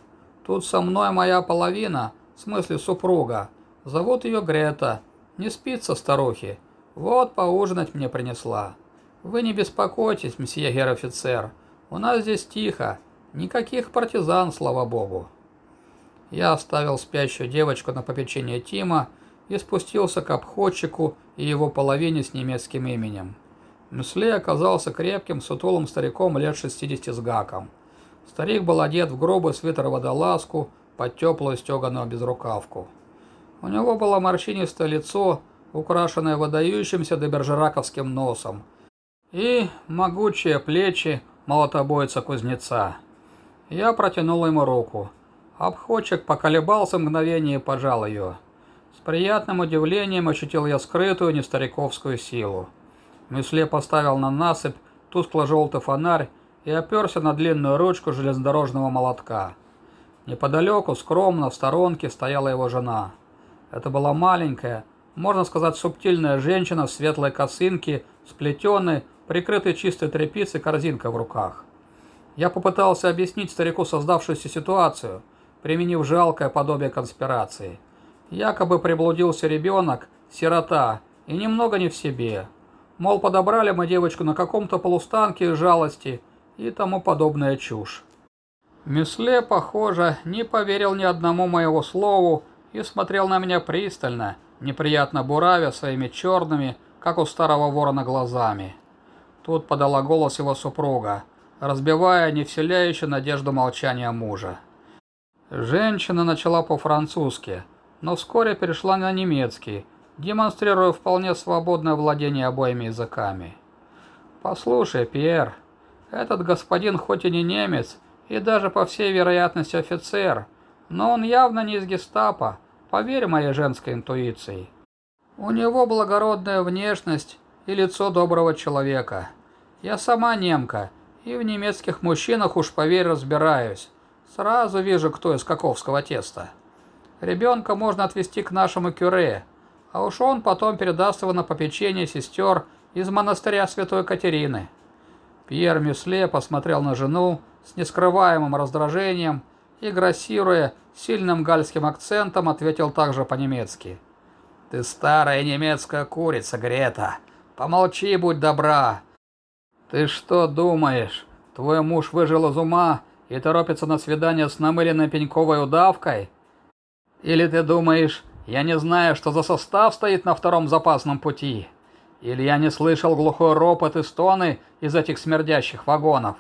«Тут со мной моя половина, в смысле супруга. Зовут ее Грета. Не спится старухи. Вот поужинать мне принесла. Вы не беспокойтесь, мсье гер-офицер. У нас здесь тихо. Никаких партизан, слава богу». Я оставил спящую девочку на попечение Тима и спустился к обходчику и его половине с немецким именем. Мюсле оказался крепким, сутулым стариком лет 60 с гаком. Старик был одет в грубый свитер-водолазку под теплую стеганую безрукавку. У него было морщинистое лицо, украшенное выдающимся добержераковским носом, и могучие плечи молотобойца-кузнеца. Я протянул ему руку. Обходчик поколебался мгновение и пожал ее. Приятным удивлением ощутил я скрытую нестариковскую силу. Мюсле поставил на насыпь тускло-желтый фонарь и оперся на длинную ручку железнодорожного молотка. Неподалеку, скромно, в сторонке, стояла его жена. Это была маленькая, можно сказать, субтильная женщина в светлой косынке, сплетенной, прикрытый чистой тряпицей корзинка в руках. Я попытался объяснить старику создавшуюся ситуацию, применив жалкое подобие конспирации. Якобы приблудился ребенок, сирота, и немного не в себе. Мол, подобрали мы девочку на каком-то полустанке жалости и тому подобная чушь. Мюсле, похоже, не поверил ни одному моего слову и смотрел на меня пристально, неприятно буравя своими черными, как у старого ворона, глазами. Тут подала голос его супруга, разбивая не вселяющую надежду молчания мужа. Женщина начала по-французски, но вскоре перешла на немецкий, демонстрируя вполне свободное владение обоими языками. «Послушай, Пьер, этот господин хоть и не немец, и даже по всей вероятности офицер, но он явно не из гестапо, поверь моей женской интуиции. У него благородная внешность и лицо доброго человека. Я сама немка, и в немецких мужчинах уж поверь разбираюсь. Сразу вижу, кто из каковского теста. Ребенка можно отвезти к нашему кюре, а уж он потом передаст его на попечение сестер из монастыря Святой Катерины. Пьер Мюсле посмотрел на жену с нескрываемым раздражением и, грассируя сильным гальским акцентом, ответил также по-немецки. «Ты старая немецкая курица, Грета. Помолчи, будь добра. Ты что думаешь, твой муж выжил из ума и торопится на свидание с намыленной пеньковой удавкой? Или ты думаешь, я не знаю, что за состав стоит на втором запасном пути? Или я не слышал глухой ропот и стоны из этих смердящих вагонов?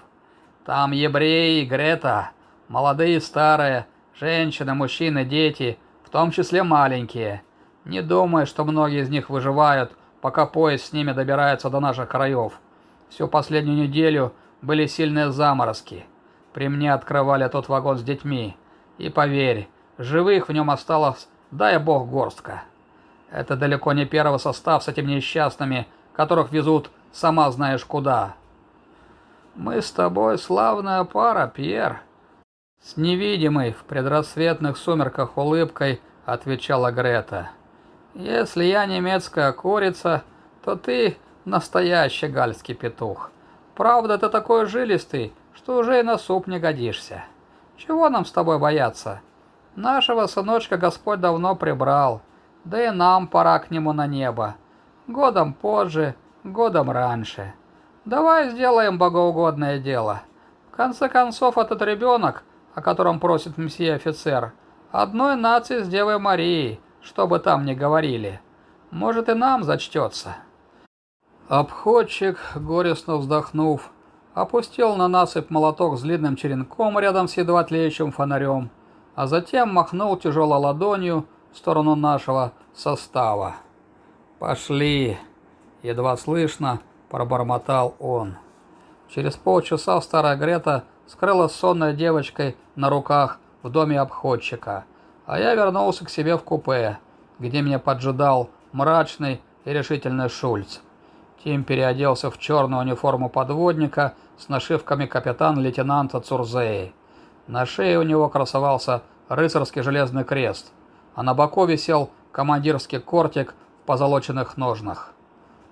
Там евреи, Грета, молодые и старые, женщины, мужчины, дети, в том числе маленькие. Не думай, что многие из них выживают, пока поезд с ними добирается до наших краев. Всю последнюю неделю были сильные заморозки. При мне открывали тот вагон с детьми. И поверь, живых в нем осталось, дай бог, горстка. Это далеко не первый состав с этими несчастными, которых везут сама знаешь куда. Мы с тобой славная пара, Пьер. С невидимой в предрассветных сумерках улыбкой отвечала Грета. Если я немецкая курица, то ты настоящий гальский петух. Правда, ты такой жилистый, что уже и на суп не годишься. Чего нам с тобой бояться? Нашего сыночка Господь давно прибрал, да и нам пора к нему на небо. Годом позже, годом раньше. Давай сделаем богоугодное дело. В конце концов, этот ребенок, о котором просит мсье офицер, одной нации с Девой Марией, что бы там ни говорили. Может и нам зачтется». Обходчик, горестно вздохнув, опустил на насыпь молоток с длинным черенком рядом с едва тлеющим фонарем, а затем махнул тяжелой ладонью в сторону нашего состава. «Пошли!» — едва слышно пробормотал он. Через полчаса старая Грета скрылась сонной девочкой на руках в доме обходчика, а я вернулся к себе в купе, где меня поджидал мрачный и решительный Шульц. Тим переоделся в черную униформу подводника с нашивками капитан-лейтенанта Цурзеи. На шее у него красовался рыцарский железный крест, а на боку висел командирский кортик в позолоченных ножнах.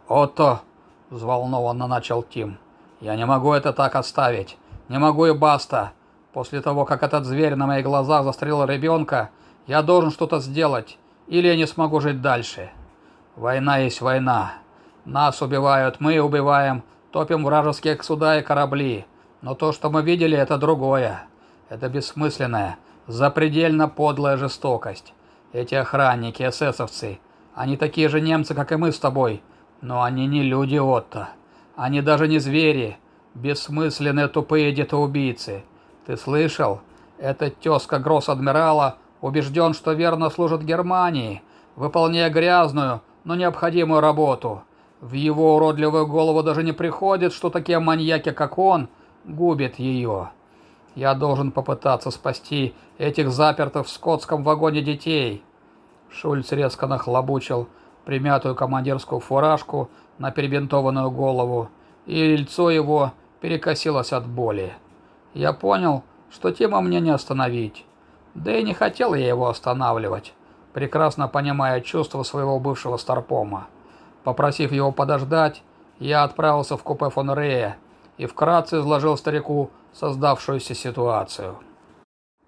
«Отто!» – взволнованно начал Тим. «Я не могу это так оставить. Не могу и баста. После того, как этот зверь на моих глазах застрелил ребенка, я должен что-то сделать, или я не смогу жить дальше. Война есть война. Нас убивают, мы убиваем, топим вражеские суда и корабли. Но то, что мы видели, это другое. Это бессмысленная, запредельно подлая жестокость. Эти охранники, эсэсовцы, они такие же немцы, как и мы с тобой. Но они не люди, Отто. Они даже не звери. Бессмысленные тупые детоубийцы. Ты слышал? Этот тезка гросс-адмирала убежден, что верно служит Германии, выполняя грязную, но необходимую работу. В его уродливую голову даже не приходит, что такие маньяки, как он, губят ее. Я должен попытаться спасти этих запертых в скотском вагоне детей. Шульц резко нахлобучил примятую командирскую фуражку на перебинтованную голову, и лицо его перекосилось от боли. Я понял, что Тима мне не остановить. Да и не хотел я его останавливать, прекрасно понимая чувства своего бывшего старпома. Попросив его подождать, я отправился в купе фон Рея и вкратце изложил старику создавшуюся ситуацию.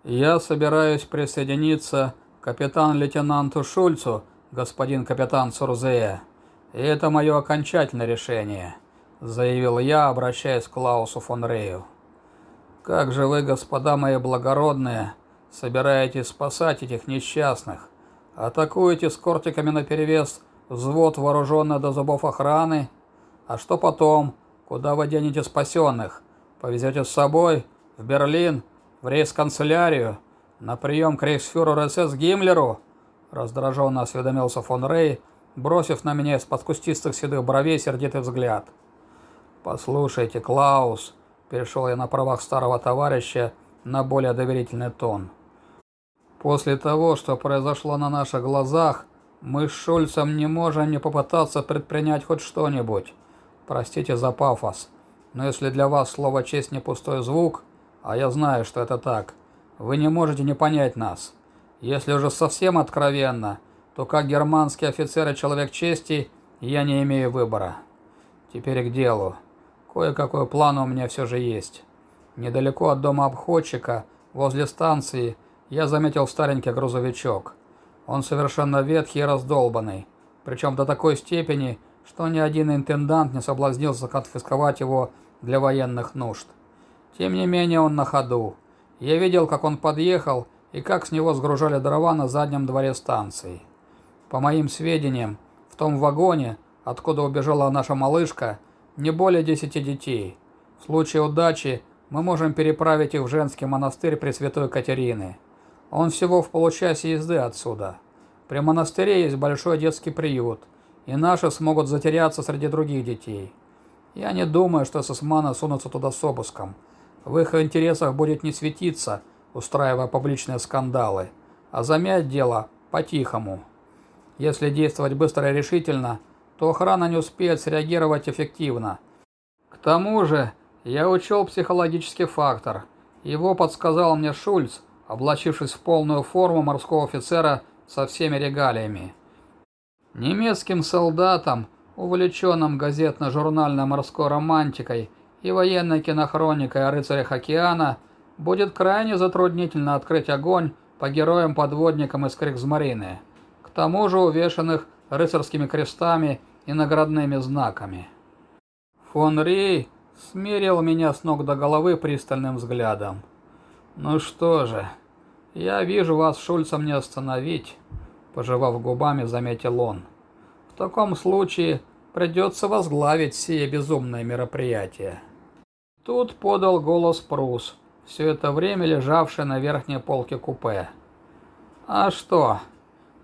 «Я собираюсь присоединиться к капитан-лейтенанту Шульцу, господин капитан Сурзея, и это мое окончательное решение», — заявил я, обращаясь к Клаусу фон Рею. «Как же вы, господа мои благородные, собираетесь спасать этих несчастных? Атакуете с кортиками наперевес взвод вооруженный до зубов охраны? А что потом? Куда вы денете спасенных? Повезете с собой? В Берлин? В рейс-канцелярию? На прием к рейхсфюреру СС Гиммлеру?» Раздраженно осведомился фон Рей, бросив на меня из-под кустистых седых бровей сердитый взгляд. «Послушайте, Клаус», — перешел я на правах старого товарища на более доверительный тон. «После того, что произошло на наших глазах, мы с Шульцем не можем не попытаться предпринять хоть что-нибудь. Простите за пафос, но если для вас слово «честь» не пустой звук, а я знаю, что это так, вы не можете не понять нас. Если уже совсем откровенно, то как германский офицер и человек чести, я не имею выбора. Теперь к делу. Кое-какой план у меня все же есть. Недалеко от дома обходчика, возле станции, я заметил старенький грузовичок. Он совершенно ветхий и раздолбанный, причем до такой степени, что ни один интендант не соблазнился конфисковать его для военных нужд. Тем не менее он на ходу. Я видел, как он подъехал и как с него сгружали дрова на заднем дворе станции. По моим сведениям, в том вагоне, откуда убежала наша малышка, не более десяти детей. В случае удачи мы можем переправить их в женский монастырь Пресвятой Катерины. Он всего в получасе езды отсюда. При монастыре есть большой детский приют – и наши смогут затеряться среди других детей. Я не думаю, что сосманы сунутся туда с обыском. В их интересах будет не светиться, устраивая публичные скандалы, а замять дело по-тихому. Если действовать быстро и решительно, то охрана не успеет среагировать эффективно. К тому же, я учел психологический фактор. Его подсказал мне Шульц, облачившись в полную форму морского офицера со всеми регалиями. Немецким солдатам, увлеченным газетно-журнальной морской романтикой и военной кинохроникой о рыцарях океана, будет крайне затруднительно открыть огонь по героям-подводникам из Криксмарины, к тому же увешанных рыцарскими крестами и наградными знаками. Фон Ри смерил меня с ног до головы пристальным взглядом. «Ну что же, я вижу, вас Шульцем не остановить». Пожевав губами, заметил он. В таком случае придется возглавить сие безумное мероприятие. Тут подал голос Прус, все это время лежавший на верхней полке купе. «А что?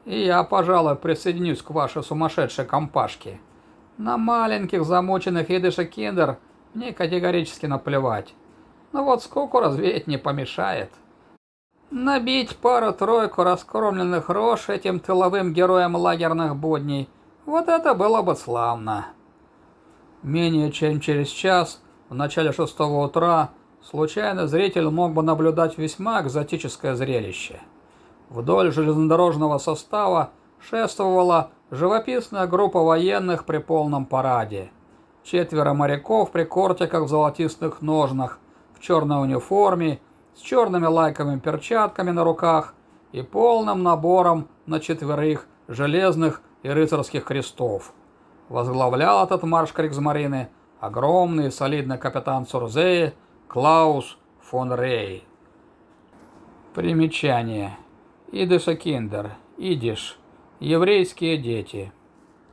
И я, пожалуй, присоединюсь к вашей сумасшедшей компашке. На маленьких замученных едышек киндер мне категорически наплевать. Но вот скуку развеять не помешает». Набить пару-тройку раскормленных рож этим тыловым героям лагерных будней, вот это было бы славно. Менее чем через час, в начале шестого утра, случайно зритель мог бы наблюдать весьма экзотическое зрелище. Вдоль железнодорожного состава шествовала живописная группа военных при полном параде. Четверо моряков при кортиках в золотистых ножнах, в черной униформе с черными лайковыми перчатками на руках и полным набором на четверых железных и рыцарских крестов. Возглавлял этот марш Кригсмарины огромный и солидный капитан Цурзеи Клаус фон Рей. Примечание. Идиша киндер. Идиш. Еврейские дети.